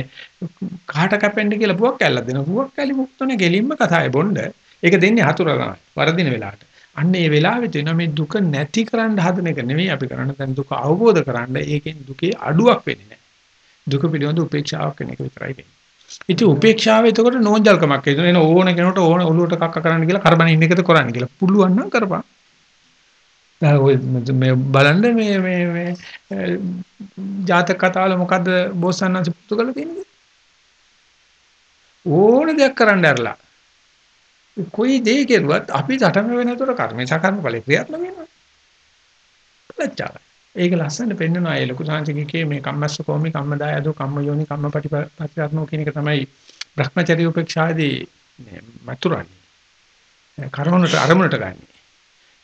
කහට කැපෙන්න කියලා පුවක් කැල්ලක් දෙනවා. පුවක් කැලි මුක්තනේ ගෙලින්ම කසාය බොන්න. ඒක දෙන්නේ හතුර තමයි. වරදින වෙලාවට. අන්න ඒ වෙලාවෙ තියෙන මේ දුක නැති කරන්න හදන එක නෙවෙයි අපි කරන්නේ දැන් දුක අවබෝධ කරන්න ඒකෙන් දුකේ අඩුවක් වෙන්නේ නැහැ. දුක පිළිබඳ උපේක්ෂාවක් වෙන එක විතරයි වෙන්නේ. ඉතින් උපේක්ෂාව එතකොට නෝන්ජල්කමක් එන ඕන කෙනෙකුට ඕන ඔලුවට කක්ක කරන්න කියලා කරබන ඉන්න එකද කරන්න කියලා. පුළුවන් නම් කරපන්. දැන් ඔය මේ බලන්න මේ මේ මේ ජාතක කතාවල මොකද්ද බෝසත්ණන්සේ පුතු කරලා තියෙන්නේ? ඕන දෙයක් කරන්න ඇරලා. කොයි දේ කෙරුවත් අපි සටම වෙනතොර කර්මේ සකර්ම ඵලේ ක්‍රියාත්මක වෙනවා. ලැජ්ජාව. ඒක ලස්සනට පෙන්වනවා ඒ ලොකු සංසිකේ මේ කම්මස්ස කොමි කම්මදායදෝ කම්මයෝනි කම්මපටිපටිපත්‍යාත්මෝ කියන එක තමයි Brahmacharya උපේක්ෂාදී මේ මතුරන්නේ. කර්මනට අරමුණට ගන්න.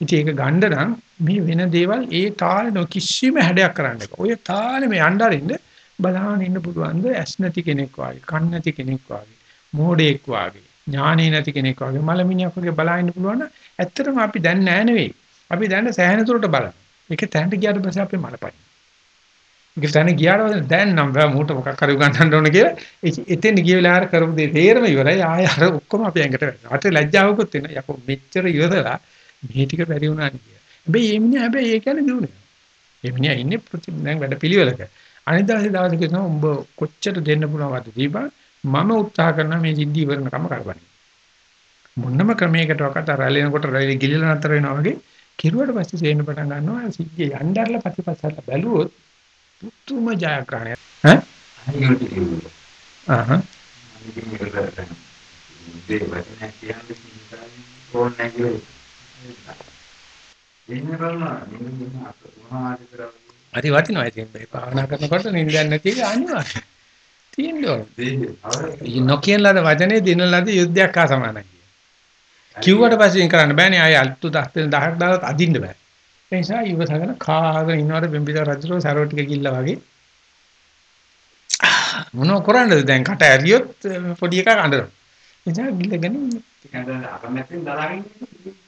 ඉතින් ඒක ගන්න නම් මේ වෙන දේවල් ඒ තාලෙ කිසිම හැඩයක් කරන්න එපා. ඔය තාලෙ මේ යnderින්න බලහන් ඉන්න පුළුවන්ද ඇස් නැති කෙනෙක් වාගේ, කන් නැති කෙනෙක් වාගේ, මෝඩෙක් වාගේ, ඥානෙ නැති කෙනෙක් වාගේ මලමිනියක් වගේ බලහින්න පුළුවන් නම් ඇත්තටම අපි දැන් නෑ නෙවෙයි. අපි දැන් සෑහෙන දුරට බලනවා. ඒක තැන්ට ගියාට පස්සේ අපේ මලපයි. ඒක තැන ගියාට පස්සේ දැන් නම් බෑ මූට මොකක් හරි උගන්නන්න ඕන කියලා එතෙන් ගිය වෙලාවට කරපු දේ තේරම ඉවරයි. ආය අර ඔක්කොම අපි ඇඟට වැටෙනවා. අත ලැජ්ජාවකුත් වෙනවා. යකෝ මෙච්චර ඉවරලා මේ ටික බැරි වුණා නේ. හැබැයි මේ මිනිහා හැබැයි ඒ කියන්නේ දිනුනේ. මේ මිනිහා ඉන්නේ දැන් වැඩ පිළිවෙලක. අනිත් දවසේ දවසේ කියනවා උඹ කොච්චර දෙන්න පුළුවන්වද දීපන් මම උත්සාහ කරනවා මේ සිද්ධි ඉවරනකම කරගන්න. මොන්නම ක්‍රමයකටවත් අර රැළෙනකොට රැළි ගිලිලා නතර වෙනවා වගේ කිරුවට පස්සේ සේන්න පටන් ගන්නවා සිද්ධිය යnderලා ප්‍රතිපස්සට බැලුවොත් පුතුම ජයග්‍රහණය ඈ ආහ් හරි වටිනවා ඉතින් මේ භාවනා කරනකොට නිින්දයක් නැති එක අනිවාර්යයි. තියෙනවා. නොකියන ලද වචනේ දින ලද යුද්ධයක් හා සමානයි. කිව්වට පස්සේ කරන්න බෑනේ ආය අල්තු 10 10ක් දාලා අදින්න බෑ. ඒ නිසා ඉවසගෙන කාගෙන ඉන්නවට බෙම්බිදා රජුරෝ සරෝ ටික කිල්ල වගේ මොනව කරන්නද දැන් කට ඇරියොත් පොඩි එකක් අඬනවා. නිසා ගිල්ලගෙන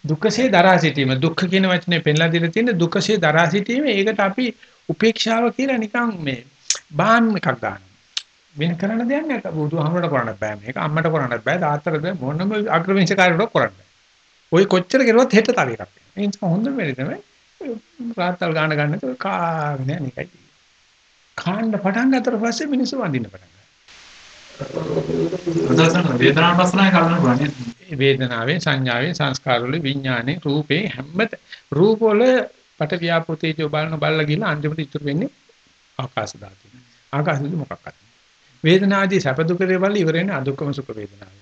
දුකසේ දරා සිටීම දුක්ඛ කියන වචනේ පෙන්ලා දීලා තියෙන දුකසේ දරා සිටීම ඒකට අපි උපේක්ෂාව කියලා නිකන් මේ බාන් එකක් ගන්නවා. වෙන කරන්න දෙයක් නැහැ. බුදුහාමරට කරන්න බෑ මේක. අම්මට කරන්න බෑ. තාත්තට මොනම අග්‍රවංශකාරයෙකුට කරන්න බෑ. ওই කොච්චර කරුවත් හෙට තව එකක්. ඒ නිසා හොඳම වෙලේ තමයි රාත්තල් ගන්න ගන්න එක කාගෙන යන එකයි. කාණ්ඩ පටන් ගත්තට පස්සේ මිනිස්සු වඳින්න පටන් ගන්නවා. වේදනාවේ සංඥාවේ සංස්කාරවල විඥානේ රූපේ හැම රූපවල පට ව්‍යාපෘතේජෝ බලන බල්ලා ගිහලා අන්තිමට ඉතුරු වෙන්නේ ආකාශ ධාතුව. ආකාශ ධාතුව මොකක්ද? වේදනාදී සැප දුක දේවල් ඉවර වෙන්නේ අදුක්කම සුඛ වේදනාවෙන්.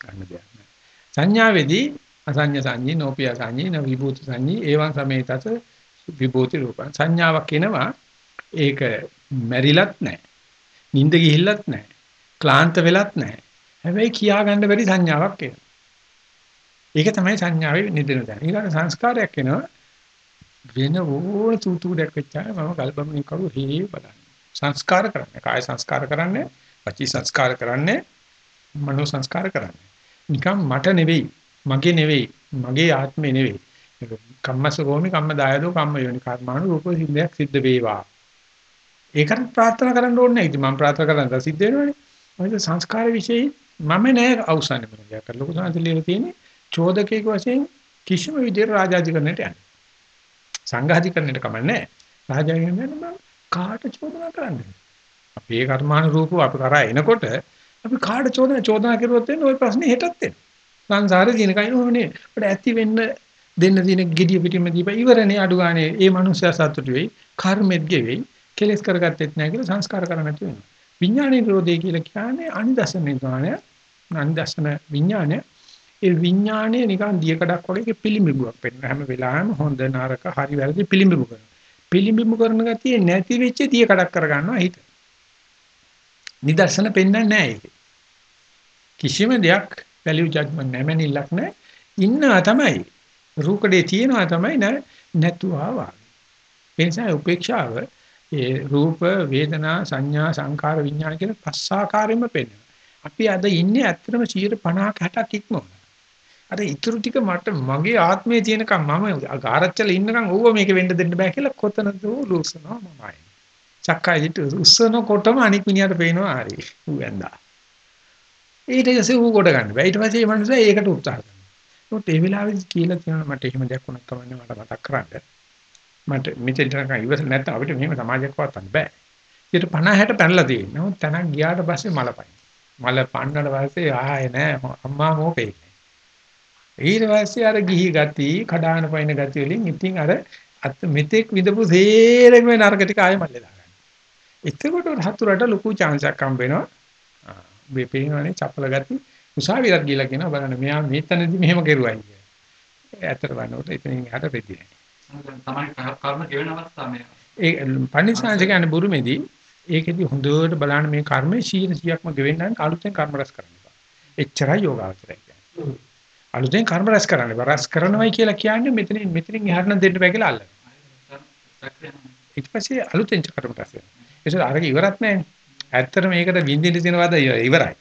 ගන්න දෙයක් නෑ. සංඥාවේදී අසඤ්ඤ සංඤී නෝපිය සංඤී න විභූති සංඤී ඒවං සමේතත විභූති රූපං. සංඥාවක් එනවා. ඒක මැරිලත් නැහැ නිින්ද ගිහිල්ලත් නැහැ ක්ලාන්ත වෙලත් නැහැ හැබැයි කියා ගන්න බැරි සංඥාවක් එනවා. ඒක තමයි සංඥාවේ නිදින දැන. ඊළඟ සංස්කාරයක් එනවා. වෙන ඕන තුතුඩක් වෙච්චාම මම කල්පමින් කරු හේ බලන්න. සංස්කාර කරන්නේ. කාය සංස්කාර කරන්නේ වචී සංස්කාර කරන්නේ මනෝ සංස්කාර කරන්නේ. නිකම් මට නෙවෙයි මගේ නෙවෙයි මගේ ආත්මේ නෙවෙයි. කම්මස ගෝමි කම්ම දායදෝ කම්ම යෝනි කර්මාණු රූප සිද්ධයක් සිද්ධ වේවා. ඒකට ප්‍රාර්ථනා කරන්න ඕනේ. නැහැ ඉතින් මම ප්‍රාර්ථනා කරනවා සිද්ධ වෙනවනේ. මොකද සංස්කාර વિશેයි මම නෑ අවසානේ මොන දෙයක් කරලා. ලොකු සංසිලියල තියෙන්නේ චෝදකේක වශයෙන් කිසිම විදිහට රාජාධිකරණයට යන්නේ. සංඝාධිකරණයට කමන්නේ රාජාධිකරණයට මම කාට චෝදනා කරන්නේ අපේ කර්මාණු රූපව අපි කරා එනකොට අපි කාට චෝදනා චෝදනා කරුවොත් එන්නේ ওই ප්‍රශ්නේ හෙටත් එන්නේ සංසාරේ දින කයින් ඕනේ. අපිට ඇති වෙන්න දෙන්න දින gediya පිටින්ම දීපා ඉවරනේ අඩු ගානේ ඒ මනුස්සයා සතුටු වෙයි. කර්මෙත් ගෙවෙයි. කෙලස් කරගත්තෙත් නැහැ කියලා සංස්කාර කරන්න නැති වෙනවා. විඥානයේ නිරෝධය කියලා කියන්නේ අනිදසන නිර්වාණය. අනිදසන විඥානය ඒ විඥානයේ නිකන් දියකඩක් වගේ පිළිඹුවක් වෙන්න හැම වෙලාවෙම හොඳ නරක හරි වැරදි පිළිඹු කරනවා. පිළිඹු කරන ගතිය නැති වෙච්ච දියකඩක් කරගන්නවා හිත. නිදර්ශන පෙන්වන්නේ නැහැ ඒක. කිසිම දෙයක් වැලියු ජජ්මන්ට් නැමෙනිල්ලක් නැහැ. ඉන්නවා තමයි. රූකඩේ තියෙනවා තමයි නැතුවා වාගේ. ඒ නිසා උපේක්ෂාව ඒ රූප වේදනා සංඥා සංකාර විඥාන කියන පස් ආකාරයෙන්ම පෙන්වනවා. අපි අද ඉන්නේ ඇත්තටම 50 60ක් ඉක්මවලා. අර ඉතුරු ටික මට මගේ ආත්මයේ තියෙනකම් මම ආරච්චල ඉන්නකම් ඕව මේක වෙන්න දෙන්න බෑ කියලා කොතනද ලූසනවා මමයි. චක්කයි හිට උස්සනකොටම අනික් මිනිහට පේනවා හරි. ඌ වැන්දා. ඊට පස්සේ ඌ කොට ගන්න බෑ. ඊට පස්සේ මේ මනුස්සයා ඒකට උත්සාහ කරනවා. ඒත් ඒ වෙලාවෙදි කියලා තියෙනවා මට එහෙම දෙයක් වුණත් කමන්නේ මට මතක් කරන්න. මට මෙතෙන්ට නිකන් ඉවසල නැත්නම් අපිට මෙහෙම සමාජයක් පවත්වන්න බෑ. ඊට 50 60 පැනලා තියෙනවා. නමුත් තනක් ගියාට පස්සේ මලපයි. මල පන්නන පස්සේ ආයේ නෑ අම්මා මෝපේ. ඊට පස්සේ අර ගිහි ගති, කඩාන පයින් ගති වලින් ඉතින් අර මෙතෙක් විදපු සේරම නරක ටික ආයෙ මල්ලේ දාගන්න. එතකොට හතුරට ලොකු chance එකක් හම්බ වෙනවා. මේ පේනවනේ චපල ගති උසාවියට ගිහලා කියනවා බලන්න මෙයා මේතනදි මෙහෙම කෙරුවයි කියලා. ඇත්තට බලනකොට එතනින් එහාට වෙදි නැහැ. තමයි කර්ම ගෙවෙන අවස්ථාව මේ. ඒ පණිසාංශ කියන්නේ බුරුමේදී ඒකෙදි හොඳට බලන්න මේ කර්මයේ 100%ක්ම ගෙවෙන්න නම් අලුතෙන් කර්ම රැස් කරන්න බෑ. එච්චරයි යෝගාවචරය කියන්නේ. අලුතෙන් කර්ම රැස් කරන්න බෑ. රැස් කරනවයි කියලා කියන්නේ මෙතනින් මෙතනින් එහාට නම් දෙන්න බෑ කියලා අල්ලන. ඊට පස්සේ අලුතෙන් කර්ම රැස් වෙනවා. ඒක අරක ඉවරත් නැහැ. ඇත්තට මේකට විඳින්න තියෙනවද ඉවරයි.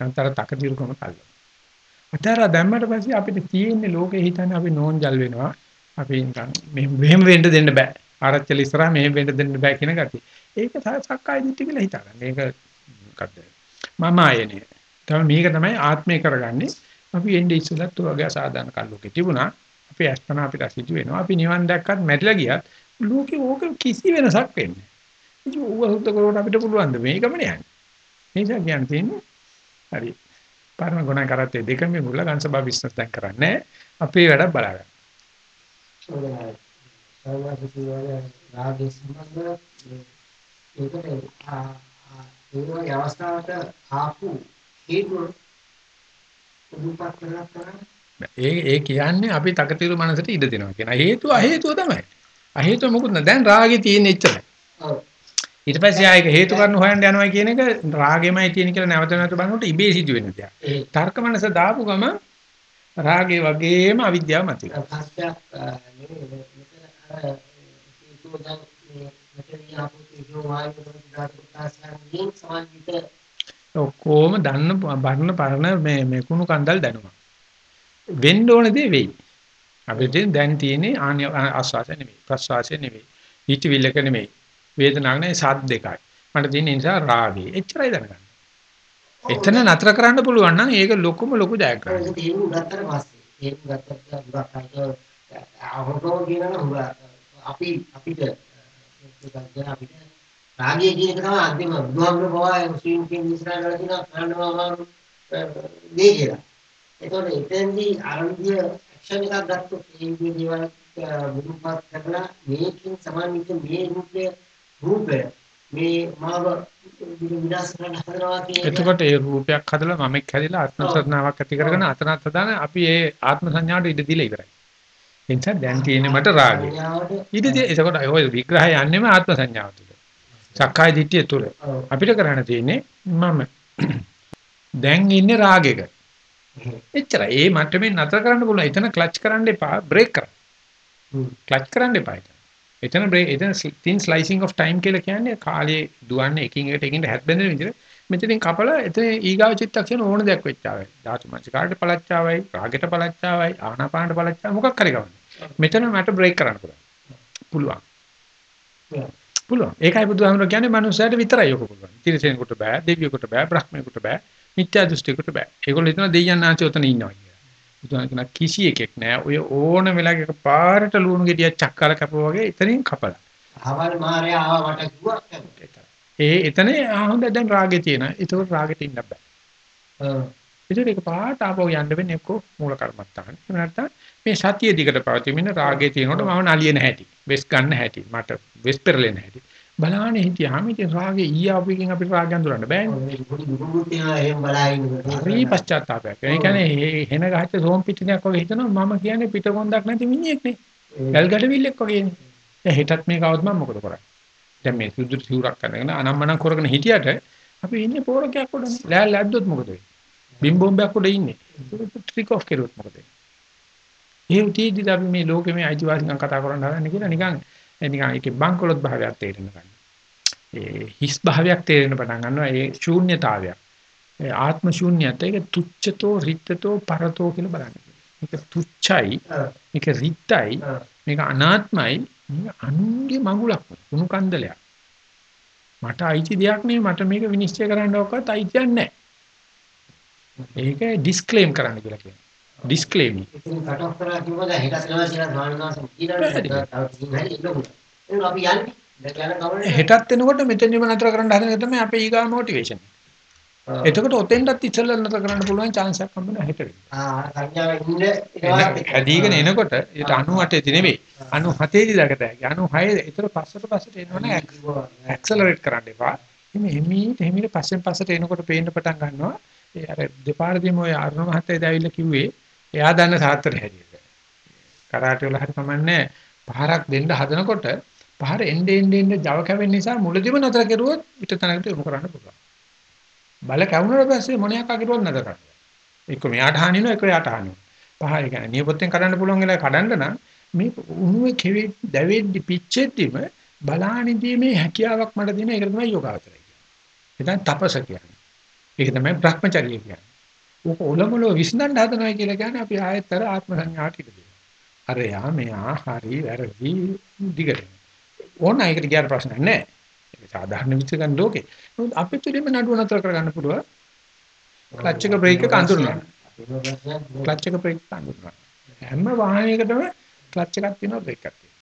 නැන්තර තකතිරුකම කල්ල. අතර දැම්මට පස්සේ අපිට තියෙන්නේ ලෝකේ හිතන්නේ අපි නෝන්ජල් වෙනවා. අපි නිකන් මෙහෙම වෙන්න දෙන්න බෑ. ආරච්චල ඉස්සරහා මෙහෙම වෙන්න දෙන්න බෑ කියන ගතිය. ඒක සක්කාය දිට්ඨිය කියලා හිතාගන්න. මේක මොකද්ද? මම ආයනේ. තමයි මේක තමයි ආත්මය කරගන්නේ. අපි එන්නේ ඉස්සලත් වගේ අසාධාරණ කල්ලෝකේ තිබුණා. අපි අස්තන අපිට සිදු වෙනවා. අපි නිවන් දැක්කත් මැරිලා ගියත් ලෝකේ ඕක කිසි වෙනසක් වෙන්නේ ඉතින් ඌව සුද්ධ කරවට අපිට පුළුවන් ද මේකම යන්නේ. නිසා කියන්න තියෙන්නේ හරි. පරම ගුණ කරත්තේ දෙකම මුල ගන්සබා බිස්නස් දැන් කරන්නේ අපේ වැඩ බලාගන්න. ඒකේ අවස්ථාවට ආපු හේතුව උදුපත් කරලා ඒ ඒ කියන්නේ අපි තකතිරු මනසට ඉඩ දෙනවා කියන හේතුව අහේතුව තමයි. අහේතුව මොකුත් නෑ. දැන් රාගේ තියෙන එච්චරයි. ඊට පස්සේ ආයක හේතු කාරණා හොයන්න යනවා කියන එක රාගෙමයි තියෙන කියලා නැවත නැවත බලනකොට ඉබේ සිදු වෙන දෙයක්. තර්ක මනස දාපු ගම රාගේ වගේම අවිද්‍යාව මතයි. ඔක්කොම දන්න බර්ණ පරණ මේ මේ කුණු කන්දල් දැනුමා. වෙන්න ඕන දේ වෙයි. අපිට දැන් තියෙන්නේ ආස්වාසය නෙමෙයි ප්‍රස්වාසය නෙමෙයි. හිතවිල්ලක නෙමෙයි. වේදනාවක් නෙවෙයි සාත් දෙකයි. මට තියෙන නිසා රාගය. එච්චරයි දැනගන්න. එතන නතර කරන්න පුළුවන් නම් ඒක ලොකුම ලොකු ජයග්‍රහණයක්. ඒක උගත්තට පස්සේ ඒක උගත්තට උගක් අයිතෝ අහෝතෝ කියනවා උග අපි අපිට අපිට රාගය කියන එක තමයි අන්තිම බුදුහාමුදුරුවෝ පවා මුස්ලිම් කෙනෙක් ඉස්සරහ කරලා තියෙන කන්නවාම දේ කියලා. ඒතකොට එතෙන්දී ආරම්භය ඇක්ෂන් එකක් ගත්තොත් ඒ දේවල් බුදුපත් කරලා මේකෙන් සමානිත මේ රූපය රූපය මේ මාව විනාශ කරන්න හදනවා කියන එතකොට ඒ රූපයක් හදලා මමෙක් හැදිලා ආත්ම සංඥාවක් ඇති කරගෙන අතනත් හදාන අපි ඒ ආත්ම සංඥාවට ඉඩ දීලා ඉවරයි. ඒ නිසා දැන් තියෙන්නේ මට රාගය. ඉඩ දී එතකොට ඔය විග්‍රහය යන්නේම ආත්ම සංඥාව තුළ. සක්කාය දිට්ඨිය තුළ. අපිට කරන්න තියෙන්නේ මම දැන් ඉන්නේ රාගෙක. එච්චරයි. ඒ මට්ටමින් නතර කරන්න පුළුවන්. එතන ක්ලච් කරන්න එපා, බ්‍රේක් කරන්න. ක්ලච් කරන්න එපා. එතන එතන thin slicing of time කියලා කියන්නේ කාලේ දුවන්නේ එකින් එකට එකින් බැඳෙන විදිහට මෙතනින් කපලා එතන ඊගාව චිත්තක්ෂණ ඕන දෙයක් වෙච්චාවයි ධාතු මනසිකාරට පළච්චාවයි රාගෙට පළච්චාවයි ආනාපානට පළච්චා මොකක් හරි ගවන්නේ මෙතන මට බ්‍රේක් කරන්න පුළුවන් පුළුවන් ඒකයි බුදුහාමුදුරුවෝ කියන්නේ මනුස්සයාට විතරයි ඔක පුළුවන් තිරසෙනෙකුට බෑ දෙවියෙකුට බෑ බ්‍රහ්මයෙකුට බෑ මිත්‍යා දෘෂ්ටියකට බෑ ඒගොල්ලෝ හිතනවා දෙයයන් ආංශය උතන ඉන්නවා බුදුහාම කිසි එකෙක් නෑ. ඔය ඕන වෙලාවක පාරට ලුණු ගෙඩියක් චක්කාල කපුවා වගේ එතනින් කපලා. අවල් මාර්යා ආව මට කිව්වා ඒ එතන හොඳ දැන් රාගේ තියෙනවා. ඒක රාගෙට ඉන්න බෑ. ඔව්. ඒක එක පාට ආපහු යන්න වෙන්නේ එක්ක මූල කර්මත්තාන. එහෙම නැත්නම් මේ සතිය දිගට පවතිමින් රාගේ තියෙනකොට මම නලියෙන හැටි, වෙස් ගන්න හැටි, මට වෙස් පෙරලෙන හැටි. බලානේ හිටියාම ඉතින් රාගේ ඊයාවකින් අපිට රාගය අඳුරන්න බෑනේ. එහෙම බලාගෙන හරි පශ්චාත්තාපයක්. ඒ කියන්නේ හෙන ගහච්ච සෝම් පිටිනයක් වගේ හිතනවා මම කියන්නේ පිටකොන්දක් නැති මිනිහෙක් නේ. ගල් ගැඩවිල්ලෙක් වගේනේ. දැන් හෙටත් මේක આવුත් මම මොකද කරන්නේ? දැන් මේ සුදු සිවුරක් කරගෙන අනම්මනම් කරගෙන හිටියට අපි ඉන්නේ පෝරකයක් උඩනේ. ලෑල් ලැද්දොත් මොකද වෙන්නේ? බිම් බෝම්බයක් උඩ ඉන්නේ. ට්‍රික් ඔෆ් කරුවොත් මොකද වෙන්නේ? ඒ උටීදී අපි මේ ලෝකෙ මේ අයිතිවාසිකම් කතා කරන්න හදන්නේ කියලා නිකන් නිකන් ඒකේ බංකොලොත් භාවයක් තේරෙන්න ගන්න. ඒ හිස් භාවයක් තේරෙන්න පටන් ගන්නවා ඒ ශූන්‍යතාවයක්. ඒ ආත්ම ශූන්‍යත ඒක තුච්ඡතෝ රිත්තතෝ පරතෝ කියලා බලන්න. මේක තුච්ඡයි මේක රිත්තයි මේක අනාත්මයි මේක අනුන්ගේ මඟුලක් උණු කන්දලයක්. මට අයිති දෙයක් නෙවෙයි මට මේක විනිශ්චය කරන්න ඔක්කත් අයිතියක් නැහැ. ඒක ඩිස්ක්ලේම් කරන්න කියලා කියනවා. ඩිස්ක්ලේමින්. ඉතින් කට් ඔෆ් කරලා කිව්වද හෙට සිලබස් එක ස්වාමීන් වහන්සේ කියලා අපි යන්නේ. දැන් යන ගමනේ හෙටත් එනකොට මෙතනදිම නතර කරන්න හදන එක තමයි අපේ ඊගා මොටිවේෂන්. එතකොට ඔතෙන්ටත් ඉස්සෙල්ලා නතර කරන්න පුළුවන් chance එකක් හම්බ වෙනවා හෙට. ආ සංඥාව ඉන්න එන- හැදීගෙන එනකොට ඒට 98 දී නෙවෙයි 97 දී දකට හැකි 96 ඒතර පස්සට පස්සට එනවනේ ඇක්සලරේට් කරන්න එපා. එimhe හිමීට හිමීට පස්සෙන් පස්සට එනකොට පේන්න පටන් ගන්නවා. ඒ අර දෙපාරදීම ඔය අරුණ මහත්තයා දැවිලා කිව්වේ එයා දන්න සාත්‍තරය හැටියට. කරාටි වල හරි කමන්නේ පහරක් දෙන්න හදනකොට පහර එන්නේ එන්නේ එන්නේ Java කැවෙන නිසා මුලදිම නතර කරුවොත් පිට තැනකට යොමු කරන්න පුළුවන්. බල කැවුනට පස්සේ මොණයක් අකිරුවත් නතර කරන්න. එක්ක මෙයාට හානි වෙනවා එක්ක එයාට හානි වෙනවා. පහ ඒ කියන්නේ නියපොත්තෙන් කඩන්න පුළුවන් වෙලාව කඩන්න නම් මේ උණුවේ කෙවෙ දැවෙද්දි පිච්චෙද්දිම බලානිදීමේ හැකියාවක් මට දෙන එක තමයි යෝගාවචරය කියන්නේ. ඒක තපස කියන්නේ. ඒක තමයි භ්‍රමචර්ය කියන්නේ. ඕක ඔලමුල විශ්නන්න හදනවා කියලා කියන්නේ අපි ආයතර ආත්ම සංඥාට ඉඳ දෙනවා. අර යා මෙයා හරි වැරදි දිගට. ඕන ඒකට කියන ප්‍රශ්නයක් නැහැ. ඒක සාධාරණ විච ගන්න ලෝකේ. නමුත් අපිට දෙන්න නඩුව නතර කරගන්න පුළුවන්. ක්ලච් එක බ්‍රේක් එක අඳුරනවා. ක්ලච් එක බ්‍රේක් එක අඳුරනවා. හැම වාහනයකටම ක්ලච් එකක් තියෙනවා බ්‍රේක් එකක් තියෙනවා.